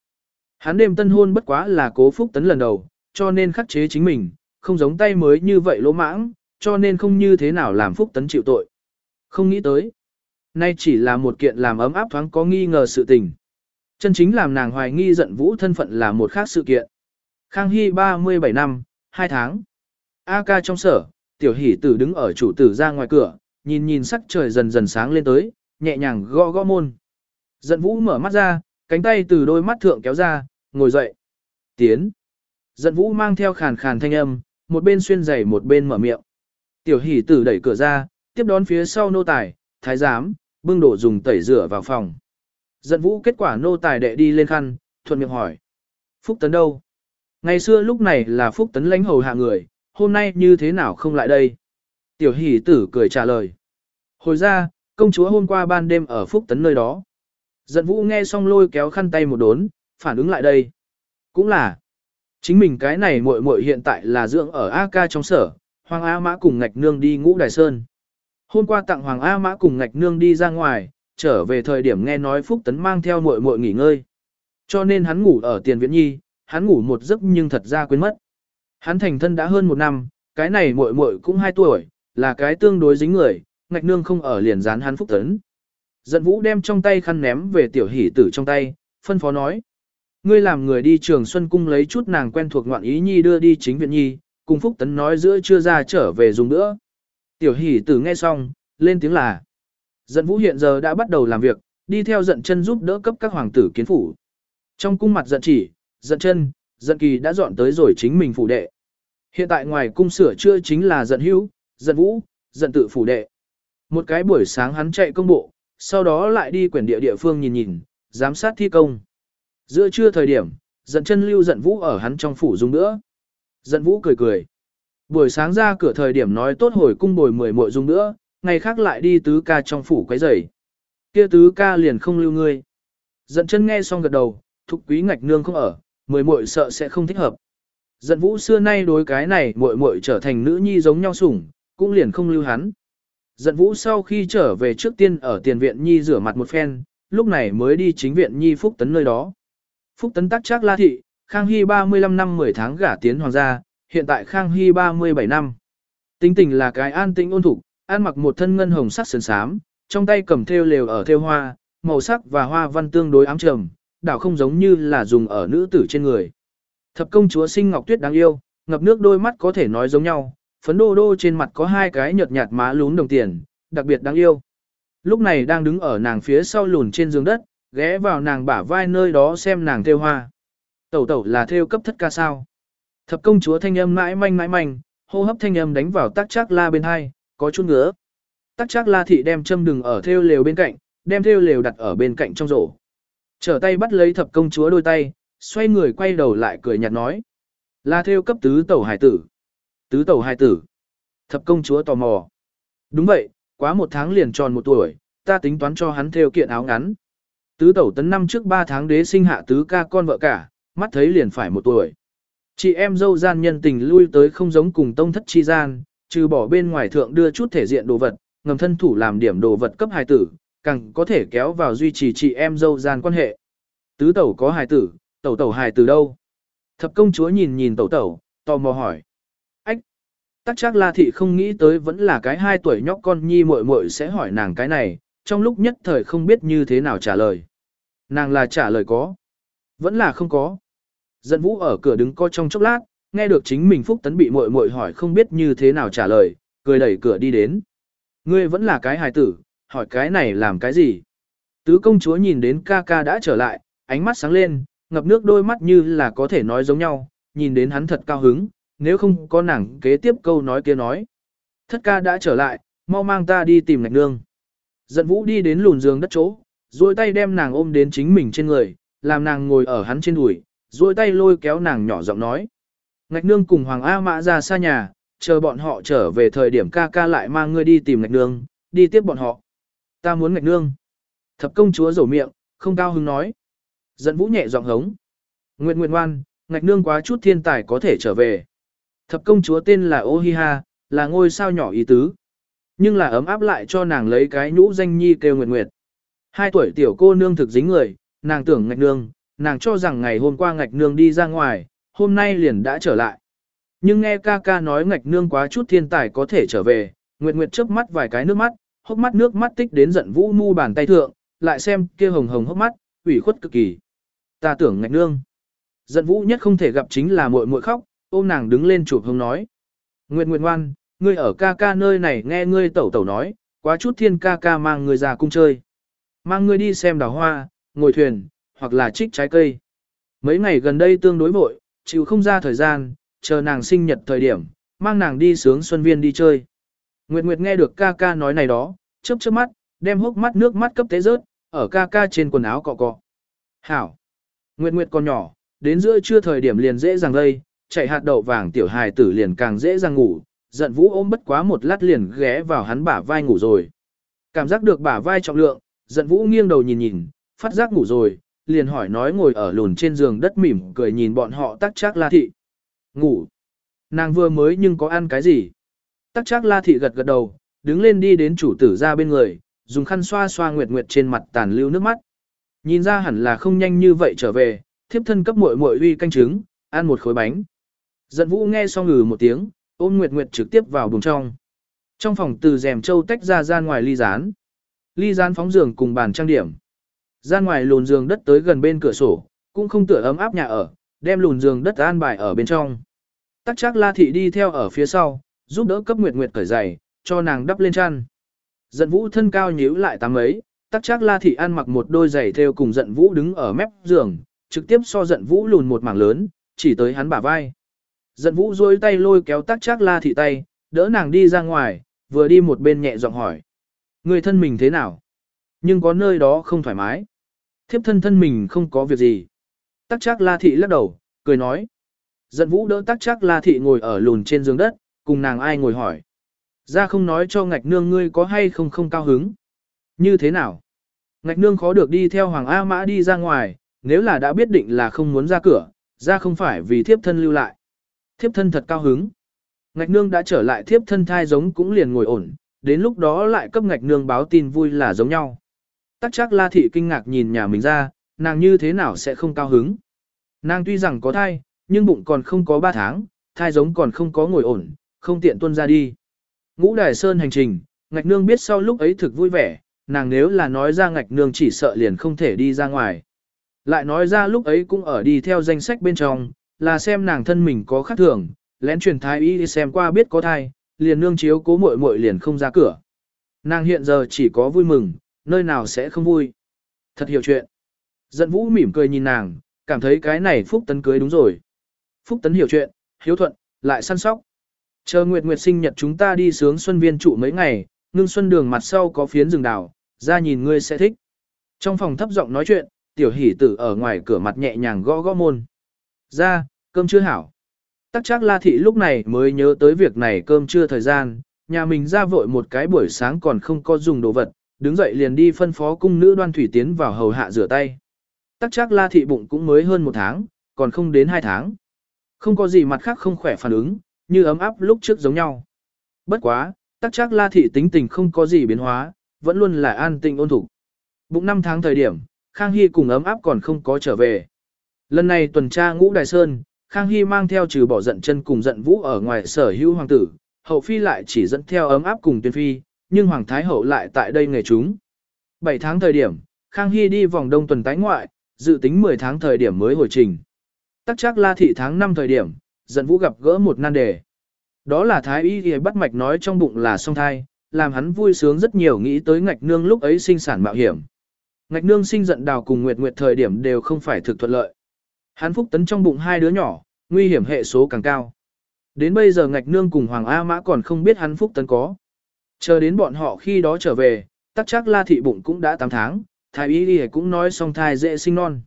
Hắn đêm tân hôn bất quá là cố phúc tấn lần đầu, cho nên khắc chế chính mình, không giống tay mới như vậy lỗ mãng, cho nên không như thế nào làm phúc tấn chịu tội. Không nghĩ tới. Nay chỉ là một kiện làm ấm áp thoáng có nghi ngờ sự tình. Chân chính làm nàng hoài nghi giận vũ thân phận là một khác sự kiện. Khang Hy 37 năm, 2 tháng. A ca trong sở, tiểu hỷ tử đứng ở chủ tử ra ngoài cửa, nhìn nhìn sắc trời dần dần sáng lên tới, nhẹ nhàng gõ gõ môn. Giận vũ mở mắt ra, cánh tay từ đôi mắt thượng kéo ra, ngồi dậy. Tiến. Giận vũ mang theo khàn khàn thanh âm, một bên xuyên giày một bên mở miệng. Tiểu hỷ tử đẩy cửa ra, tiếp đón phía sau nô tài, thái giám, bưng đổ dùng tẩy rửa vào phòng. Giận vũ kết quả nô tài đệ đi lên khăn, thuận miệng hỏi. Phúc tấn đâu? Ngày xưa lúc này là Phúc tấn lãnh hầu hạ người, hôm nay như thế nào không lại đây? Tiểu hỷ tử cười trả lời. Hồi ra, công chúa hôm qua ban đêm ở Phúc tấn nơi đó. Giận vũ nghe xong lôi kéo khăn tay một đốn, phản ứng lại đây. Cũng là, chính mình cái này muội muội hiện tại là dưỡng ở A-ca trong sở, Hoàng A Mã cùng Ngạch Nương đi ngũ Đài Sơn. Hôm qua tặng Hoàng A Mã cùng Ngạch Nương đi ra ngoài, trở về thời điểm nghe nói Phúc Tấn mang theo muội muội nghỉ ngơi. Cho nên hắn ngủ ở tiền viện nhi, hắn ngủ một giấc nhưng thật ra quên mất. Hắn thành thân đã hơn một năm, cái này muội muội cũng hai tuổi, là cái tương đối dính người, Ngạch Nương không ở liền dán hắn Phúc Tấn. Giận vũ đem trong tay khăn ném về tiểu hỷ tử trong tay, phân phó nói. Ngươi làm người đi trường Xuân Cung lấy chút nàng quen thuộc ngoạn ý nhi đưa đi chính viện nhi, cùng Phúc Tấn nói giữa chưa ra trở về dùng nữa. Tiểu hỷ tử nghe xong, lên tiếng là. Giận vũ hiện giờ đã bắt đầu làm việc, đi theo giận chân giúp đỡ cấp các hoàng tử kiến phủ. Trong cung mặt giận chỉ, giận chân, giận kỳ đã dọn tới rồi chính mình phủ đệ. Hiện tại ngoài cung sửa chưa chính là giận hữu, giận vũ, giận tự phủ đệ. Một cái buổi sáng hắn chạy công bộ, sau đó lại đi quyển địa địa phương nhìn nhìn, giám sát thi công. Giữa trưa thời điểm, giận chân lưu giận vũ ở hắn trong phủ dùng nữa. Giận vũ cười cười. Buổi sáng ra cửa thời điểm nói tốt hồi cung bồi mười muội dùng nữa, ngày khác lại đi tứ ca trong phủ quấy rầy. Kia tứ ca liền không lưu ngươi. Giận chân nghe xong gật đầu, thục quý ngạch nương không ở, mười muội sợ sẽ không thích hợp. Giận vũ xưa nay đối cái này muội muội trở thành nữ nhi giống nhau sủng, cũng liền không lưu hắn. Giận vũ sau khi trở về trước tiên ở tiền viện nhi rửa mặt một phen, lúc này mới đi chính viện nhi Phúc Tấn nơi đó. Phúc Tấn tắc chắc la thị, Khang Hy 35 năm 10 tháng gả tiến hoàng gia, hiện tại Khang Hy 37 năm. Tính tình là cái an tĩnh ôn thục, an mặc một thân ngân hồng sắc sườn sám, trong tay cầm thêu lều ở thêu hoa, màu sắc và hoa văn tương đối ám trầm, đảo không giống như là dùng ở nữ tử trên người. Thập công chúa sinh ngọc tuyết đáng yêu, ngập nước đôi mắt có thể nói giống nhau, phấn đô đô trên mặt có hai cái nhợt nhạt má lún đồng tiền, đặc biệt đáng yêu. Lúc này đang đứng ở nàng phía sau lùn trên giường đất, ghé vào nàng bả vai nơi đó xem nàng theo hoa. Tẩu tẩu là theo cấp thất ca sao. Thập công chúa thanh âm mãi manh mãi manh, hô hấp thanh âm đánh vào tác chắc la bên hai, có chút ngứa. Tác chắc la thị đem châm đừng ở theo lều bên cạnh, đem theo lều đặt ở bên cạnh trong rổ. Trở tay bắt lấy thập công chúa đôi tay, xoay người quay đầu lại cười nhạt nói. Là theo cấp tứ tẩu hải tử. Tứ tẩu hai tử. Thập công chúa tò mò. Đúng vậy, quá một tháng liền tròn một tuổi, ta tính toán cho hắn theo kiện áo ngắn. Tứ tẩu tấn năm trước ba tháng đế sinh hạ tứ ca con vợ cả, mắt thấy liền phải một tuổi. Chị em dâu gian nhân tình lui tới không giống cùng tông thất chi gian, trừ bỏ bên ngoài thượng đưa chút thể diện đồ vật, ngầm thân thủ làm điểm đồ vật cấp hài tử, càng có thể kéo vào duy trì chị em dâu gian quan hệ. Tứ tẩu có hài tử, tẩu tẩu hài tử đâu? Thập công chúa nhìn nhìn tẩu tẩu, tò mò hỏi. Tắc chắc la thị không nghĩ tới vẫn là cái hai tuổi nhóc con nhi muội muội sẽ hỏi nàng cái này, trong lúc nhất thời không biết như thế nào trả lời. Nàng là trả lời có. Vẫn là không có. Dẫn vũ ở cửa đứng co trong chốc lát, nghe được chính mình phúc tấn bị muội muội hỏi không biết như thế nào trả lời, cười đẩy cửa đi đến. Ngươi vẫn là cái hài tử, hỏi cái này làm cái gì? Tứ công chúa nhìn đến ca ca đã trở lại, ánh mắt sáng lên, ngập nước đôi mắt như là có thể nói giống nhau, nhìn đến hắn thật cao hứng, nếu không có nàng kế tiếp câu nói kia nói. Thất ca đã trở lại, mau mang ta đi tìm ngạch nương. Giận vũ đi đến lùn giường đất chỗ, duỗi tay đem nàng ôm đến chính mình trên người, làm nàng ngồi ở hắn trên đùi, duỗi tay lôi kéo nàng nhỏ giọng nói. Ngạch nương cùng Hoàng A Mã ra xa nhà, chờ bọn họ trở về thời điểm ca ca lại mang ngươi đi tìm ngạch nương, đi tiếp bọn họ. Ta muốn ngạch nương. Thập công chúa rổ miệng, không cao hứng nói. Giận vũ nhẹ giọng hống. Nguyệt Nguyệt ngoan, ngạch nương quá chút thiên tài có thể trở về. Thập công chúa tên là Ohiha, là ngôi sao nhỏ ý tứ. Nhưng là ấm áp lại cho nàng lấy cái nhũ danh nhi kêu Nguyệt Nguyệt. Hai tuổi tiểu cô nương thực dính người, nàng tưởng ngạch nương, nàng cho rằng ngày hôm qua ngạch nương đi ra ngoài, hôm nay liền đã trở lại. Nhưng nghe ca ca nói ngạch nương quá chút thiên tài có thể trở về, Nguyệt Nguyệt chớp mắt vài cái nước mắt, hốc mắt nước mắt tích đến giận vũ mu bàn tay thượng, lại xem kia hồng hồng hốc mắt, ủy khuất cực kỳ. Ta tưởng ngạch nương. Giận vũ nhất không thể gặp chính là muội muội khóc, ôm nàng đứng lên chụp hông nói. Nguyệt Nguyệt ngoan, ngươi ở ca ca nơi này nghe ngươi tẩu tẩu nói, quá chút thiên ca ca mang ngươi ra cung chơi. Mang ngươi đi xem đào hoa, ngồi thuyền, hoặc là trích trái cây. Mấy ngày gần đây tương đối vội, chịu không ra thời gian, chờ nàng sinh nhật thời điểm, mang nàng đi sướng xuân viên đi chơi. Nguyệt Nguyệt nghe được ca ca nói này đó, chớp chớp mắt, đem hốc mắt nước mắt cấp tế rớt, ở ca ca trên quần áo cọ cọ. Hảo! Nguyệt Nguyệt còn nhỏ, đến giữa trưa thời điểm liền dễ dàng đây chạy hạt đậu vàng tiểu hài tử liền càng dễ dàng ngủ, giận vũ ôm bất quá một lát liền ghé vào hắn bả vai ngủ rồi. Cảm giác được bả vai trọng lượng, giận vũ nghiêng đầu nhìn nhìn, phát giác ngủ rồi, liền hỏi nói ngồi ở lùn trên giường đất mỉm cười nhìn bọn họ tắc chắc la thị. Ngủ. Nàng vừa mới nhưng có ăn cái gì? Tắc chắc la thị gật gật đầu, đứng lên đi đến chủ tử ra bên người, dùng khăn xoa xoa nguyệt nguyệt trên mặt tàn lưu nước mắt. Nhìn ra hẳn là không nhanh như vậy trở về, thiếp thân cấp muội muội uy canh trứng, ăn một khối bánh. Giận vũ nghe xong ngừ một tiếng, ôm nguyệt nguyệt trực tiếp vào buồng trong. Trong phòng từ rèm châu tách ra ra ngoài ly rán. Ly rán phóng giường cùng bàn trang điểm. Ra ngoài lùn giường đất tới gần bên cửa sổ, cũng không tựa ấm áp nhà ở, đem lùn giường đất an bài ở bên trong. Tắc chắc la thị đi theo ở phía sau, giúp đỡ cấp nguyệt nguyệt cởi giày, cho nàng đắp lên chăn. Giận vũ thân cao nhíu lại tám ấy, tắc chắc la thị ăn mặc một đôi giày theo cùng giận vũ đứng ở mép giường, trực tiếp so giận vũ lùn một mảng lớn, chỉ tới hắn bả vai. Giận vũ duỗi tay lôi kéo tắc chắc la thị tay, đỡ nàng đi ra ngoài, vừa đi một bên nhẹ giọng hỏi. Người thân mình thế nào? Nhưng có nơi đó không thoải mái. Thiếp thân thân mình không có việc gì. Tắc chắc la thị lắc đầu, cười nói. Giận vũ đỡ tắc chắc la thị ngồi ở lùn trên giường đất, cùng nàng ai ngồi hỏi. Ra không nói cho ngạch nương ngươi có hay không không cao hứng. Như thế nào? Ngạch nương khó được đi theo Hoàng A Mã đi ra ngoài, nếu là đã biết định là không muốn ra cửa, ra không phải vì thiếp thân lưu lại. Thiếp thân thật cao hứng. Ngạch nương đã trở lại thiếp thân thai giống cũng liền ngồi ổn, đến lúc đó lại cấp ngạch nương báo tin vui là giống nhau. Tắc chắc la thị kinh ngạc nhìn nhà mình ra, nàng như thế nào sẽ không cao hứng. Nàng tuy rằng có thai, nhưng bụng còn không có 3 tháng, thai giống còn không có ngồi ổn, không tiện tuân ra đi. Ngũ Đài Sơn hành trình, ngạch nương biết sau lúc ấy thực vui vẻ, nàng nếu là nói ra ngạch nương chỉ sợ liền không thể đi ra ngoài. Lại nói ra lúc ấy cũng ở đi theo danh sách bên trong, là xem nàng thân mình có khác thường, lén truyền thái y xem qua biết có thai, liền nương chiếu cố muội muội liền không ra cửa. Nàng hiện giờ chỉ có vui mừng, nơi nào sẽ không vui. Thật hiểu chuyện. Giận vũ mỉm cười nhìn nàng, cảm thấy cái này Phúc Tấn cưới đúng rồi. Phúc Tấn hiểu chuyện, hiếu thuận, lại săn sóc. Chờ Nguyệt Nguyệt sinh nhật chúng ta đi sướng xuân viên trụ mấy ngày, ngưng xuân đường mặt sau có phiến rừng đào, ra nhìn ngươi sẽ thích. Trong phòng thấp giọng nói chuyện, tiểu hỷ tử ở ngoài cửa mặt nhẹ nhàng gõ gõ môn. Ra, cơm chưa hảo. Tắc chắc la thị lúc này mới nhớ tới việc này cơm chưa thời gian, nhà mình ra vội một cái buổi sáng còn không có dùng đồ vật, đứng dậy liền đi phân phó cung nữ đoan thủy tiến vào hầu hạ rửa tay. Tắc chắc la thị bụng cũng mới hơn một tháng, còn không đến hai tháng. Không có gì mặt khác không khỏe phản ứng, như ấm áp lúc trước giống nhau. Bất quá, tắc chắc la thị tính tình không có gì biến hóa, vẫn luôn là an tinh ôn thủ. Bụng năm tháng thời điểm, Khang Hy cùng ấm áp còn không có trở về. Lần này tuần tra ngũ đài sơn, Khang Hy mang theo trừ bỏ giận chân cùng giận vũ ở ngoài sở hữu hoàng tử, hậu phi lại chỉ dẫn theo ấm áp cùng tuyên phi, nhưng hoàng thái hậu lại tại đây nghề chúng. 7 tháng thời điểm, Khang Hy đi vòng đông tuần tái ngoại, dự tính 10 tháng thời điểm mới hồi trình. Tắc chắc la thị tháng 5 thời điểm, giận vũ gặp gỡ một nan đề. Đó là thái y thì bắt mạch nói trong bụng là song thai, làm hắn vui sướng rất nhiều nghĩ tới ngạch nương lúc ấy sinh sản mạo hiểm. Ngạch nương sinh giận đào cùng nguyệt nguyệt thời điểm đều không phải thực thuận lợi. Hắn phúc tấn trong bụng hai đứa nhỏ, nguy hiểm hệ số càng cao. Đến bây giờ ngạch nương cùng Hoàng A Mã còn không biết hắn phúc tấn có. Chờ đến bọn họ khi đó trở về, tắc chắc la thị bụng cũng đã 8 tháng, thái y đi cũng nói song thai dễ sinh non.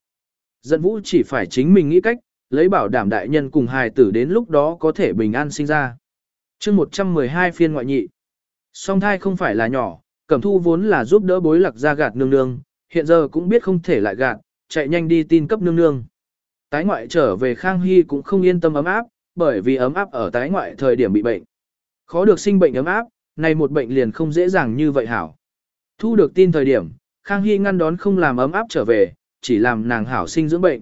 Dân vũ chỉ phải chính mình nghĩ cách, lấy bảo đảm đại nhân cùng hài tử đến lúc đó có thể bình an sinh ra. chương 112 phiên ngoại nhị. Song thai không phải là nhỏ, cẩm thu vốn là giúp đỡ bối lạc ra gạt nương nương, hiện giờ cũng biết không thể lại gạt, chạy nhanh đi tin cấp nương nương. Tái ngoại trở về Khang Hy cũng không yên tâm ấm áp, bởi vì ấm áp ở tái ngoại thời điểm bị bệnh. Khó được sinh bệnh ấm áp, này một bệnh liền không dễ dàng như vậy hảo. Thu được tin thời điểm, Khang Hy ngăn đón không làm ấm áp trở về, chỉ làm nàng hảo sinh dưỡng bệnh.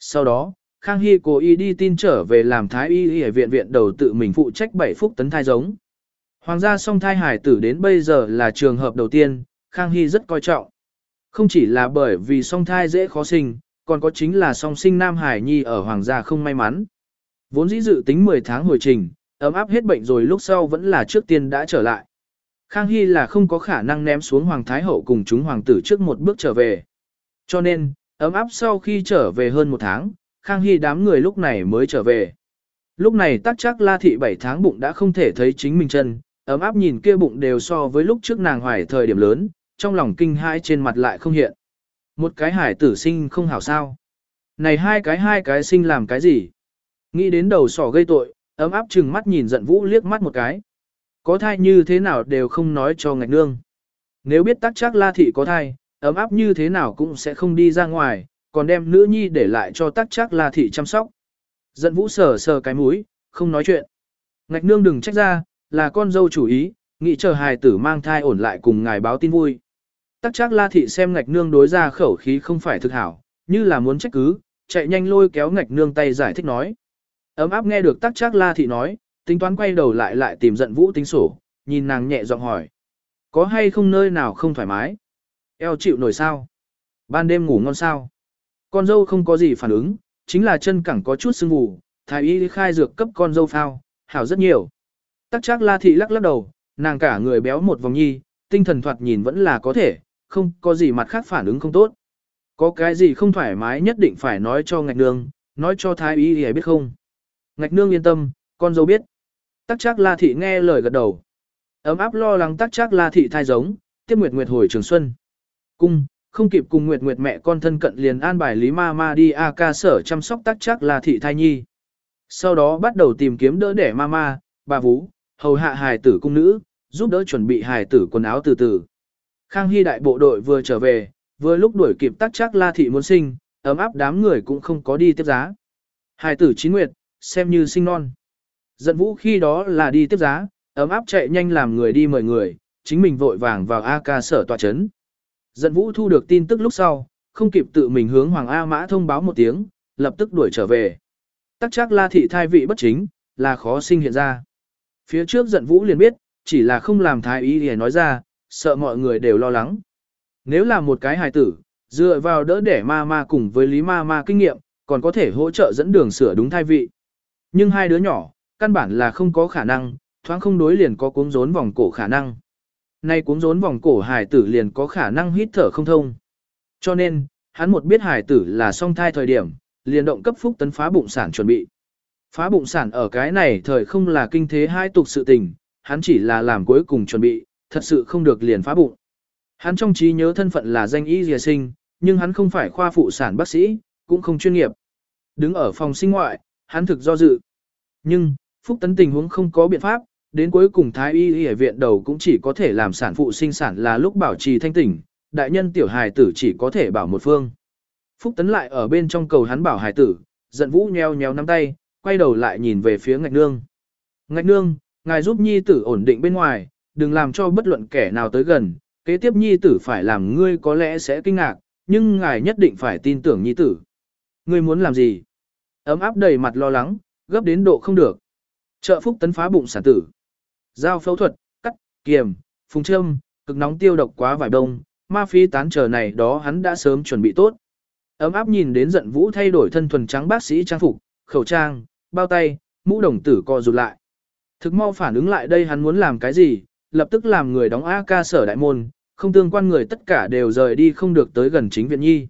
Sau đó, Khang Hy cố ý đi tin trở về làm thái y y viện viện đầu tự mình phụ trách 7 phút tấn thai giống. Hoàng gia song thai hải tử đến bây giờ là trường hợp đầu tiên, Khang Hy rất coi trọng. Không chỉ là bởi vì song thai dễ khó sinh, còn có chính là song sinh Nam Hải Nhi ở Hoàng gia không may mắn. Vốn dĩ dự tính 10 tháng hồi trình, ấm áp hết bệnh rồi lúc sau vẫn là trước tiên đã trở lại. Khang Hy là không có khả năng ném xuống Hoàng Thái Hậu cùng chúng Hoàng tử trước một bước trở về. Cho nên, ấm áp sau khi trở về hơn một tháng, Khang Hy đám người lúc này mới trở về. Lúc này tắc chắc la thị 7 tháng bụng đã không thể thấy chính mình chân, ấm áp nhìn kia bụng đều so với lúc trước nàng hoài thời điểm lớn, trong lòng kinh hãi trên mặt lại không hiện. Một cái hải tử sinh không hảo sao. Này hai cái hai cái sinh làm cái gì? Nghĩ đến đầu sỏ gây tội, ấm áp chừng mắt nhìn giận vũ liếc mắt một cái. Có thai như thế nào đều không nói cho ngạch nương. Nếu biết tắc chắc la thị có thai, ấm áp như thế nào cũng sẽ không đi ra ngoài, còn đem nữ nhi để lại cho tắc chắc la thị chăm sóc. Giận vũ sờ sờ cái mũi, không nói chuyện. Ngạch nương đừng trách ra, là con dâu chủ ý, nghĩ chờ hài tử mang thai ổn lại cùng ngài báo tin vui. Tắc chắc la thị xem ngạch nương đối ra khẩu khí không phải thực hảo, như là muốn trách cứ, chạy nhanh lôi kéo ngạch nương tay giải thích nói. Ấm áp nghe được tắc chắc la thị nói, tính toán quay đầu lại lại tìm giận vũ tính sổ, nhìn nàng nhẹ giọng hỏi. Có hay không nơi nào không thoải mái? Eo chịu nổi sao? Ban đêm ngủ ngon sao? Con dâu không có gì phản ứng, chính là chân cẳng có chút sưng vù, thái y khai dược cấp con dâu phao, hảo rất nhiều. Tắc chắc la thị lắc lắc đầu, nàng cả người béo một vòng nhi, tinh thần thoạt nhìn vẫn là có thể, không có gì mặt khác phản ứng không tốt. Có cái gì không thoải mái nhất định phải nói cho ngạch nương, nói cho thái y thì biết không. Ngạch nương yên tâm, con dâu biết. Tắc chắc la thị nghe lời gật đầu. Ấm áp lo lắng tắc chắc la thị thai giống, tiếp nguyệt nguyệt hồi trường xuân. Cung, không kịp cùng nguyệt nguyệt mẹ con thân cận liền an bài Lý Ma Ma đi A ca sở chăm sóc tắc chắc la thị thai nhi. Sau đó bắt đầu tìm kiếm đỡ đẻ Ma Ma, bà Vũ, hầu hạ hài tử cung nữ, giúp đỡ chuẩn bị hài tử quần áo từ từ. Khang Hy đại bộ đội vừa trở về, vừa lúc đuổi kịp tắc chắc la thị muốn sinh, ấm áp đám người cũng không có đi tiếp giá. Hải tử chín nguyệt, xem như sinh non. Dận vũ khi đó là đi tiếp giá, ấm áp chạy nhanh làm người đi mời người, chính mình vội vàng vào A ca sở tòa chấn. Dận vũ thu được tin tức lúc sau, không kịp tự mình hướng Hoàng A Mã thông báo một tiếng, lập tức đuổi trở về. Tắc chắc la thị thai vị bất chính, là khó sinh hiện ra. Phía trước giận vũ liền biết, chỉ là không làm thái ý để nói ra, sợ mọi người đều lo lắng. Nếu là một cái hài tử, dựa vào đỡ đẻ ma ma cùng với lý ma ma kinh nghiệm, còn có thể hỗ trợ dẫn đường sửa đúng thai vị. Nhưng hai đứa nhỏ, căn bản là không có khả năng, thoáng không đối liền có cuống rốn vòng cổ khả năng. Nay cuống rốn vòng cổ hài tử liền có khả năng hít thở không thông. Cho nên, hắn một biết hài tử là song thai thời điểm, liền động cấp phúc tấn phá bụng sản chuẩn bị. Phá bụng sản ở cái này thời không là kinh thế hai tục sự tình, hắn chỉ là làm cuối cùng chuẩn bị, thật sự không được liền phá bụng. Hắn trong trí nhớ thân phận là danh y dìa sinh, nhưng hắn không phải khoa phụ sản bác sĩ, cũng không chuyên nghiệp. Đứng ở phòng sinh ngoại, hắn thực do dự. Nhưng, Phúc Tấn tình huống không có biện pháp, đến cuối cùng Thái y y viện đầu cũng chỉ có thể làm sản phụ sinh sản là lúc bảo trì thanh tỉnh, đại nhân tiểu hài tử chỉ có thể bảo một phương. Phúc Tấn lại ở bên trong cầu hắn bảo hài tử, giận vũ nheo nheo nắm tay, quay đầu lại nhìn về phía ngạch nương. Ngạch nương, ngài giúp nhi tử ổn định bên ngoài, đừng làm cho bất luận kẻ nào tới gần, kế tiếp nhi tử phải làm ngươi có lẽ sẽ kinh ngạc, nhưng ngài nhất định phải tin tưởng nhi tử. Ngươi muốn làm gì? Ấm áp đầy mặt lo lắng, gấp đến độ không được. Trợ phúc tấn phá bụng sản tử. Giao phẫu thuật, cắt, kiềm, phùng châm, cực nóng tiêu độc quá vải đông, ma phi tán trở này đó hắn đã sớm chuẩn bị tốt. Ấm áp nhìn đến giận vũ thay đổi thân thuần trắng bác sĩ trang phục, khẩu trang, bao tay, mũ đồng tử co rụt lại. Thực mau phản ứng lại đây hắn muốn làm cái gì, lập tức làm người đóng AK sở đại môn, không tương quan người tất cả đều rời đi không được tới gần chính viện nhi.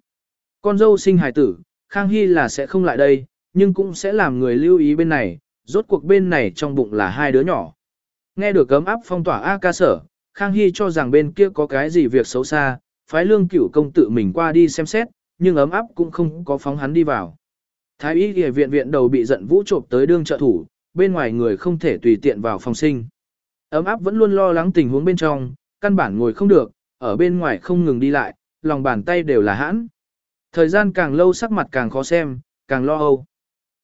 Con dâu sinh hài tử, Khang Hy là sẽ không lại đây, nhưng cũng sẽ làm người lưu ý bên này, rốt cuộc bên này trong bụng là hai đứa nhỏ. Nghe được cấm áp phong tỏa AK sở, Khang Hy cho rằng bên kia có cái gì việc xấu xa, phái lương cửu công tự mình qua đi xem xét, nhưng ấm áp cũng không có phóng hắn đi vào. Thái y y viện viện đầu bị giận vũ trộm tới đương trợ thủ, bên ngoài người không thể tùy tiện vào phòng sinh. Ấm áp vẫn luôn lo lắng tình huống bên trong, căn bản ngồi không được, ở bên ngoài không ngừng đi lại, lòng bàn tay đều là hãn. Thời gian càng lâu sắc mặt càng khó xem, càng lo âu.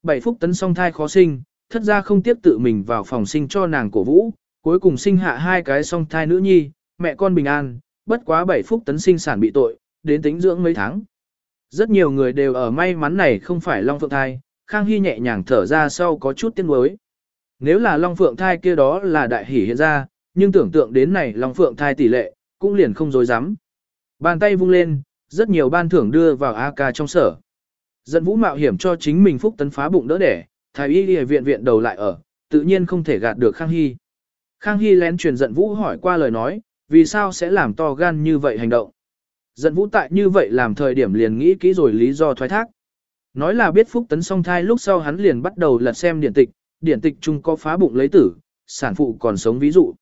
Bảy phúc tấn song thai khó sinh, thất ra không tiếp tự mình vào phòng sinh cho nàng cổ vũ, cuối cùng sinh hạ hai cái song thai nữ nhi, mẹ con bình an, bất quá bảy phúc tấn sinh sản bị tội, đến tính dưỡng mấy tháng. Rất nhiều người đều ở may mắn này không phải Long Phượng thai, Khang Hy nhẹ nhàng thở ra sau có chút tiếng nuối. Nếu là Long Phượng thai kia đó là đại Hỉ hiện ra, nhưng tưởng tượng đến này Long Phượng thai tỷ lệ, cũng liền không dối dám. Bàn tay vung lên, rất nhiều ban thưởng đưa vào AK trong sở. Dẫn vũ mạo hiểm cho chính mình phúc tấn phá bụng đỡ đẻ, thái y y viện viện đầu lại ở, tự nhiên không thể gạt được Khang Hy. Khang Hy lén truyền giận vũ hỏi qua lời nói, vì sao sẽ làm to gan như vậy hành động. Giận vũ tại như vậy làm thời điểm liền nghĩ kỹ rồi lý do thoái thác. Nói là biết phúc tấn song thai lúc sau hắn liền bắt đầu lật xem điển tịch, điển tịch chung có phá bụng lấy tử, sản phụ còn sống ví dụ.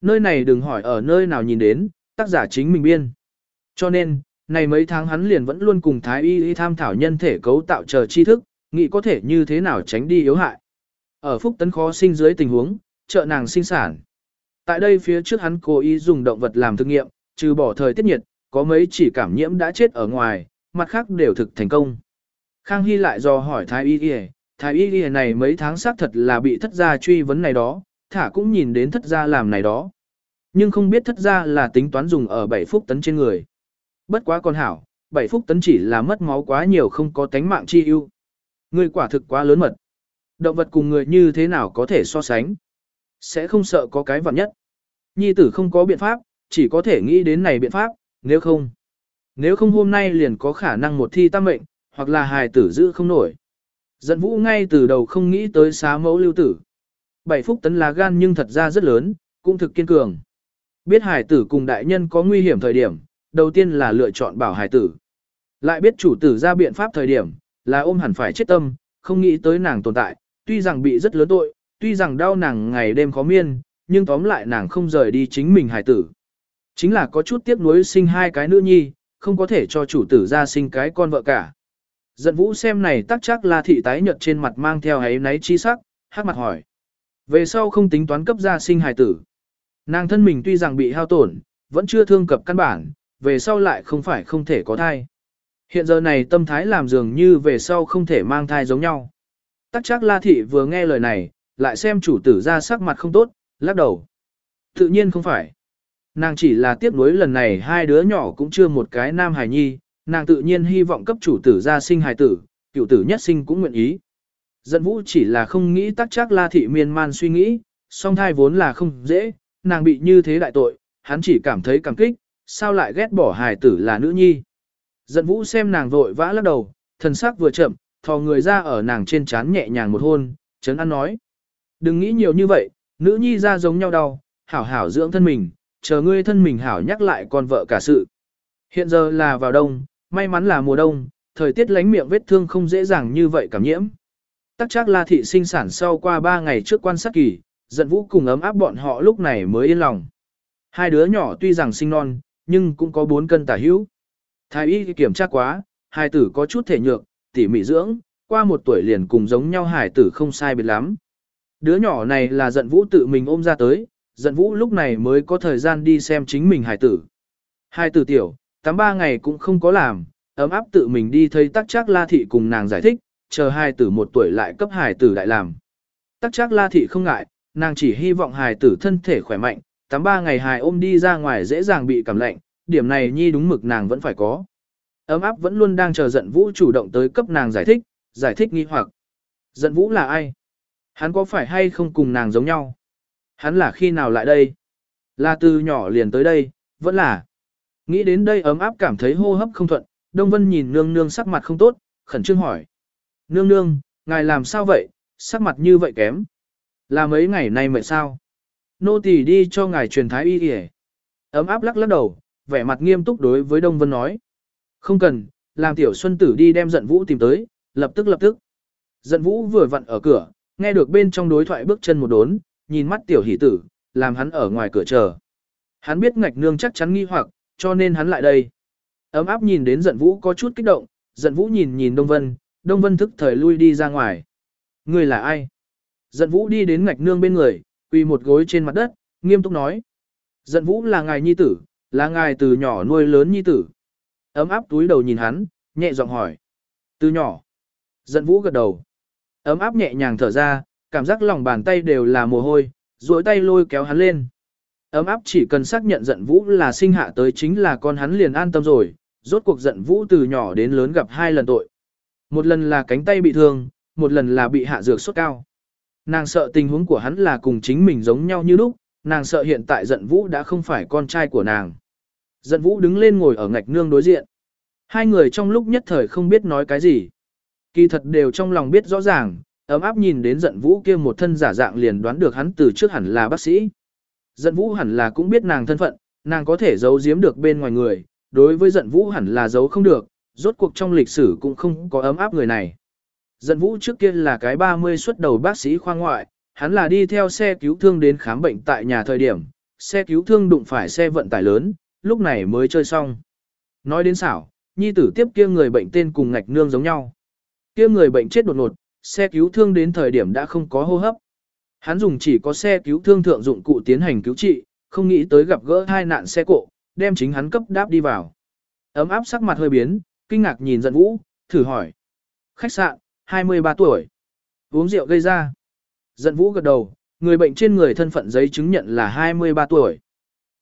Nơi này đừng hỏi ở nơi nào nhìn đến, tác giả chính mình biên. Cho nên, này mấy tháng hắn liền vẫn luôn cùng Thái Y y tham thảo nhân thể cấu tạo chờ tri thức, nghĩ có thể như thế nào tránh đi yếu hại. Ở phúc tấn khó sinh dưới tình huống, trợ nàng sinh sản. Tại đây phía trước hắn cố ý dùng động vật làm thực nghiệm, trừ bỏ thời tiết nhiệt, có mấy chỉ cảm nhiễm đã chết ở ngoài, mặt khác đều thực thành công. Khang Hy lại do hỏi Thái Y Y, Thái Y ghi này mấy tháng xác thật là bị thất gia truy vấn này đó, thả cũng nhìn đến thất gia làm này đó. Nhưng không biết thất gia là tính toán dùng ở 7 phúc tấn trên người. Bất quá con hảo, 7 phúc tấn chỉ là mất máu quá nhiều không có tánh mạng chi ưu. Người quả thực quá lớn mật. Động vật cùng người như thế nào có thể so sánh? Sẽ không sợ có cái vật nhất. Nhi tử không có biện pháp, chỉ có thể nghĩ đến này biện pháp, nếu không. Nếu không hôm nay liền có khả năng một thi tam mệnh, hoặc là hài tử giữ không nổi. Dẫn vũ ngay từ đầu không nghĩ tới xá mẫu lưu tử. Bảy phúc tấn là gan nhưng thật ra rất lớn, cũng thực kiên cường. Biết hải tử cùng đại nhân có nguy hiểm thời điểm, đầu tiên là lựa chọn bảo hải tử. Lại biết chủ tử ra biện pháp thời điểm, là ôm hẳn phải chết tâm, không nghĩ tới nàng tồn tại, tuy rằng bị rất lớn tội, tuy rằng đau nàng ngày đêm khó miên, nhưng tóm lại nàng không rời đi chính mình hải tử. Chính là có chút tiếc nuối sinh hai cái nữ nhi, không có thể cho chủ tử ra sinh cái con vợ cả. Giận vũ xem này tắc chắc là thị tái nhợt trên mặt mang theo ấy náy chi sắc, hát mặt hỏi. Về sau không tính toán cấp gia sinh hài tử. Nàng thân mình tuy rằng bị hao tổn, vẫn chưa thương cập căn bản, về sau lại không phải không thể có thai. Hiện giờ này tâm thái làm dường như về sau không thể mang thai giống nhau. Tắc chắc la thị vừa nghe lời này, lại xem chủ tử ra sắc mặt không tốt, lắc đầu. Tự nhiên không phải. Nàng chỉ là tiếc nuối lần này hai đứa nhỏ cũng chưa một cái nam hài nhi, nàng tự nhiên hy vọng cấp chủ tử ra sinh hài tử, cựu tử nhất sinh cũng nguyện ý. Dận vũ chỉ là không nghĩ tắc chắc la thị miên man suy nghĩ, song thai vốn là không dễ, nàng bị như thế đại tội, hắn chỉ cảm thấy cảm kích, sao lại ghét bỏ hài tử là nữ nhi. Dận vũ xem nàng vội vã lắc đầu, thần sắc vừa chậm, thò người ra ở nàng trên trán nhẹ nhàng một hôn, chấn ăn nói. Đừng nghĩ nhiều như vậy, nữ nhi ra giống nhau đau, hảo hảo dưỡng thân mình, chờ ngươi thân mình hảo nhắc lại con vợ cả sự. Hiện giờ là vào đông, may mắn là mùa đông, thời tiết lánh miệng vết thương không dễ dàng như vậy cảm nhiễm. Tắc chắc la thị sinh sản sau qua 3 ngày trước quan sát kỳ, giận vũ cùng ấm áp bọn họ lúc này mới yên lòng. Hai đứa nhỏ tuy rằng sinh non, nhưng cũng có 4 cân tả hữu. Thái y kiểm tra quá, hai tử có chút thể nhược, tỉ mỉ dưỡng, qua một tuổi liền cùng giống nhau hải tử không sai biệt lắm. Đứa nhỏ này là giận vũ tự mình ôm ra tới, giận vũ lúc này mới có thời gian đi xem chính mình hải tử. hai tử tiểu, tám ba ngày cũng không có làm, ấm áp tự mình đi thấy tắc chắc la thị cùng nàng giải thích, chờ hai tử một tuổi lại cấp hài tử đại làm. Tắc chắc la thị không ngại, nàng chỉ hy vọng hài tử thân thể khỏe mạnh, tám ba ngày hài ôm đi ra ngoài dễ dàng bị cảm lạnh, điểm này nhi đúng mực nàng vẫn phải có. Ấm áp vẫn luôn đang chờ giận vũ chủ động tới cấp nàng giải thích, giải thích nghi hoặc. Giận vũ là ai? Hắn có phải hay không cùng nàng giống nhau? Hắn là khi nào lại đây? Là từ nhỏ liền tới đây, vẫn là. Nghĩ đến đây ấm áp cảm thấy hô hấp không thuận, Đông Vân nhìn nương nương sắc mặt không tốt, khẩn trương hỏi. Nương nương, ngài làm sao vậy, sắc mặt như vậy kém. Là mấy ngày nay mệt sao? Nô tỳ đi cho ngài truyền thái y kìa. Ấm áp lắc lắc đầu, vẻ mặt nghiêm túc đối với Đông Vân nói. Không cần, làm tiểu xuân tử đi đem giận vũ tìm tới, lập tức lập tức. Giận vũ vừa vặn ở cửa, nghe được bên trong đối thoại bước chân một đốn, nhìn mắt tiểu hỷ tử, làm hắn ở ngoài cửa chờ. Hắn biết ngạch nương chắc chắn nghi hoặc, cho nên hắn lại đây. Ấm áp nhìn đến giận vũ có chút kích động, giận vũ nhìn nhìn Đông Vân, Đông Vân thức thời lui đi ra ngoài. Người là ai? Giận vũ đi đến ngạch nương bên người, quỳ một gối trên mặt đất, nghiêm túc nói. Giận vũ là ngài nhi tử, là ngài từ nhỏ nuôi lớn nhi tử. Ấm áp túi đầu nhìn hắn, nhẹ giọng hỏi. Từ nhỏ. Giận vũ gật đầu. Ấm áp nhẹ nhàng thở ra, cảm giác lòng bàn tay đều là mồ hôi, duỗi tay lôi kéo hắn lên. Ấm áp chỉ cần xác nhận giận vũ là sinh hạ tới chính là con hắn liền an tâm rồi, rốt cuộc giận vũ từ nhỏ đến lớn gặp hai lần tội. Một lần là cánh tay bị thương, một lần là bị hạ dược sốt cao. Nàng sợ tình huống của hắn là cùng chính mình giống nhau như lúc, nàng sợ hiện tại giận vũ đã không phải con trai của nàng. Giận vũ đứng lên ngồi ở ngạch nương đối diện. Hai người trong lúc nhất thời không biết nói cái gì. Kỳ thật đều trong lòng biết rõ ràng, ấm áp nhìn đến giận vũ kia một thân giả dạng liền đoán được hắn từ trước hẳn là bác sĩ. Giận vũ hẳn là cũng biết nàng thân phận, nàng có thể giấu giếm được bên ngoài người, đối với giận vũ hẳn là giấu không được, rốt cuộc trong lịch sử cũng không có ấm áp người này. Giận vũ trước kia là cái 30 xuất đầu bác sĩ khoa ngoại, hắn là đi theo xe cứu thương đến khám bệnh tại nhà thời điểm, xe cứu thương đụng phải xe vận tải lớn, lúc này mới chơi xong. Nói đến xảo, nhi tử tiếp kia người bệnh tên cùng ngạch nương giống nhau. Kia người bệnh chết đột ngột, xe cứu thương đến thời điểm đã không có hô hấp. Hắn dùng chỉ có xe cứu thương thượng dụng cụ tiến hành cứu trị, không nghĩ tới gặp gỡ hai nạn xe cộ, đem chính hắn cấp đáp đi vào. Ấm áp sắc mặt hơi biến, kinh ngạc nhìn giận vũ, thử hỏi. Khách sạn, 23 tuổi. Uống rượu gây ra. Giận vũ gật đầu, người bệnh trên người thân phận giấy chứng nhận là 23 tuổi.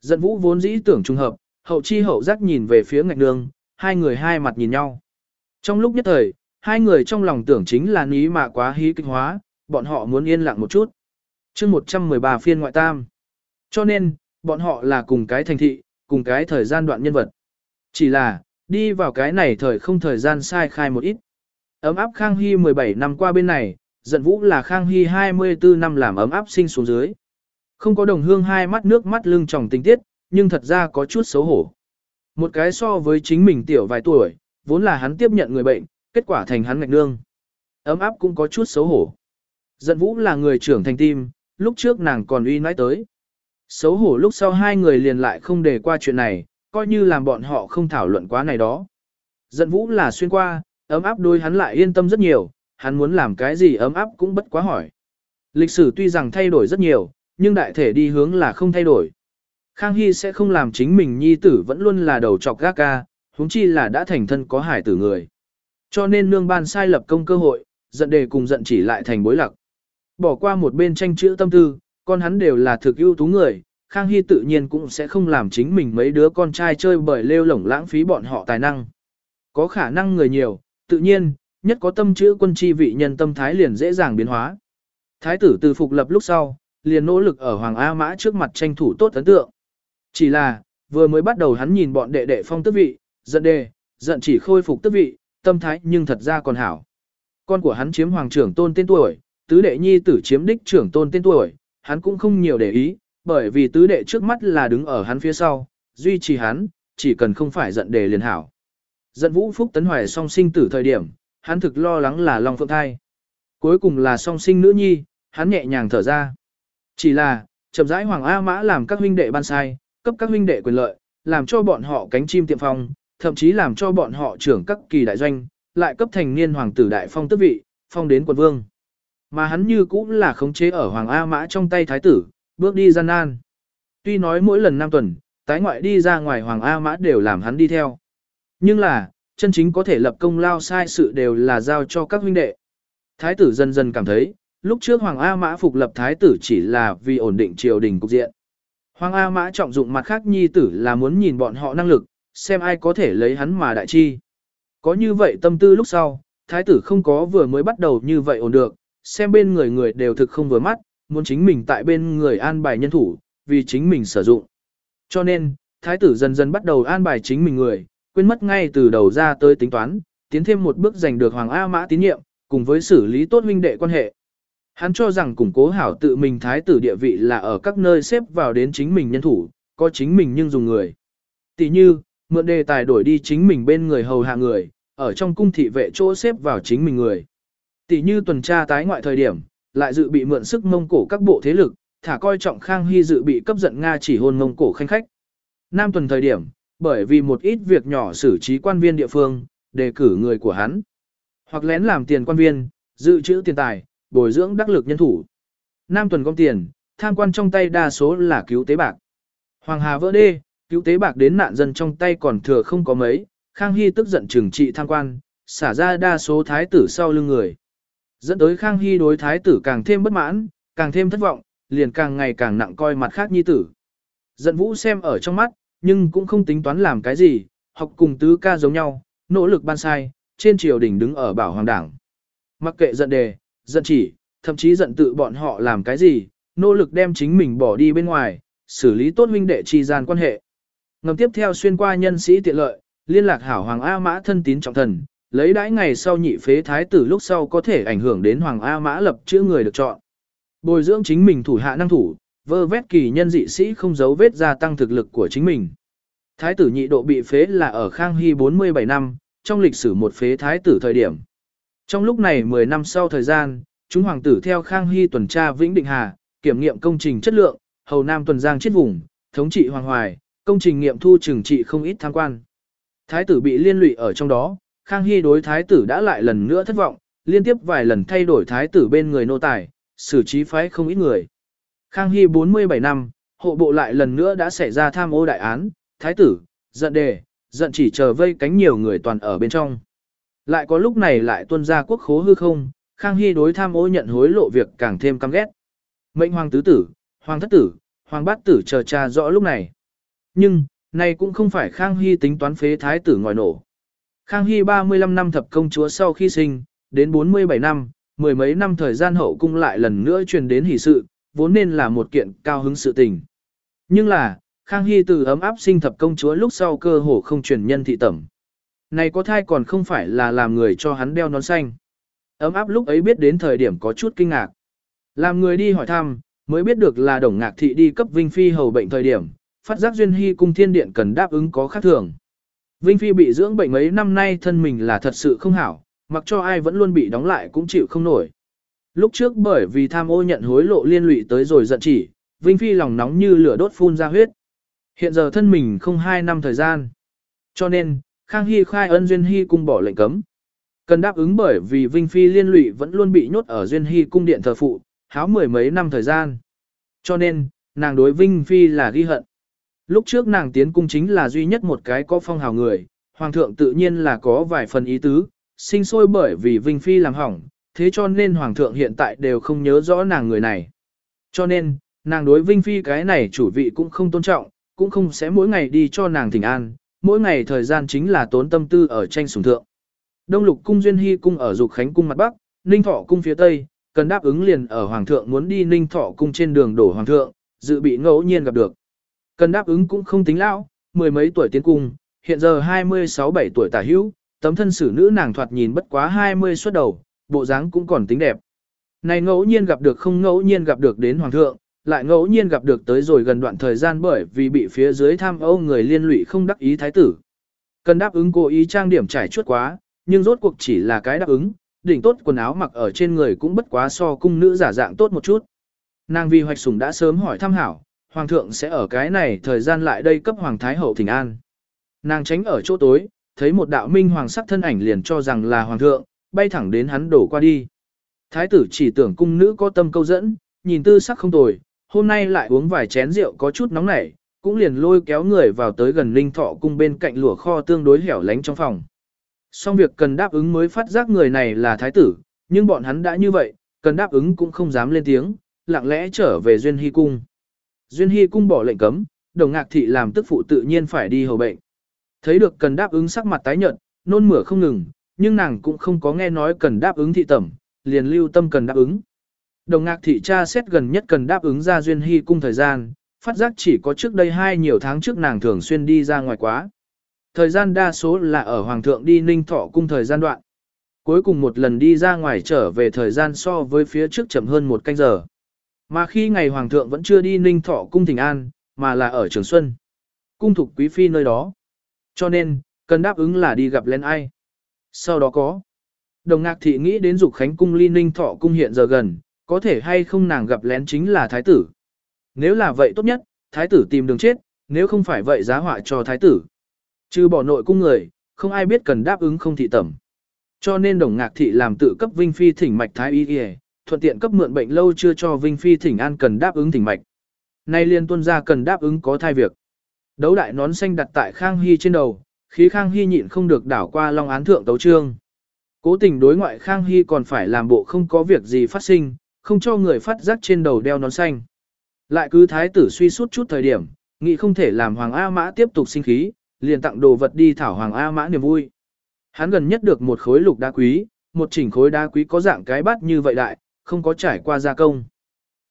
Giận vũ vốn dĩ tưởng trùng hợp, hậu chi hậu giác nhìn về phía ngạch đường, hai người hai mặt nhìn nhau. Trong lúc nhất thời, hai người trong lòng tưởng chính là ní mà quá hí kinh hóa, bọn họ muốn yên lặng một chút chương 113 phiên ngoại tam. Cho nên, bọn họ là cùng cái thành thị, cùng cái thời gian đoạn nhân vật. Chỉ là, đi vào cái này thời không thời gian sai khai một ít. Ấm áp Khang Hy 17 năm qua bên này, giận vũ là Khang Hy 24 năm làm ấm áp sinh xuống dưới. Không có đồng hương hai mắt nước mắt lưng tròng tình tiết, nhưng thật ra có chút xấu hổ. Một cái so với chính mình tiểu vài tuổi, vốn là hắn tiếp nhận người bệnh, kết quả thành hắn ngạch nương. Ấm áp cũng có chút xấu hổ. Giận vũ là người trưởng thành tim, lúc trước nàng còn uy nói tới. Xấu hổ lúc sau hai người liền lại không để qua chuyện này, coi như làm bọn họ không thảo luận quá này đó. Giận vũ là xuyên qua, ấm áp đôi hắn lại yên tâm rất nhiều, hắn muốn làm cái gì ấm áp cũng bất quá hỏi. Lịch sử tuy rằng thay đổi rất nhiều, nhưng đại thể đi hướng là không thay đổi. Khang Hy sẽ không làm chính mình nhi tử vẫn luôn là đầu trọc gác ca, huống chi là đã thành thân có hải tử người. Cho nên nương ban sai lập công cơ hội, giận đề cùng giận chỉ lại thành bối lạc. Bỏ qua một bên tranh chữ tâm tư, con hắn đều là thực ưu tú người, Khang Hy tự nhiên cũng sẽ không làm chính mình mấy đứa con trai chơi bởi lêu lổng lãng phí bọn họ tài năng. Có khả năng người nhiều, tự nhiên, nhất có tâm chữ quân chi vị nhân tâm thái liền dễ dàng biến hóa. Thái tử từ phục lập lúc sau, liền nỗ lực ở Hoàng A Mã trước mặt tranh thủ tốt ấn tượng. Chỉ là, vừa mới bắt đầu hắn nhìn bọn đệ đệ phong tước vị, giận đề, giận chỉ khôi phục tước vị, tâm thái nhưng thật ra còn hảo. Con của hắn chiếm hoàng trưởng tôn tên tuổi, tứ đệ nhi tử chiếm đích trưởng tôn tên tuổi, hắn cũng không nhiều để ý, bởi vì tứ đệ trước mắt là đứng ở hắn phía sau, duy trì hắn, chỉ cần không phải giận đề liền hảo. Giận vũ phúc tấn hoài song sinh tử thời điểm, hắn thực lo lắng là Long Phượng thai. Cuối cùng là song sinh nữ nhi, hắn nhẹ nhàng thở ra. Chỉ là, chậm rãi Hoàng A Mã làm các huynh đệ ban sai, cấp các huynh đệ quyền lợi, làm cho bọn họ cánh chim tiệm phong, thậm chí làm cho bọn họ trưởng các kỳ đại doanh, lại cấp thành niên hoàng tử đại phong tước vị, phong đến quận vương. Mà hắn như cũng là khống chế ở Hoàng A Mã trong tay thái tử, bước đi gian nan. Tuy nói mỗi lần năm tuần, tái ngoại đi ra ngoài Hoàng A Mã đều làm hắn đi theo. Nhưng là, chân chính có thể lập công lao sai sự đều là giao cho các huynh đệ. Thái tử dần dần cảm thấy, lúc trước Hoàng A Mã phục lập thái tử chỉ là vì ổn định triều đình cục diện. Hoàng A Mã trọng dụng mặt khác nhi tử là muốn nhìn bọn họ năng lực, xem ai có thể lấy hắn mà đại chi. Có như vậy tâm tư lúc sau, thái tử không có vừa mới bắt đầu như vậy ổn được, xem bên người người đều thực không vừa mắt, muốn chính mình tại bên người an bài nhân thủ, vì chính mình sử dụng. Cho nên, thái tử dần dần bắt đầu an bài chính mình người, quên mất ngay từ đầu ra tới tính toán, tiến thêm một bước giành được Hoàng A Mã tín nhiệm, cùng với xử lý tốt huynh đệ quan hệ. Hắn cho rằng củng cố hảo tự mình thái tử địa vị là ở các nơi xếp vào đến chính mình nhân thủ, có chính mình nhưng dùng người. Tỷ như, mượn đề tài đổi đi chính mình bên người hầu hạ người, ở trong cung thị vệ chỗ xếp vào chính mình người. Tỷ như tuần tra tái ngoại thời điểm, lại dự bị mượn sức mông cổ các bộ thế lực, thả coi trọng Khang Hy dự bị cấp giận Nga chỉ hôn mông cổ khanh khách. Nam tuần thời điểm, bởi vì một ít việc nhỏ xử trí quan viên địa phương, đề cử người của hắn. Hoặc lén làm tiền quan viên, dự trữ tiền tài, bồi dưỡng đắc lực nhân thủ. Nam tuần công tiền, tham quan trong tay đa số là cứu tế bạc. Hoàng Hà vỡ đê, cứu tế bạc đến nạn dân trong tay còn thừa không có mấy, Khang Hy tức giận trừng trị tham quan, xả ra đa số thái tử sau lưng người. Dẫn tới Khang Hy đối thái tử càng thêm bất mãn, càng thêm thất vọng, liền càng ngày càng nặng coi mặt khác nhi tử. Giận vũ xem ở trong mắt, nhưng cũng không tính toán làm cái gì, học cùng tứ ca giống nhau, nỗ lực ban sai, trên triều đình đứng ở bảo hoàng đảng. Mặc kệ giận đề, giận chỉ, thậm chí giận tự bọn họ làm cái gì, nỗ lực đem chính mình bỏ đi bên ngoài, xử lý tốt huynh đệ chi gian quan hệ. Ngầm tiếp theo xuyên qua nhân sĩ tiện lợi, liên lạc hảo Hoàng A Mã thân tín trọng thần, lấy đãi ngày sau nhị phế thái tử lúc sau có thể ảnh hưởng đến Hoàng A Mã lập chữ người được chọn. Bồi dưỡng chính mình thủ hạ năng thủ, vơ vét kỳ nhân dị sĩ không giấu vết gia tăng thực lực của chính mình. Thái tử nhị độ bị phế là ở Khang Hy 47 năm, trong lịch sử một phế thái tử thời điểm. Trong lúc này 10 năm sau thời gian, chúng hoàng tử theo Khang Hy tuần tra Vĩnh Định Hà, kiểm nghiệm công trình chất lượng, hầu nam tuần giang chết vùng, thống trị hoàng hoài, công trình nghiệm thu trừng trị không ít tham quan. Thái tử bị liên lụy ở trong đó, Khang Hy đối thái tử đã lại lần nữa thất vọng, liên tiếp vài lần thay đổi thái tử bên người nô tài, xử trí phái không ít người. Khang Hy 47 năm, hộ bộ lại lần nữa đã xảy ra tham ô đại án, thái tử, giận đề, giận chỉ chờ vây cánh nhiều người toàn ở bên trong. Lại có lúc này lại tuân ra quốc khố hư không, Khang Hy đối tham ô nhận hối lộ việc càng thêm căm ghét. Mệnh hoàng tứ tử, hoàng thất tử, hoàng bát tử chờ tra rõ lúc này. Nhưng, này cũng không phải Khang Hy tính toán phế thái tử ngòi nổ. Khang Hy 35 năm thập công chúa sau khi sinh, đến 47 năm, mười mấy năm thời gian hậu cung lại lần nữa truyền đến hỷ sự, vốn nên là một kiện cao hứng sự tình. Nhưng là, Khang Hy từ ấm áp sinh thập công chúa lúc sau cơ hồ không truyền nhân thị tẩm. Này có thai còn không phải là làm người cho hắn đeo nón xanh. Ấm áp lúc ấy biết đến thời điểm có chút kinh ngạc. Làm người đi hỏi thăm, mới biết được là đồng ngạc thị đi cấp Vinh Phi hầu bệnh thời điểm, phát giác duyên hy cung thiên điện cần đáp ứng có khác thường. Vinh Phi bị dưỡng bệnh mấy năm nay thân mình là thật sự không hảo, mặc cho ai vẫn luôn bị đóng lại cũng chịu không nổi. Lúc trước bởi vì tham ô nhận hối lộ liên lụy tới rồi giận chỉ, Vinh Phi lòng nóng như lửa đốt phun ra huyết. Hiện giờ thân mình không hai năm thời gian. Cho nên, Khang Hy khai ân Duyên Hy cung bỏ lệnh cấm. Cần đáp ứng bởi vì Vinh Phi liên lụy vẫn luôn bị nhốt ở Duyên Hy cung điện thờ phụ, háo mười mấy năm thời gian. Cho nên, nàng đối Vinh Phi là ghi hận. Lúc trước nàng tiến cung chính là duy nhất một cái có phong hào người, hoàng thượng tự nhiên là có vài phần ý tứ, sinh sôi bởi vì Vinh Phi làm hỏng, thế cho nên hoàng thượng hiện tại đều không nhớ rõ nàng người này. Cho nên, nàng đối Vinh Phi cái này chủ vị cũng không tôn trọng, cũng không sẽ mỗi ngày đi cho nàng thỉnh an, mỗi ngày thời gian chính là tốn tâm tư ở tranh sủng thượng. Đông lục cung duyên hy cung ở dục khánh cung mặt bắc, ninh thọ cung phía tây, cần đáp ứng liền ở hoàng thượng muốn đi ninh thọ cung trên đường đổ hoàng thượng, dự bị ngẫu nhiên gặp được. Cần đáp ứng cũng không tính lão, mười mấy tuổi tiến cung, hiện giờ 26-7 tuổi tả hữu, tấm thân xử nữ nàng thoạt nhìn bất quá 20 xuất đầu, bộ dáng cũng còn tính đẹp. Này ngẫu nhiên gặp được không ngẫu nhiên gặp được đến hoàng thượng, lại ngẫu nhiên gặp được tới rồi gần đoạn thời gian bởi vì bị phía dưới tham âu người liên lụy không đắc ý thái tử. Cần đáp ứng cố ý trang điểm trải chuốt quá, nhưng rốt cuộc chỉ là cái đáp ứng, đỉnh tốt quần áo mặc ở trên người cũng bất quá so cung nữ giả dạng tốt một chút. Nàng vì hoạch sủng đã sớm hỏi thăm hảo, hoàng thượng sẽ ở cái này thời gian lại đây cấp hoàng thái hậu thỉnh an. Nàng tránh ở chỗ tối, thấy một đạo minh hoàng sắc thân ảnh liền cho rằng là hoàng thượng, bay thẳng đến hắn đổ qua đi. Thái tử chỉ tưởng cung nữ có tâm câu dẫn, nhìn tư sắc không tồi, hôm nay lại uống vài chén rượu có chút nóng nảy, cũng liền lôi kéo người vào tới gần linh thọ cung bên cạnh lửa kho tương đối hẻo lánh trong phòng. Xong việc cần đáp ứng mới phát giác người này là thái tử, nhưng bọn hắn đã như vậy, cần đáp ứng cũng không dám lên tiếng, lặng lẽ trở về Duyên Hy Cung. Duyên Hy Cung bỏ lệnh cấm, đồng ngạc thị làm tức phụ tự nhiên phải đi hầu bệnh. Thấy được cần đáp ứng sắc mặt tái nhợt, nôn mửa không ngừng, nhưng nàng cũng không có nghe nói cần đáp ứng thị tẩm, liền lưu tâm cần đáp ứng. Đồng ngạc thị cha xét gần nhất cần đáp ứng ra Duyên Hy Cung thời gian, phát giác chỉ có trước đây hai nhiều tháng trước nàng thường xuyên đi ra ngoài quá. Thời gian đa số là ở Hoàng thượng đi ninh thọ cung thời gian đoạn. Cuối cùng một lần đi ra ngoài trở về thời gian so với phía trước chậm hơn một canh giờ. Mà khi ngày Hoàng thượng vẫn chưa đi ninh thọ cung thỉnh an, mà là ở Trường Xuân. Cung thuộc quý phi nơi đó. Cho nên, cần đáp ứng là đi gặp lên ai. Sau đó có. Đồng ngạc thị nghĩ đến dục khánh cung ly ninh thọ cung hiện giờ gần, có thể hay không nàng gặp lén chính là thái tử. Nếu là vậy tốt nhất, thái tử tìm đường chết, nếu không phải vậy giá họa cho thái tử. Trừ bỏ nội cung người, không ai biết cần đáp ứng không thị tẩm. Cho nên đồng ngạc thị làm tự cấp Vinh Phi thỉnh mạch thái y y, thuận tiện cấp mượn bệnh lâu chưa cho Vinh Phi thỉnh an cần đáp ứng thỉnh mạch. Nay liên tuân ra cần đáp ứng có thai việc. Đấu đại nón xanh đặt tại Khang Hy trên đầu, khí Khang Hy nhịn không được đảo qua long án thượng tấu trương. Cố tình đối ngoại Khang Hy còn phải làm bộ không có việc gì phát sinh, không cho người phát giác trên đầu đeo nón xanh. Lại cứ thái tử suy suốt chút thời điểm, nghĩ không thể làm Hoàng A Mã tiếp tục sinh khí, liền tặng đồ vật đi thảo Hoàng A Mã niềm vui. Hắn gần nhất được một khối lục đá quý, một chỉnh khối đá quý có dạng cái bát như vậy đại, không có trải qua gia công.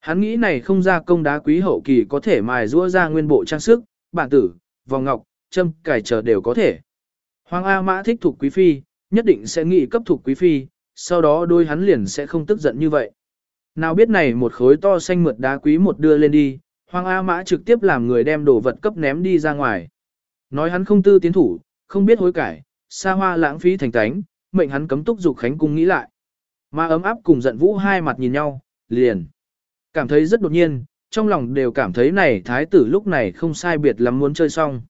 Hắn nghĩ này không gia công đá quý hậu kỳ có thể mài rũa ra nguyên bộ trang sức, bản tử, vòng ngọc, châm, cải chờ đều có thể. Hoàng A Mã thích thuộc quý phi, nhất định sẽ nghĩ cấp thuộc quý phi, sau đó đôi hắn liền sẽ không tức giận như vậy. Nào biết này một khối to xanh mượt đá quý một đưa lên đi, Hoàng A Mã trực tiếp làm người đem đồ vật cấp ném đi ra ngoài. Nói hắn không tư tiến thủ, không biết hối cải, xa hoa lãng phí thành tánh, mệnh hắn cấm túc dục khánh cung nghĩ lại. Mà ấm áp cùng giận vũ hai mặt nhìn nhau, liền. Cảm thấy rất đột nhiên, trong lòng đều cảm thấy này thái tử lúc này không sai biệt lắm muốn chơi xong.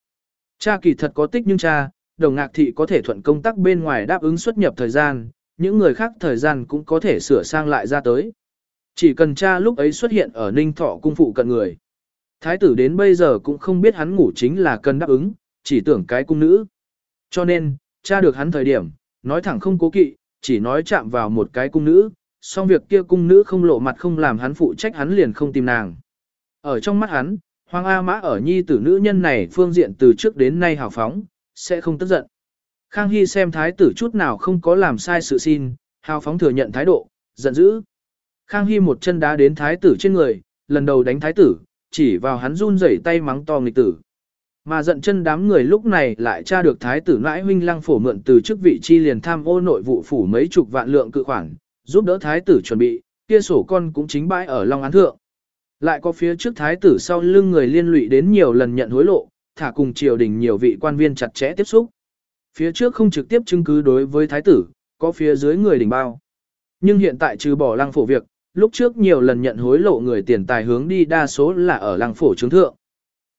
Cha kỳ thật có tích nhưng cha, đồng ngạc thị có thể thuận công tác bên ngoài đáp ứng xuất nhập thời gian, những người khác thời gian cũng có thể sửa sang lại ra tới. Chỉ cần cha lúc ấy xuất hiện ở ninh thọ cung phụ cận người. Thái tử đến bây giờ cũng không biết hắn ngủ chính là cần đáp ứng, chỉ tưởng cái cung nữ. Cho nên, cha được hắn thời điểm, nói thẳng không cố kỵ, chỉ nói chạm vào một cái cung nữ, xong việc kia cung nữ không lộ mặt không làm hắn phụ trách hắn liền không tìm nàng. Ở trong mắt hắn, Hoàng A Mã ở nhi tử nữ nhân này phương diện từ trước đến nay hào phóng, sẽ không tức giận. Khang Hy xem thái tử chút nào không có làm sai sự xin, hào phóng thừa nhận thái độ, giận dữ. Khang Hy một chân đá đến thái tử trên người, lần đầu đánh thái tử, chỉ vào hắn run rẩy tay mắng to nghịch tử. Mà giận chân đám người lúc này lại tra được thái tử nãi huynh lăng phổ mượn từ chức vị chi liền tham ô nội vụ phủ mấy chục vạn lượng cự khoản, giúp đỡ thái tử chuẩn bị, kia sổ con cũng chính bãi ở Long Án Thượng. Lại có phía trước thái tử sau lưng người liên lụy đến nhiều lần nhận hối lộ, thả cùng triều đình nhiều vị quan viên chặt chẽ tiếp xúc. Phía trước không trực tiếp chứng cứ đối với thái tử, có phía dưới người đỉnh bao. Nhưng hiện tại trừ bỏ lăng phổ việc, lúc trước nhiều lần nhận hối lộ người tiền tài hướng đi đa số là ở lăng phổ chứng thượng.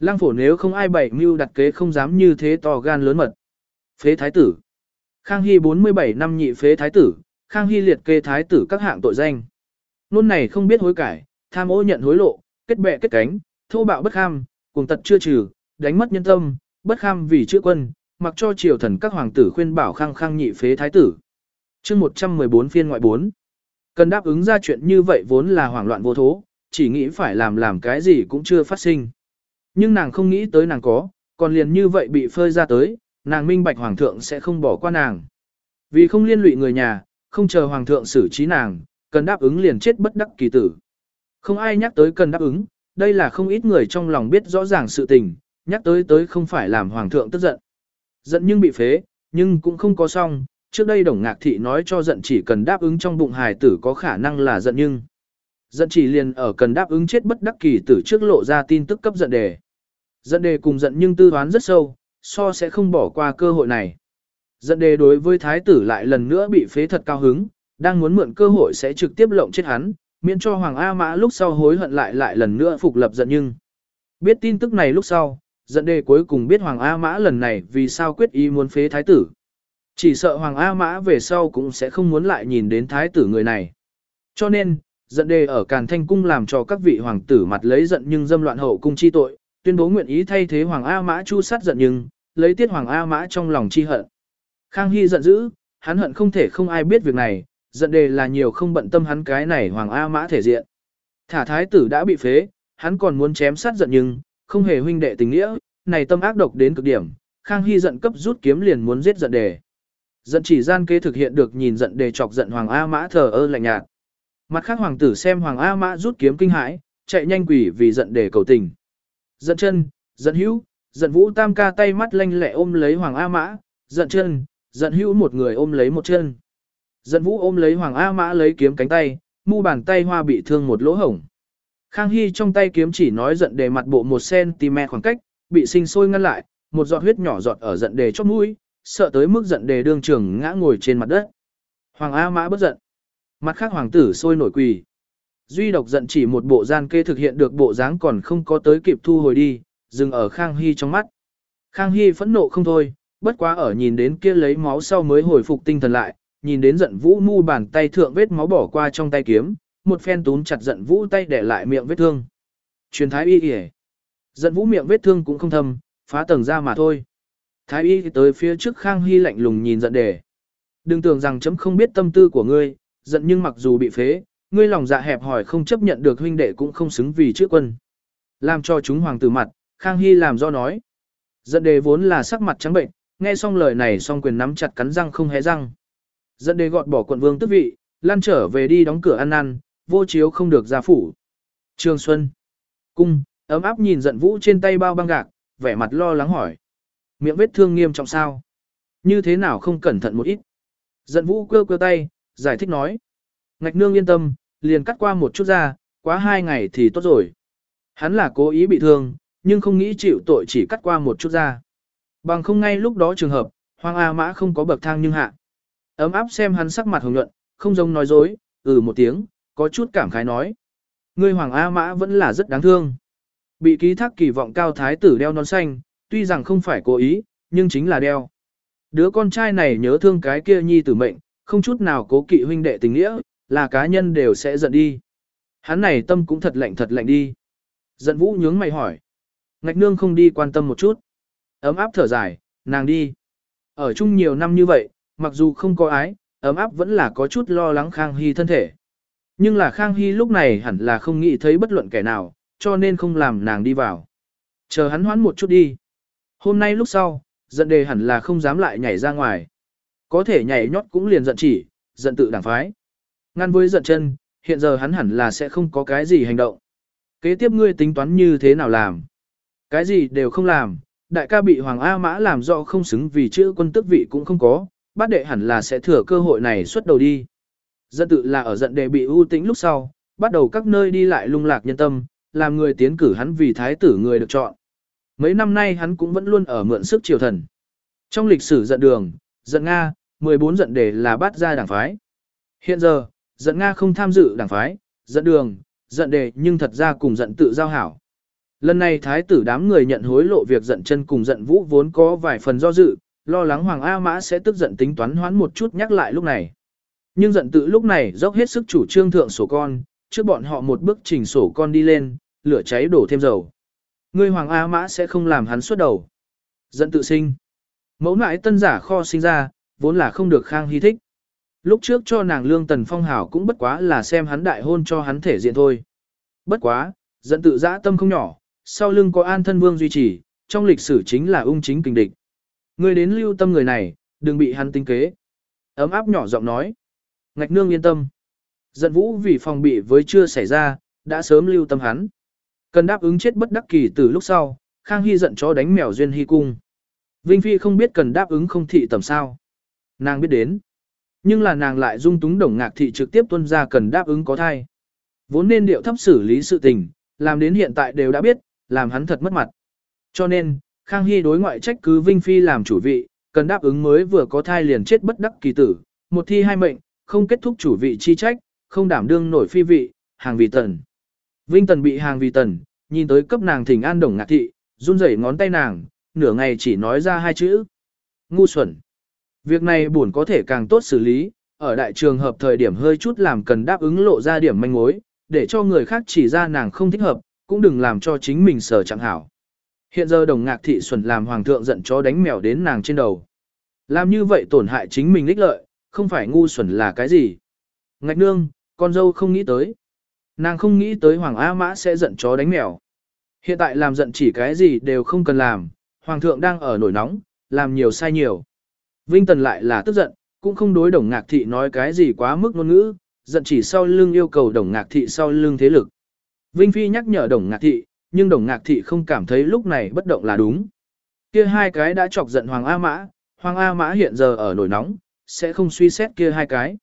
Lăng phổ nếu không ai bày mưu đặt kế không dám như thế to gan lớn mật. Phế thái tử. Khang Hy 47 năm nhị phế thái tử, Khang Hy liệt kê thái tử các hạng tội danh. Nôn này không biết hối cải, tham ô nhận hối lộ, kết bè kết cánh, thô bạo bất kham, cùng tật chưa trừ, đánh mất nhân tâm, bất kham vì chữa quân, mặc cho triều thần các hoàng tử khuyên bảo Khang Khang nhị phế thái tử. chương 114 phiên ngoại 4. Cần đáp ứng ra chuyện như vậy vốn là hoảng loạn vô thố, chỉ nghĩ phải làm làm cái gì cũng chưa phát sinh. Nhưng nàng không nghĩ tới nàng có, còn liền như vậy bị phơi ra tới, nàng minh bạch hoàng thượng sẽ không bỏ qua nàng. Vì không liên lụy người nhà, không chờ hoàng thượng xử trí nàng, cần đáp ứng liền chết bất đắc kỳ tử. Không ai nhắc tới cần đáp ứng, đây là không ít người trong lòng biết rõ ràng sự tình, nhắc tới tới không phải làm hoàng thượng tức giận. Giận nhưng bị phế, nhưng cũng không có xong, trước đây đồng ngạc thị nói cho giận chỉ cần đáp ứng trong bụng hài tử có khả năng là giận nhưng. Dận chỉ liền ở cần đáp ứng chết bất đắc kỳ tử trước lộ ra tin tức cấp giận đề. Giận đề cùng giận nhưng tư toán rất sâu, so sẽ không bỏ qua cơ hội này. Giận đề đối với thái tử lại lần nữa bị phế thật cao hứng, đang muốn mượn cơ hội sẽ trực tiếp lộng chết hắn, miễn cho Hoàng A Mã lúc sau hối hận lại lại lần nữa phục lập giận nhưng. Biết tin tức này lúc sau, Dận đề cuối cùng biết Hoàng A Mã lần này vì sao quyết ý muốn phế thái tử. Chỉ sợ Hoàng A Mã về sau cũng sẽ không muốn lại nhìn đến thái tử người này. Cho nên, dẫn đề ở Càn Thanh Cung làm cho các vị hoàng tử mặt lấy giận nhưng dâm loạn hậu cung chi tội, tuyên bố nguyện ý thay thế Hoàng A Mã chu sát giận nhưng, lấy tiết Hoàng A Mã trong lòng chi hận. Khang Hy giận dữ, hắn hận không thể không ai biết việc này, giận đề là nhiều không bận tâm hắn cái này Hoàng A Mã thể diện. Thả thái tử đã bị phế, hắn còn muốn chém sát giận nhưng, không hề huynh đệ tình nghĩa, này tâm ác độc đến cực điểm, Khang Hy giận cấp rút kiếm liền muốn giết giận đề. Giận chỉ gian kế thực hiện được nhìn giận đề chọc giận Hoàng A Mã thờ ơ lạnh nhạt. Mặt khác hoàng tử xem Hoàng A Mã rút kiếm kinh hãi, chạy nhanh quỷ vì giận để cầu tình. Giận chân, giận hữu, giận vũ tam ca tay mắt lanh lẹ ôm lấy Hoàng A Mã, giận chân, giận hữu một người ôm lấy một chân. Giận vũ ôm lấy Hoàng A Mã lấy kiếm cánh tay, mu bàn tay hoa bị thương một lỗ hổng. Khang Hy trong tay kiếm chỉ nói giận đề mặt bộ 1cm khoảng cách, bị sinh sôi ngăn lại, một giọt huyết nhỏ giọt ở giận đề chót mũi, sợ tới mức giận đề đương trường ngã ngồi trên mặt đất. Hoàng A Mã bất giận. Mặt khác hoàng tử sôi nổi quỳ. Duy độc giận chỉ một bộ gian kê thực hiện được bộ dáng còn không có tới kịp thu hồi đi, dừng ở Khang Hy trong mắt. Khang Hy phẫn nộ không thôi, bất quá ở nhìn đến kia lấy máu sau mới hồi phục tinh thần lại, nhìn đến giận vũ mu bàn tay thượng vết máu bỏ qua trong tay kiếm, một phen túm chặt giận vũ tay để lại miệng vết thương. Truyền thái y kìa. Giận vũ miệng vết thương cũng không thâm, phá tầng ra mà thôi. Thái y tới phía trước Khang Hy lạnh lùng nhìn giận đề. Đừng tưởng rằng chấm không biết tâm tư của ngươi, giận nhưng mặc dù bị phế, ngươi lòng dạ hẹp hỏi không chấp nhận được huynh đệ cũng không xứng vì chữ quân. Làm cho chúng hoàng tử mặt, Khang Hy làm do nói. Giận đề vốn là sắc mặt trắng bệnh, nghe xong lời này song quyền nắm chặt cắn răng không hé răng. Giận đề gọt bỏ quận vương tước vị, lan trở về đi đóng cửa ăn ăn, vô chiếu không được ra phủ. Trường Xuân. Cung, ấm áp nhìn giận vũ trên tay bao băng gạc, vẻ mặt lo lắng hỏi. Miệng vết thương nghiêm trọng sao? Như thế nào không cẩn thận một ít? Giận vũ cơ cơ tay, giải thích nói. Ngạch nương yên tâm, liền cắt qua một chút ra, quá hai ngày thì tốt rồi. Hắn là cố ý bị thương, nhưng không nghĩ chịu tội chỉ cắt qua một chút ra. Bằng không ngay lúc đó trường hợp, Hoàng A Mã không có bậc thang nhưng hạ. Ấm áp xem hắn sắc mặt hồng nhuận, không giống nói dối, ừ một tiếng, có chút cảm khái nói. Ngươi Hoàng A Mã vẫn là rất đáng thương. Bị ký thác kỳ vọng cao thái tử đeo nón xanh, tuy rằng không phải cố ý, nhưng chính là đeo. Đứa con trai này nhớ thương cái kia nhi tử mệnh, không chút nào cố kỵ huynh đệ tình nghĩa, là cá nhân đều sẽ giận đi. Hắn này tâm cũng thật lạnh thật lạnh đi. Giận vũ nhướng mày hỏi. Ngạch nương không đi quan tâm một chút. Ấm áp thở dài, nàng đi. Ở chung nhiều năm như vậy, mặc dù không có ái, ấm áp vẫn là có chút lo lắng Khang Hy thân thể. Nhưng là Khang Hy lúc này hẳn là không nghĩ thấy bất luận kẻ nào, cho nên không làm nàng đi vào. Chờ hắn hoãn một chút đi. Hôm nay lúc sau, giận đề hẳn là không dám lại nhảy ra ngoài. Có thể nhảy nhót cũng liền giận chỉ, giận tự đảng phái. Ngăn với giận chân, hiện giờ hắn hẳn là sẽ không có cái gì hành động. Kế tiếp ngươi tính toán như thế nào làm? Cái gì đều không làm, đại ca bị Hoàng A Mã làm rõ không xứng vì chữ quân tước vị cũng không có, bát đệ hẳn là sẽ thừa cơ hội này xuất đầu đi. Giận tự là ở giận đệ bị ưu tĩnh lúc sau, bắt đầu các nơi đi lại lung lạc nhân tâm, làm người tiến cử hắn vì thái tử người được chọn. Mấy năm nay hắn cũng vẫn luôn ở mượn sức triều thần. Trong lịch sử giận đường, giận Nga, 14 giận đề là bắt ra đảng phái. Hiện giờ, giận Nga không tham dự đảng phái, giận đường, giận đề nhưng thật ra cùng giận tự giao hảo. Lần này thái tử đám người nhận hối lộ việc giận chân cùng giận vũ vốn có vài phần do dự, lo lắng Hoàng A Mã sẽ tức giận tính toán hoán một chút nhắc lại lúc này. Nhưng giận tự lúc này dốc hết sức chủ trương thượng sổ con, trước bọn họ một bước chỉnh sổ con đi lên, lửa cháy đổ thêm dầu. Ngươi Hoàng A Mã sẽ không làm hắn xuất đầu. Giận tự sinh. Mẫu nãi tân giả kho sinh ra, vốn là không được Khang Hy thích. Lúc trước cho nàng lương tần phong hảo cũng bất quá là xem hắn đại hôn cho hắn thể diện thôi. Bất quá, dẫn tự dã tâm không nhỏ, sau lưng có an thân vương duy trì, trong lịch sử chính là ung chính kình địch. người đến lưu tâm người này, đừng bị hắn tính kế. Ấm áp nhỏ giọng nói. Ngạch nương yên tâm. Giận vũ vì phòng bị với chưa xảy ra, đã sớm lưu tâm hắn. Cần đáp ứng chết bất đắc kỳ từ lúc sau, Khang Hy giận chó đánh mèo duyên hy cung. Vinh Phi không biết cần đáp ứng không thị tầm sao. Nàng biết đến. Nhưng là nàng lại dung túng đồng ngạc thị trực tiếp tuân ra cần đáp ứng có thai. Vốn nên điệu thấp xử lý sự tình, làm đến hiện tại đều đã biết, làm hắn thật mất mặt. Cho nên, Khang Hy đối ngoại trách cứ Vinh Phi làm chủ vị, cần đáp ứng mới vừa có thai liền chết bất đắc kỳ tử, một thi hai mệnh, không kết thúc chủ vị chi trách, không đảm đương nổi phi vị, hàng vì tần. Vinh tần bị hàng vì tần, nhìn tới cấp nàng thỉnh an đồng ngạc thị, run rẩy ngón tay nàng, nửa ngày chỉ nói ra hai chữ. Ngu xuẩn. Việc này buồn có thể càng tốt xử lý, ở đại trường hợp thời điểm hơi chút làm cần đáp ứng lộ ra điểm manh mối, để cho người khác chỉ ra nàng không thích hợp, cũng đừng làm cho chính mình sở chẳng hảo. Hiện giờ đồng ngạc thị xuẩn làm hoàng thượng giận chó đánh mèo đến nàng trên đầu. Làm như vậy tổn hại chính mình lích lợi, không phải ngu xuẩn là cái gì. Ngạch nương, con dâu không nghĩ tới. Nàng không nghĩ tới Hoàng A Mã sẽ giận chó đánh mèo. Hiện tại làm giận chỉ cái gì đều không cần làm, Hoàng thượng đang ở nổi nóng, làm nhiều sai nhiều. Vinh Tần lại là tức giận, cũng không đối đồng ngạc thị nói cái gì quá mức ngôn ngữ, giận chỉ sau lưng yêu cầu đồng ngạc thị sau lưng thế lực. Vinh Phi nhắc nhở đồng ngạc thị, nhưng đồng ngạc thị không cảm thấy lúc này bất động là đúng. Kia hai cái đã chọc giận Hoàng A Mã, Hoàng A Mã hiện giờ ở nổi nóng, sẽ không suy xét kia hai cái.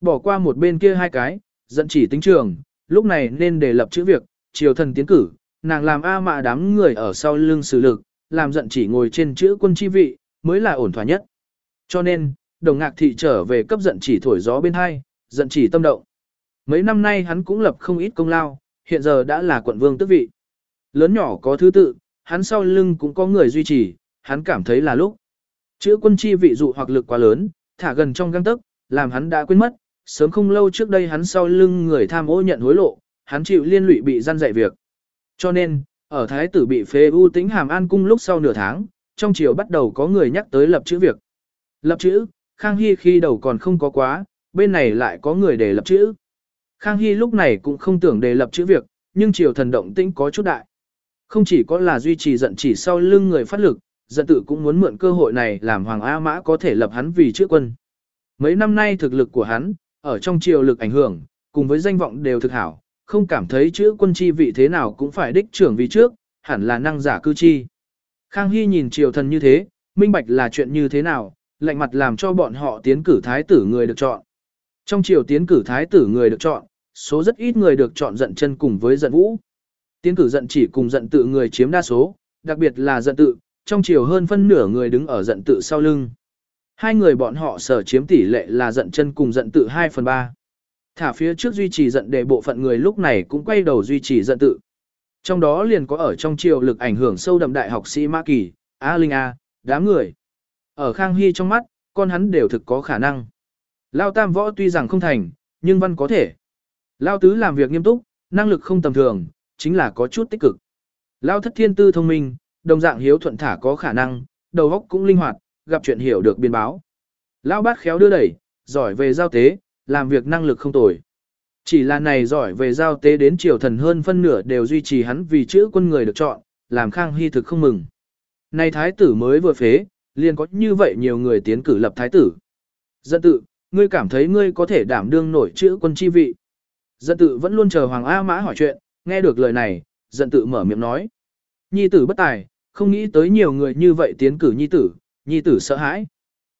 Bỏ qua một bên kia hai cái, giận chỉ tính trường, lúc này nên đề lập chữ việc, triều thần tiến cử, nàng làm A Mã đám người ở sau lưng xử lực, làm giận chỉ ngồi trên chữ quân chi vị, mới là ổn thỏa nhất. Cho nên, đồng ngạc thị trở về cấp giận chỉ thổi gió bên hai, giận chỉ tâm động. Mấy năm nay hắn cũng lập không ít công lao, hiện giờ đã là quận vương tước vị. Lớn nhỏ có thứ tự, hắn sau lưng cũng có người duy trì, hắn cảm thấy là lúc. Chữ quân chi vị dụ hoặc lực quá lớn, thả gần trong găng tức, làm hắn đã quên mất, sớm không lâu trước đây hắn sau lưng người tham ô nhận hối lộ, hắn chịu liên lụy bị gian dạy việc. Cho nên, ở thái tử bị phê ưu tính hàm an cung lúc sau nửa tháng, trong chiều bắt đầu có người nhắc tới lập chữ việc. Lập chữ, Khang Hy khi đầu còn không có quá, bên này lại có người để lập chữ. Khang Hy lúc này cũng không tưởng đề lập chữ việc, nhưng triều thần động tĩnh có chút đại. Không chỉ có là duy trì giận chỉ sau lưng người phát lực, giận tự cũng muốn mượn cơ hội này làm Hoàng A Mã có thể lập hắn vì chữ quân. Mấy năm nay thực lực của hắn, ở trong triều lực ảnh hưởng, cùng với danh vọng đều thực hảo, không cảm thấy chữ quân chi vị thế nào cũng phải đích trưởng vì trước, hẳn là năng giả cư chi. Khang Hy nhìn triều thần như thế, minh bạch là chuyện như thế nào, lạnh mặt làm cho bọn họ tiến cử thái tử người được chọn. Trong triều tiến cử thái tử người được chọn, số rất ít người được chọn giận chân cùng với giận vũ. Tiến cử giận chỉ cùng giận tự người chiếm đa số, đặc biệt là giận tự, trong chiều hơn phân nửa người đứng ở giận tự sau lưng. Hai người bọn họ sở chiếm tỷ lệ là giận chân cùng giận tự 2 phần 3. Thả phía trước duy trì giận để bộ phận người lúc này cũng quay đầu duy trì giận tự. Trong đó liền có ở trong triều lực ảnh hưởng sâu đậm đại học sĩ ma Kỳ, A Linh A, đám người. Ở Khang Hy trong mắt, con hắn đều thực có khả năng. Lao Tam Võ tuy rằng không thành, nhưng văn có thể. Lao Tứ làm việc nghiêm túc, năng lực không tầm thường, chính là có chút tích cực. Lao Thất Thiên Tư thông minh, đồng dạng hiếu thuận thả có khả năng, đầu óc cũng linh hoạt, gặp chuyện hiểu được biên báo. Lao Bát khéo đưa đẩy, giỏi về giao tế, làm việc năng lực không tồi. Chỉ là này giỏi về giao tế đến triều thần hơn phân nửa đều duy trì hắn vì chữ quân người được chọn, làm Khang Hy thực không mừng. Này thái tử mới vừa phế, liền có như vậy nhiều người tiến cử lập thái tử. Dân tự, ngươi cảm thấy ngươi có thể đảm đương nổi chữ quân chi vị. Dân tự vẫn luôn chờ Hoàng A Mã hỏi chuyện, nghe được lời này, dân tự mở miệng nói. Nhi tử bất tài, không nghĩ tới nhiều người như vậy tiến cử nhi tử, nhi tử sợ hãi.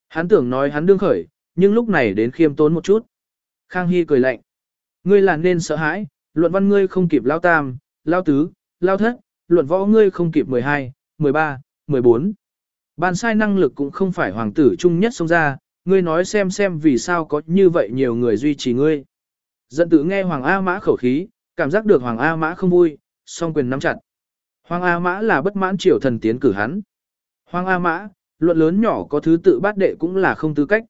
Hắn tưởng nói hắn đương khởi, nhưng lúc này đến khiêm tốn một chút. Khang Hy cười lạnh. Ngươi là nên sợ hãi, luận văn ngươi không kịp lao tam, lao tứ, lao thất, luận võ ngươi không kịp 12, 13, 14. Ban sai năng lực cũng không phải hoàng tử trung nhất xông ra, ngươi nói xem xem vì sao có như vậy nhiều người duy trì ngươi. Dẫn tự nghe Hoàng A Mã khẩu khí, cảm giác được Hoàng A Mã không vui, song quyền nắm chặt. Hoàng A Mã là bất mãn triều thần tiến cử hắn. Hoàng A Mã, luận lớn nhỏ có thứ tự bát đệ cũng là không tư cách.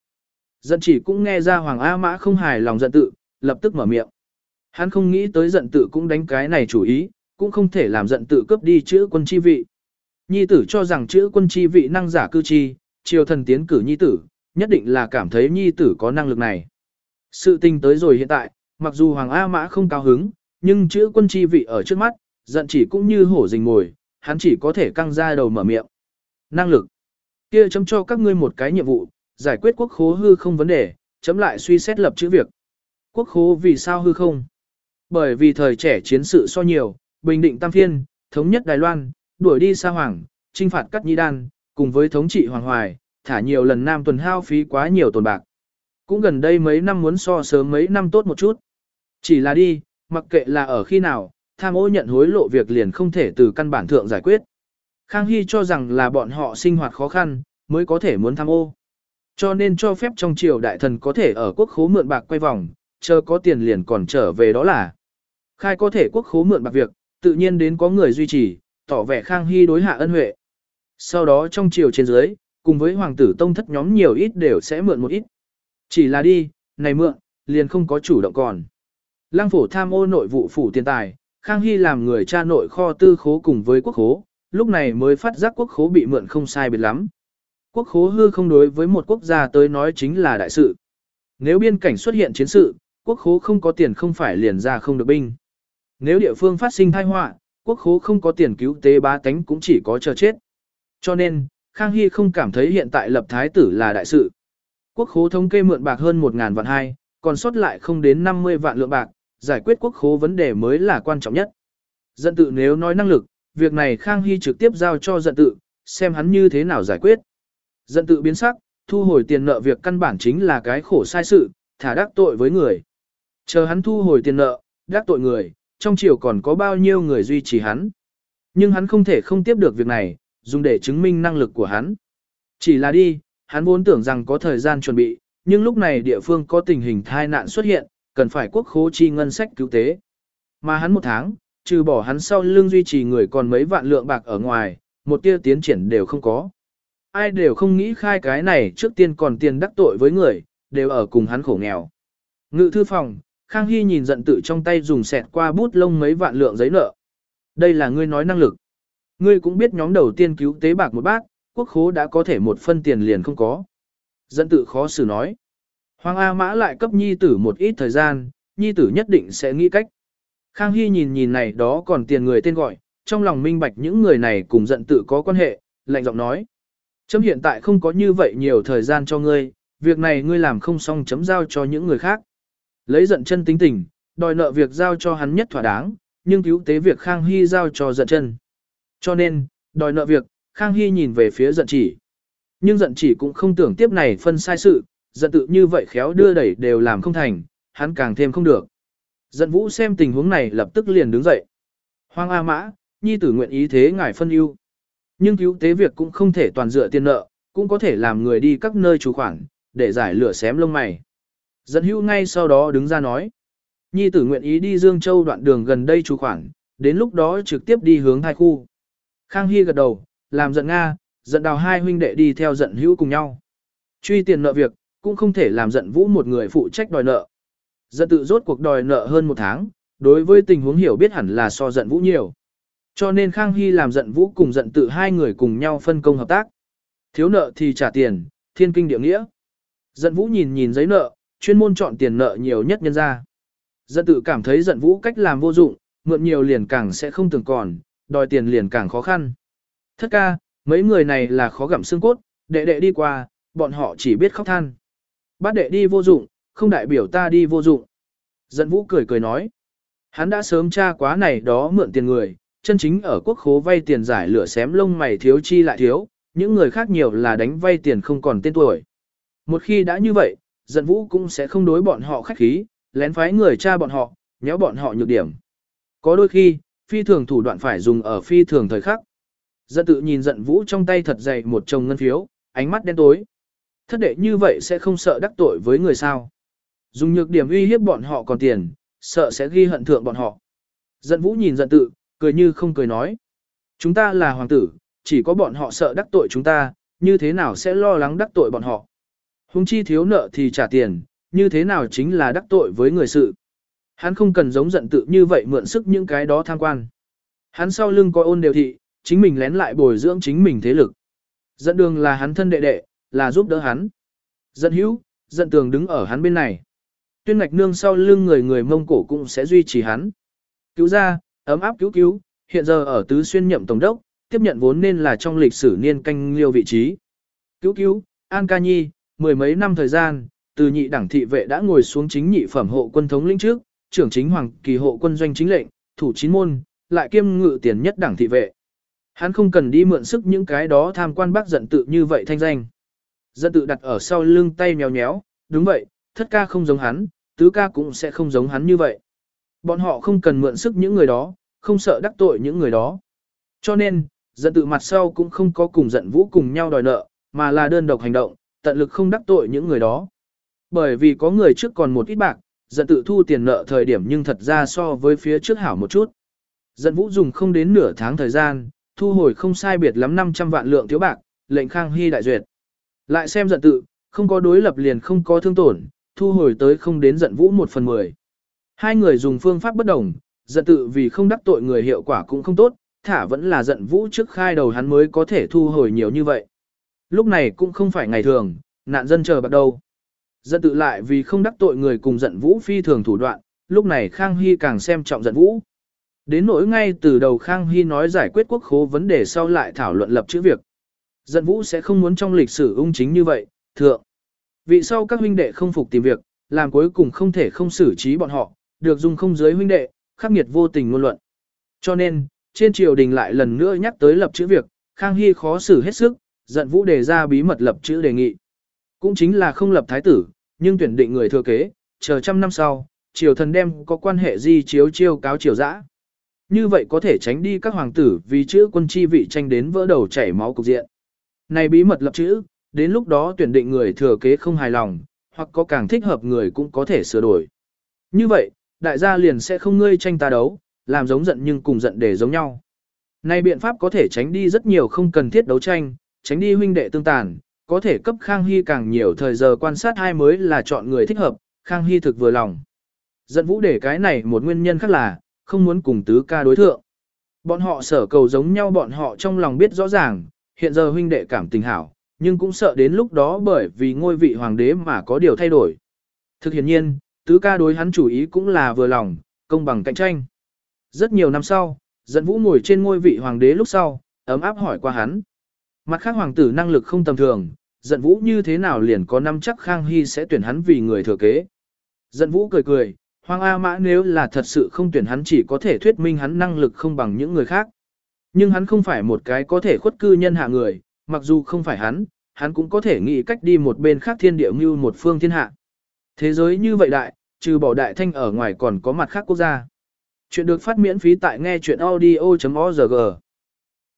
Giận chỉ cũng nghe ra Hoàng A Mã không hài lòng giận tự, lập tức mở miệng. Hắn không nghĩ tới giận tự cũng đánh cái này chủ ý, cũng không thể làm giận tự cướp đi chữ quân chi vị. Nhi tử cho rằng chữ quân chi vị năng giả cư chi, triều thần tiến cử nhi tử, nhất định là cảm thấy nhi tử có năng lực này. Sự tình tới rồi hiện tại, mặc dù Hoàng A Mã không cao hứng, nhưng chữ quân chi vị ở trước mắt, giận chỉ cũng như hổ rình ngồi, hắn chỉ có thể căng ra đầu mở miệng. Năng lực. Kia chấm cho các ngươi một cái nhiệm vụ, giải quyết quốc khố hư không vấn đề, chấm lại suy xét lập chữ việc. Quốc khố vì sao hư không? Bởi vì thời trẻ chiến sự so nhiều, bình định tam phiên, thống nhất Đài Loan, đuổi đi xa hoàng, trinh phạt cắt nhĩ đan, cùng với thống trị hoàng hoài, thả nhiều lần nam tuần hao phí quá nhiều tồn bạc. Cũng gần đây mấy năm muốn so sớm mấy năm tốt một chút. Chỉ là đi, mặc kệ là ở khi nào, tham ô nhận hối lộ việc liền không thể từ căn bản thượng giải quyết. Khang Hy cho rằng là bọn họ sinh hoạt khó khăn, mới có thể muốn tham ô. Cho nên cho phép trong triều đại thần có thể ở quốc khố mượn bạc quay vòng, chờ có tiền liền còn trở về đó là. Khai có thể quốc khố mượn bạc việc, tự nhiên đến có người duy trì, tỏ vẻ Khang Hy đối hạ ân huệ. Sau đó trong chiều trên dưới, cùng với hoàng tử tông thất nhóm nhiều ít đều sẽ mượn một ít. Chỉ là đi, này mượn, liền không có chủ động còn. Lăng phổ tham ô nội vụ phủ tiền tài, Khang Hy làm người cha nội kho tư khố cùng với quốc khố, lúc này mới phát giác quốc khố bị mượn không sai biệt lắm. Quốc khố hư không đối với một quốc gia tới nói chính là đại sự. Nếu biên cảnh xuất hiện chiến sự, quốc khố không có tiền không phải liền ra không được binh. Nếu địa phương phát sinh tai họa, quốc khố không có tiền cứu tế bá tánh cũng chỉ có chờ chết. Cho nên, Khang Hy không cảm thấy hiện tại lập thái tử là đại sự. Quốc khố thống kê mượn bạc hơn 1.000 vạn hai, còn sót lại không đến 50 vạn lượng bạc, giải quyết quốc khố vấn đề mới là quan trọng nhất. Dân tự nếu nói năng lực, việc này Khang Hy trực tiếp giao cho dân tự, xem hắn như thế nào giải quyết. Dân tự biến sắc, thu hồi tiền nợ việc căn bản chính là cái khổ sai sự, thả đắc tội với người. Chờ hắn thu hồi tiền nợ, đắc tội người, trong triều còn có bao nhiêu người duy trì hắn. Nhưng hắn không thể không tiếp được việc này, dùng để chứng minh năng lực của hắn. Chỉ là đi, hắn vốn tưởng rằng có thời gian chuẩn bị, nhưng lúc này địa phương có tình hình thai nạn xuất hiện, cần phải quốc khố chi ngân sách cứu tế. Mà hắn một tháng, trừ bỏ hắn sau lưng duy trì người còn mấy vạn lượng bạc ở ngoài, một tia tiến triển đều không có. Ai đều không nghĩ khai cái này trước tiên còn tiền đắc tội với người, đều ở cùng hắn khổ nghèo. Ngự thư phòng, Khang Hy nhìn giận tự trong tay dùng sẹt qua bút lông mấy vạn lượng giấy nợ. Đây là ngươi nói năng lực. Ngươi cũng biết nhóm đầu tiên cứu tế bạc một bác, quốc khố đã có thể một phân tiền liền không có. Dẫn tự khó xử nói. Hoàng A Mã lại cấp nhi tử một ít thời gian, nhi tử nhất định sẽ nghĩ cách. Khang Hy nhìn nhìn này đó còn tiền người tên gọi, trong lòng minh bạch những người này cùng giận tự có quan hệ, lạnh giọng nói. Chấm hiện tại không có như vậy nhiều thời gian cho ngươi, việc này ngươi làm không xong chấm giao cho những người khác. Lấy giận chân tính tình, đòi nợ việc giao cho hắn nhất thỏa đáng, nhưng cứu tế việc Khang Hy giao cho giận chân. Cho nên, đòi nợ việc, Khang Hy nhìn về phía giận chỉ. Nhưng giận chỉ cũng không tưởng tiếp này phân sai sự, giận tự như vậy khéo đưa đẩy đều làm không thành, hắn càng thêm không được. Giận vũ xem tình huống này lập tức liền đứng dậy. hoang A Mã, nhi tử nguyện ý thế ngài phân ưu. Nhưng cứu tế việc cũng không thể toàn dựa tiền nợ, cũng có thể làm người đi các nơi chủ khoản, để giải lửa xém lông mày. Dẫn hữu ngay sau đó đứng ra nói. Nhi tử nguyện ý đi Dương Châu đoạn đường gần đây chủ khoản, đến lúc đó trực tiếp đi hướng hai khu. Khang Hy gật đầu, làm giận Nga, giận đào hai huynh đệ đi theo giận hữu cùng nhau. Truy tiền nợ việc, cũng không thể làm giận vũ một người phụ trách đòi nợ. Giận tự rốt cuộc đòi nợ hơn một tháng, đối với tình huống hiểu biết hẳn là so giận vũ nhiều. Cho nên Khang Hy làm giận vũ cùng giận tự hai người cùng nhau phân công hợp tác. Thiếu nợ thì trả tiền, thiên kinh địa nghĩa. Giận vũ nhìn nhìn giấy nợ, chuyên môn chọn tiền nợ nhiều nhất nhân ra. Giận tự cảm thấy giận vũ cách làm vô dụng, mượn nhiều liền càng sẽ không tưởng còn, đòi tiền liền càng khó khăn. Thất ca, mấy người này là khó gặm xương cốt, đệ đệ đi qua, bọn họ chỉ biết khóc than. Bát đệ đi vô dụng, không đại biểu ta đi vô dụng. Giận vũ cười cười nói. Hắn đã sớm tra quá này đó mượn tiền người, chân chính ở quốc khố vay tiền giải lửa xém lông mày thiếu chi lại thiếu, những người khác nhiều là đánh vay tiền không còn tên tuổi. Một khi đã như vậy, giận vũ cũng sẽ không đối bọn họ khách khí, lén phái người cha bọn họ, nhéo bọn họ nhược điểm. Có đôi khi, phi thường thủ đoạn phải dùng ở phi thường thời khắc. Giận tự nhìn giận vũ trong tay thật dày một chồng ngân phiếu, ánh mắt đen tối. Thất đệ như vậy sẽ không sợ đắc tội với người sao. Dùng nhược điểm uy hiếp bọn họ còn tiền, sợ sẽ ghi hận thượng bọn họ. Giận vũ nhìn giận tự, cười như không cười nói. Chúng ta là hoàng tử, chỉ có bọn họ sợ đắc tội chúng ta, như thế nào sẽ lo lắng đắc tội bọn họ. Hùng chi thiếu nợ thì trả tiền, như thế nào chính là đắc tội với người sự. Hắn không cần giống giận tự như vậy mượn sức những cái đó tham quan. Hắn sau lưng coi ôn đều thị, chính mình lén lại bồi dưỡng chính mình thế lực. Dẫn đường là hắn thân đệ đệ, là giúp đỡ hắn. Dẫn hữu, dẫn tường đứng ở hắn bên này. Tuyên ngạch nương sau lưng người người mông cổ cũng sẽ duy trì hắn. Cứu ra, ấm áp cứu cứu, hiện giờ ở tứ xuyên nhậm tổng đốc, tiếp nhận vốn nên là trong lịch sử niên canh liêu vị trí. Cứu cứu, An Ca Nhi, mười mấy năm thời gian, từ nhị đảng thị vệ đã ngồi xuống chính nhị phẩm hộ quân thống lĩnh trước, trưởng chính hoàng kỳ hộ quân doanh chính lệnh, thủ chín môn, lại kiêm ngự tiền nhất đảng thị vệ. Hắn không cần đi mượn sức những cái đó tham quan bác giận tự như vậy thanh danh. Giận tự đặt ở sau lưng tay nhéo nhéo, đúng vậy, thất ca không giống hắn, tứ ca cũng sẽ không giống hắn như vậy. Bọn họ không cần mượn sức những người đó, không sợ đắc tội những người đó. Cho nên, giận tự mặt sau cũng không có cùng giận vũ cùng nhau đòi nợ, mà là đơn độc hành động, tận lực không đắc tội những người đó. Bởi vì có người trước còn một ít bạc, giận tự thu tiền nợ thời điểm nhưng thật ra so với phía trước hảo một chút. Giận vũ dùng không đến nửa tháng thời gian, thu hồi không sai biệt lắm 500 vạn lượng thiếu bạc, lệnh Khang Hy đại duyệt. Lại xem giận tự, không có đối lập liền không có thương tổn, thu hồi tới không đến giận vũ một phần mười. Hai người dùng phương pháp bất đồng, giận tự vì không đắc tội người hiệu quả cũng không tốt, thả vẫn là giận vũ trước khai đầu hắn mới có thể thu hồi nhiều như vậy. Lúc này cũng không phải ngày thường, nạn dân chờ bắt đầu. dân tự lại vì không đắc tội người cùng giận vũ phi thường thủ đoạn, lúc này Khang Hy càng xem trọng giận vũ. Đến nỗi ngay từ đầu Khang Hy nói giải quyết quốc khố vấn đề sau lại thảo luận lập chữ việc. Giận vũ sẽ không muốn trong lịch sử ung chính như vậy, thượng. Vị sau các huynh đệ không phục tìm việc, làm cuối cùng không thể không xử trí bọn họ, được dùng không giới huynh đệ, khắc nghiệt vô tình ngôn luận. Cho nên, trên triều đình lại lần nữa nhắc tới lập chữ việc, Khang Hy khó xử hết sức, giận vũ đề ra bí mật lập chữ đề nghị. Cũng chính là không lập thái tử, nhưng tuyển định người thừa kế, chờ trăm năm sau, triều thần đem có quan hệ di chiếu chiêu cáo triều dã. Như vậy có thể tránh đi các hoàng tử vì chữ quân chi vị tranh đến vỡ đầu chảy máu cục diện. Này bí mật lập chữ, đến lúc đó tuyển định người thừa kế không hài lòng, hoặc có càng thích hợp người cũng có thể sửa đổi. Như vậy, đại gia liền sẽ không ngươi tranh ta đấu, làm giống giận nhưng cùng giận để giống nhau. Này biện pháp có thể tránh đi rất nhiều không cần thiết đấu tranh, tránh đi huynh đệ tương tàn, có thể cấp Khang Hy càng nhiều thời giờ quan sát hai mới là chọn người thích hợp, Khang Hy thực vừa lòng. dẫn vũ để cái này một nguyên nhân khác là, không muốn cùng tứ ca đối thượng. Bọn họ sở cầu giống nhau bọn họ trong lòng biết rõ ràng, hiện giờ huynh đệ cảm tình hảo, nhưng cũng sợ đến lúc đó bởi vì ngôi vị hoàng đế mà có điều thay đổi. Thực hiện nhiên, tứ ca đối hắn chủ ý cũng là vừa lòng, công bằng cạnh tranh. Rất nhiều năm sau, dẫn vũ ngồi trên ngôi vị hoàng đế lúc sau, ấm áp hỏi qua hắn. Mặt khác hoàng tử năng lực không tầm thường, giận vũ như thế nào liền có năm chắc Khang Hy sẽ tuyển hắn vì người thừa kế. Giận vũ cười cười, Hoàng A Mã nếu là thật sự không tuyển hắn chỉ có thể thuyết minh hắn năng lực không bằng những người khác. Nhưng hắn không phải một cái có thể khuất cư nhân hạ người, mặc dù không phải hắn, hắn cũng có thể nghĩ cách đi một bên khác thiên địa như một phương thiên hạ. Thế giới như vậy đại, trừ bỏ đại thanh ở ngoài còn có mặt khác quốc gia. Chuyện được phát miễn phí tại nghe chuyện audio.org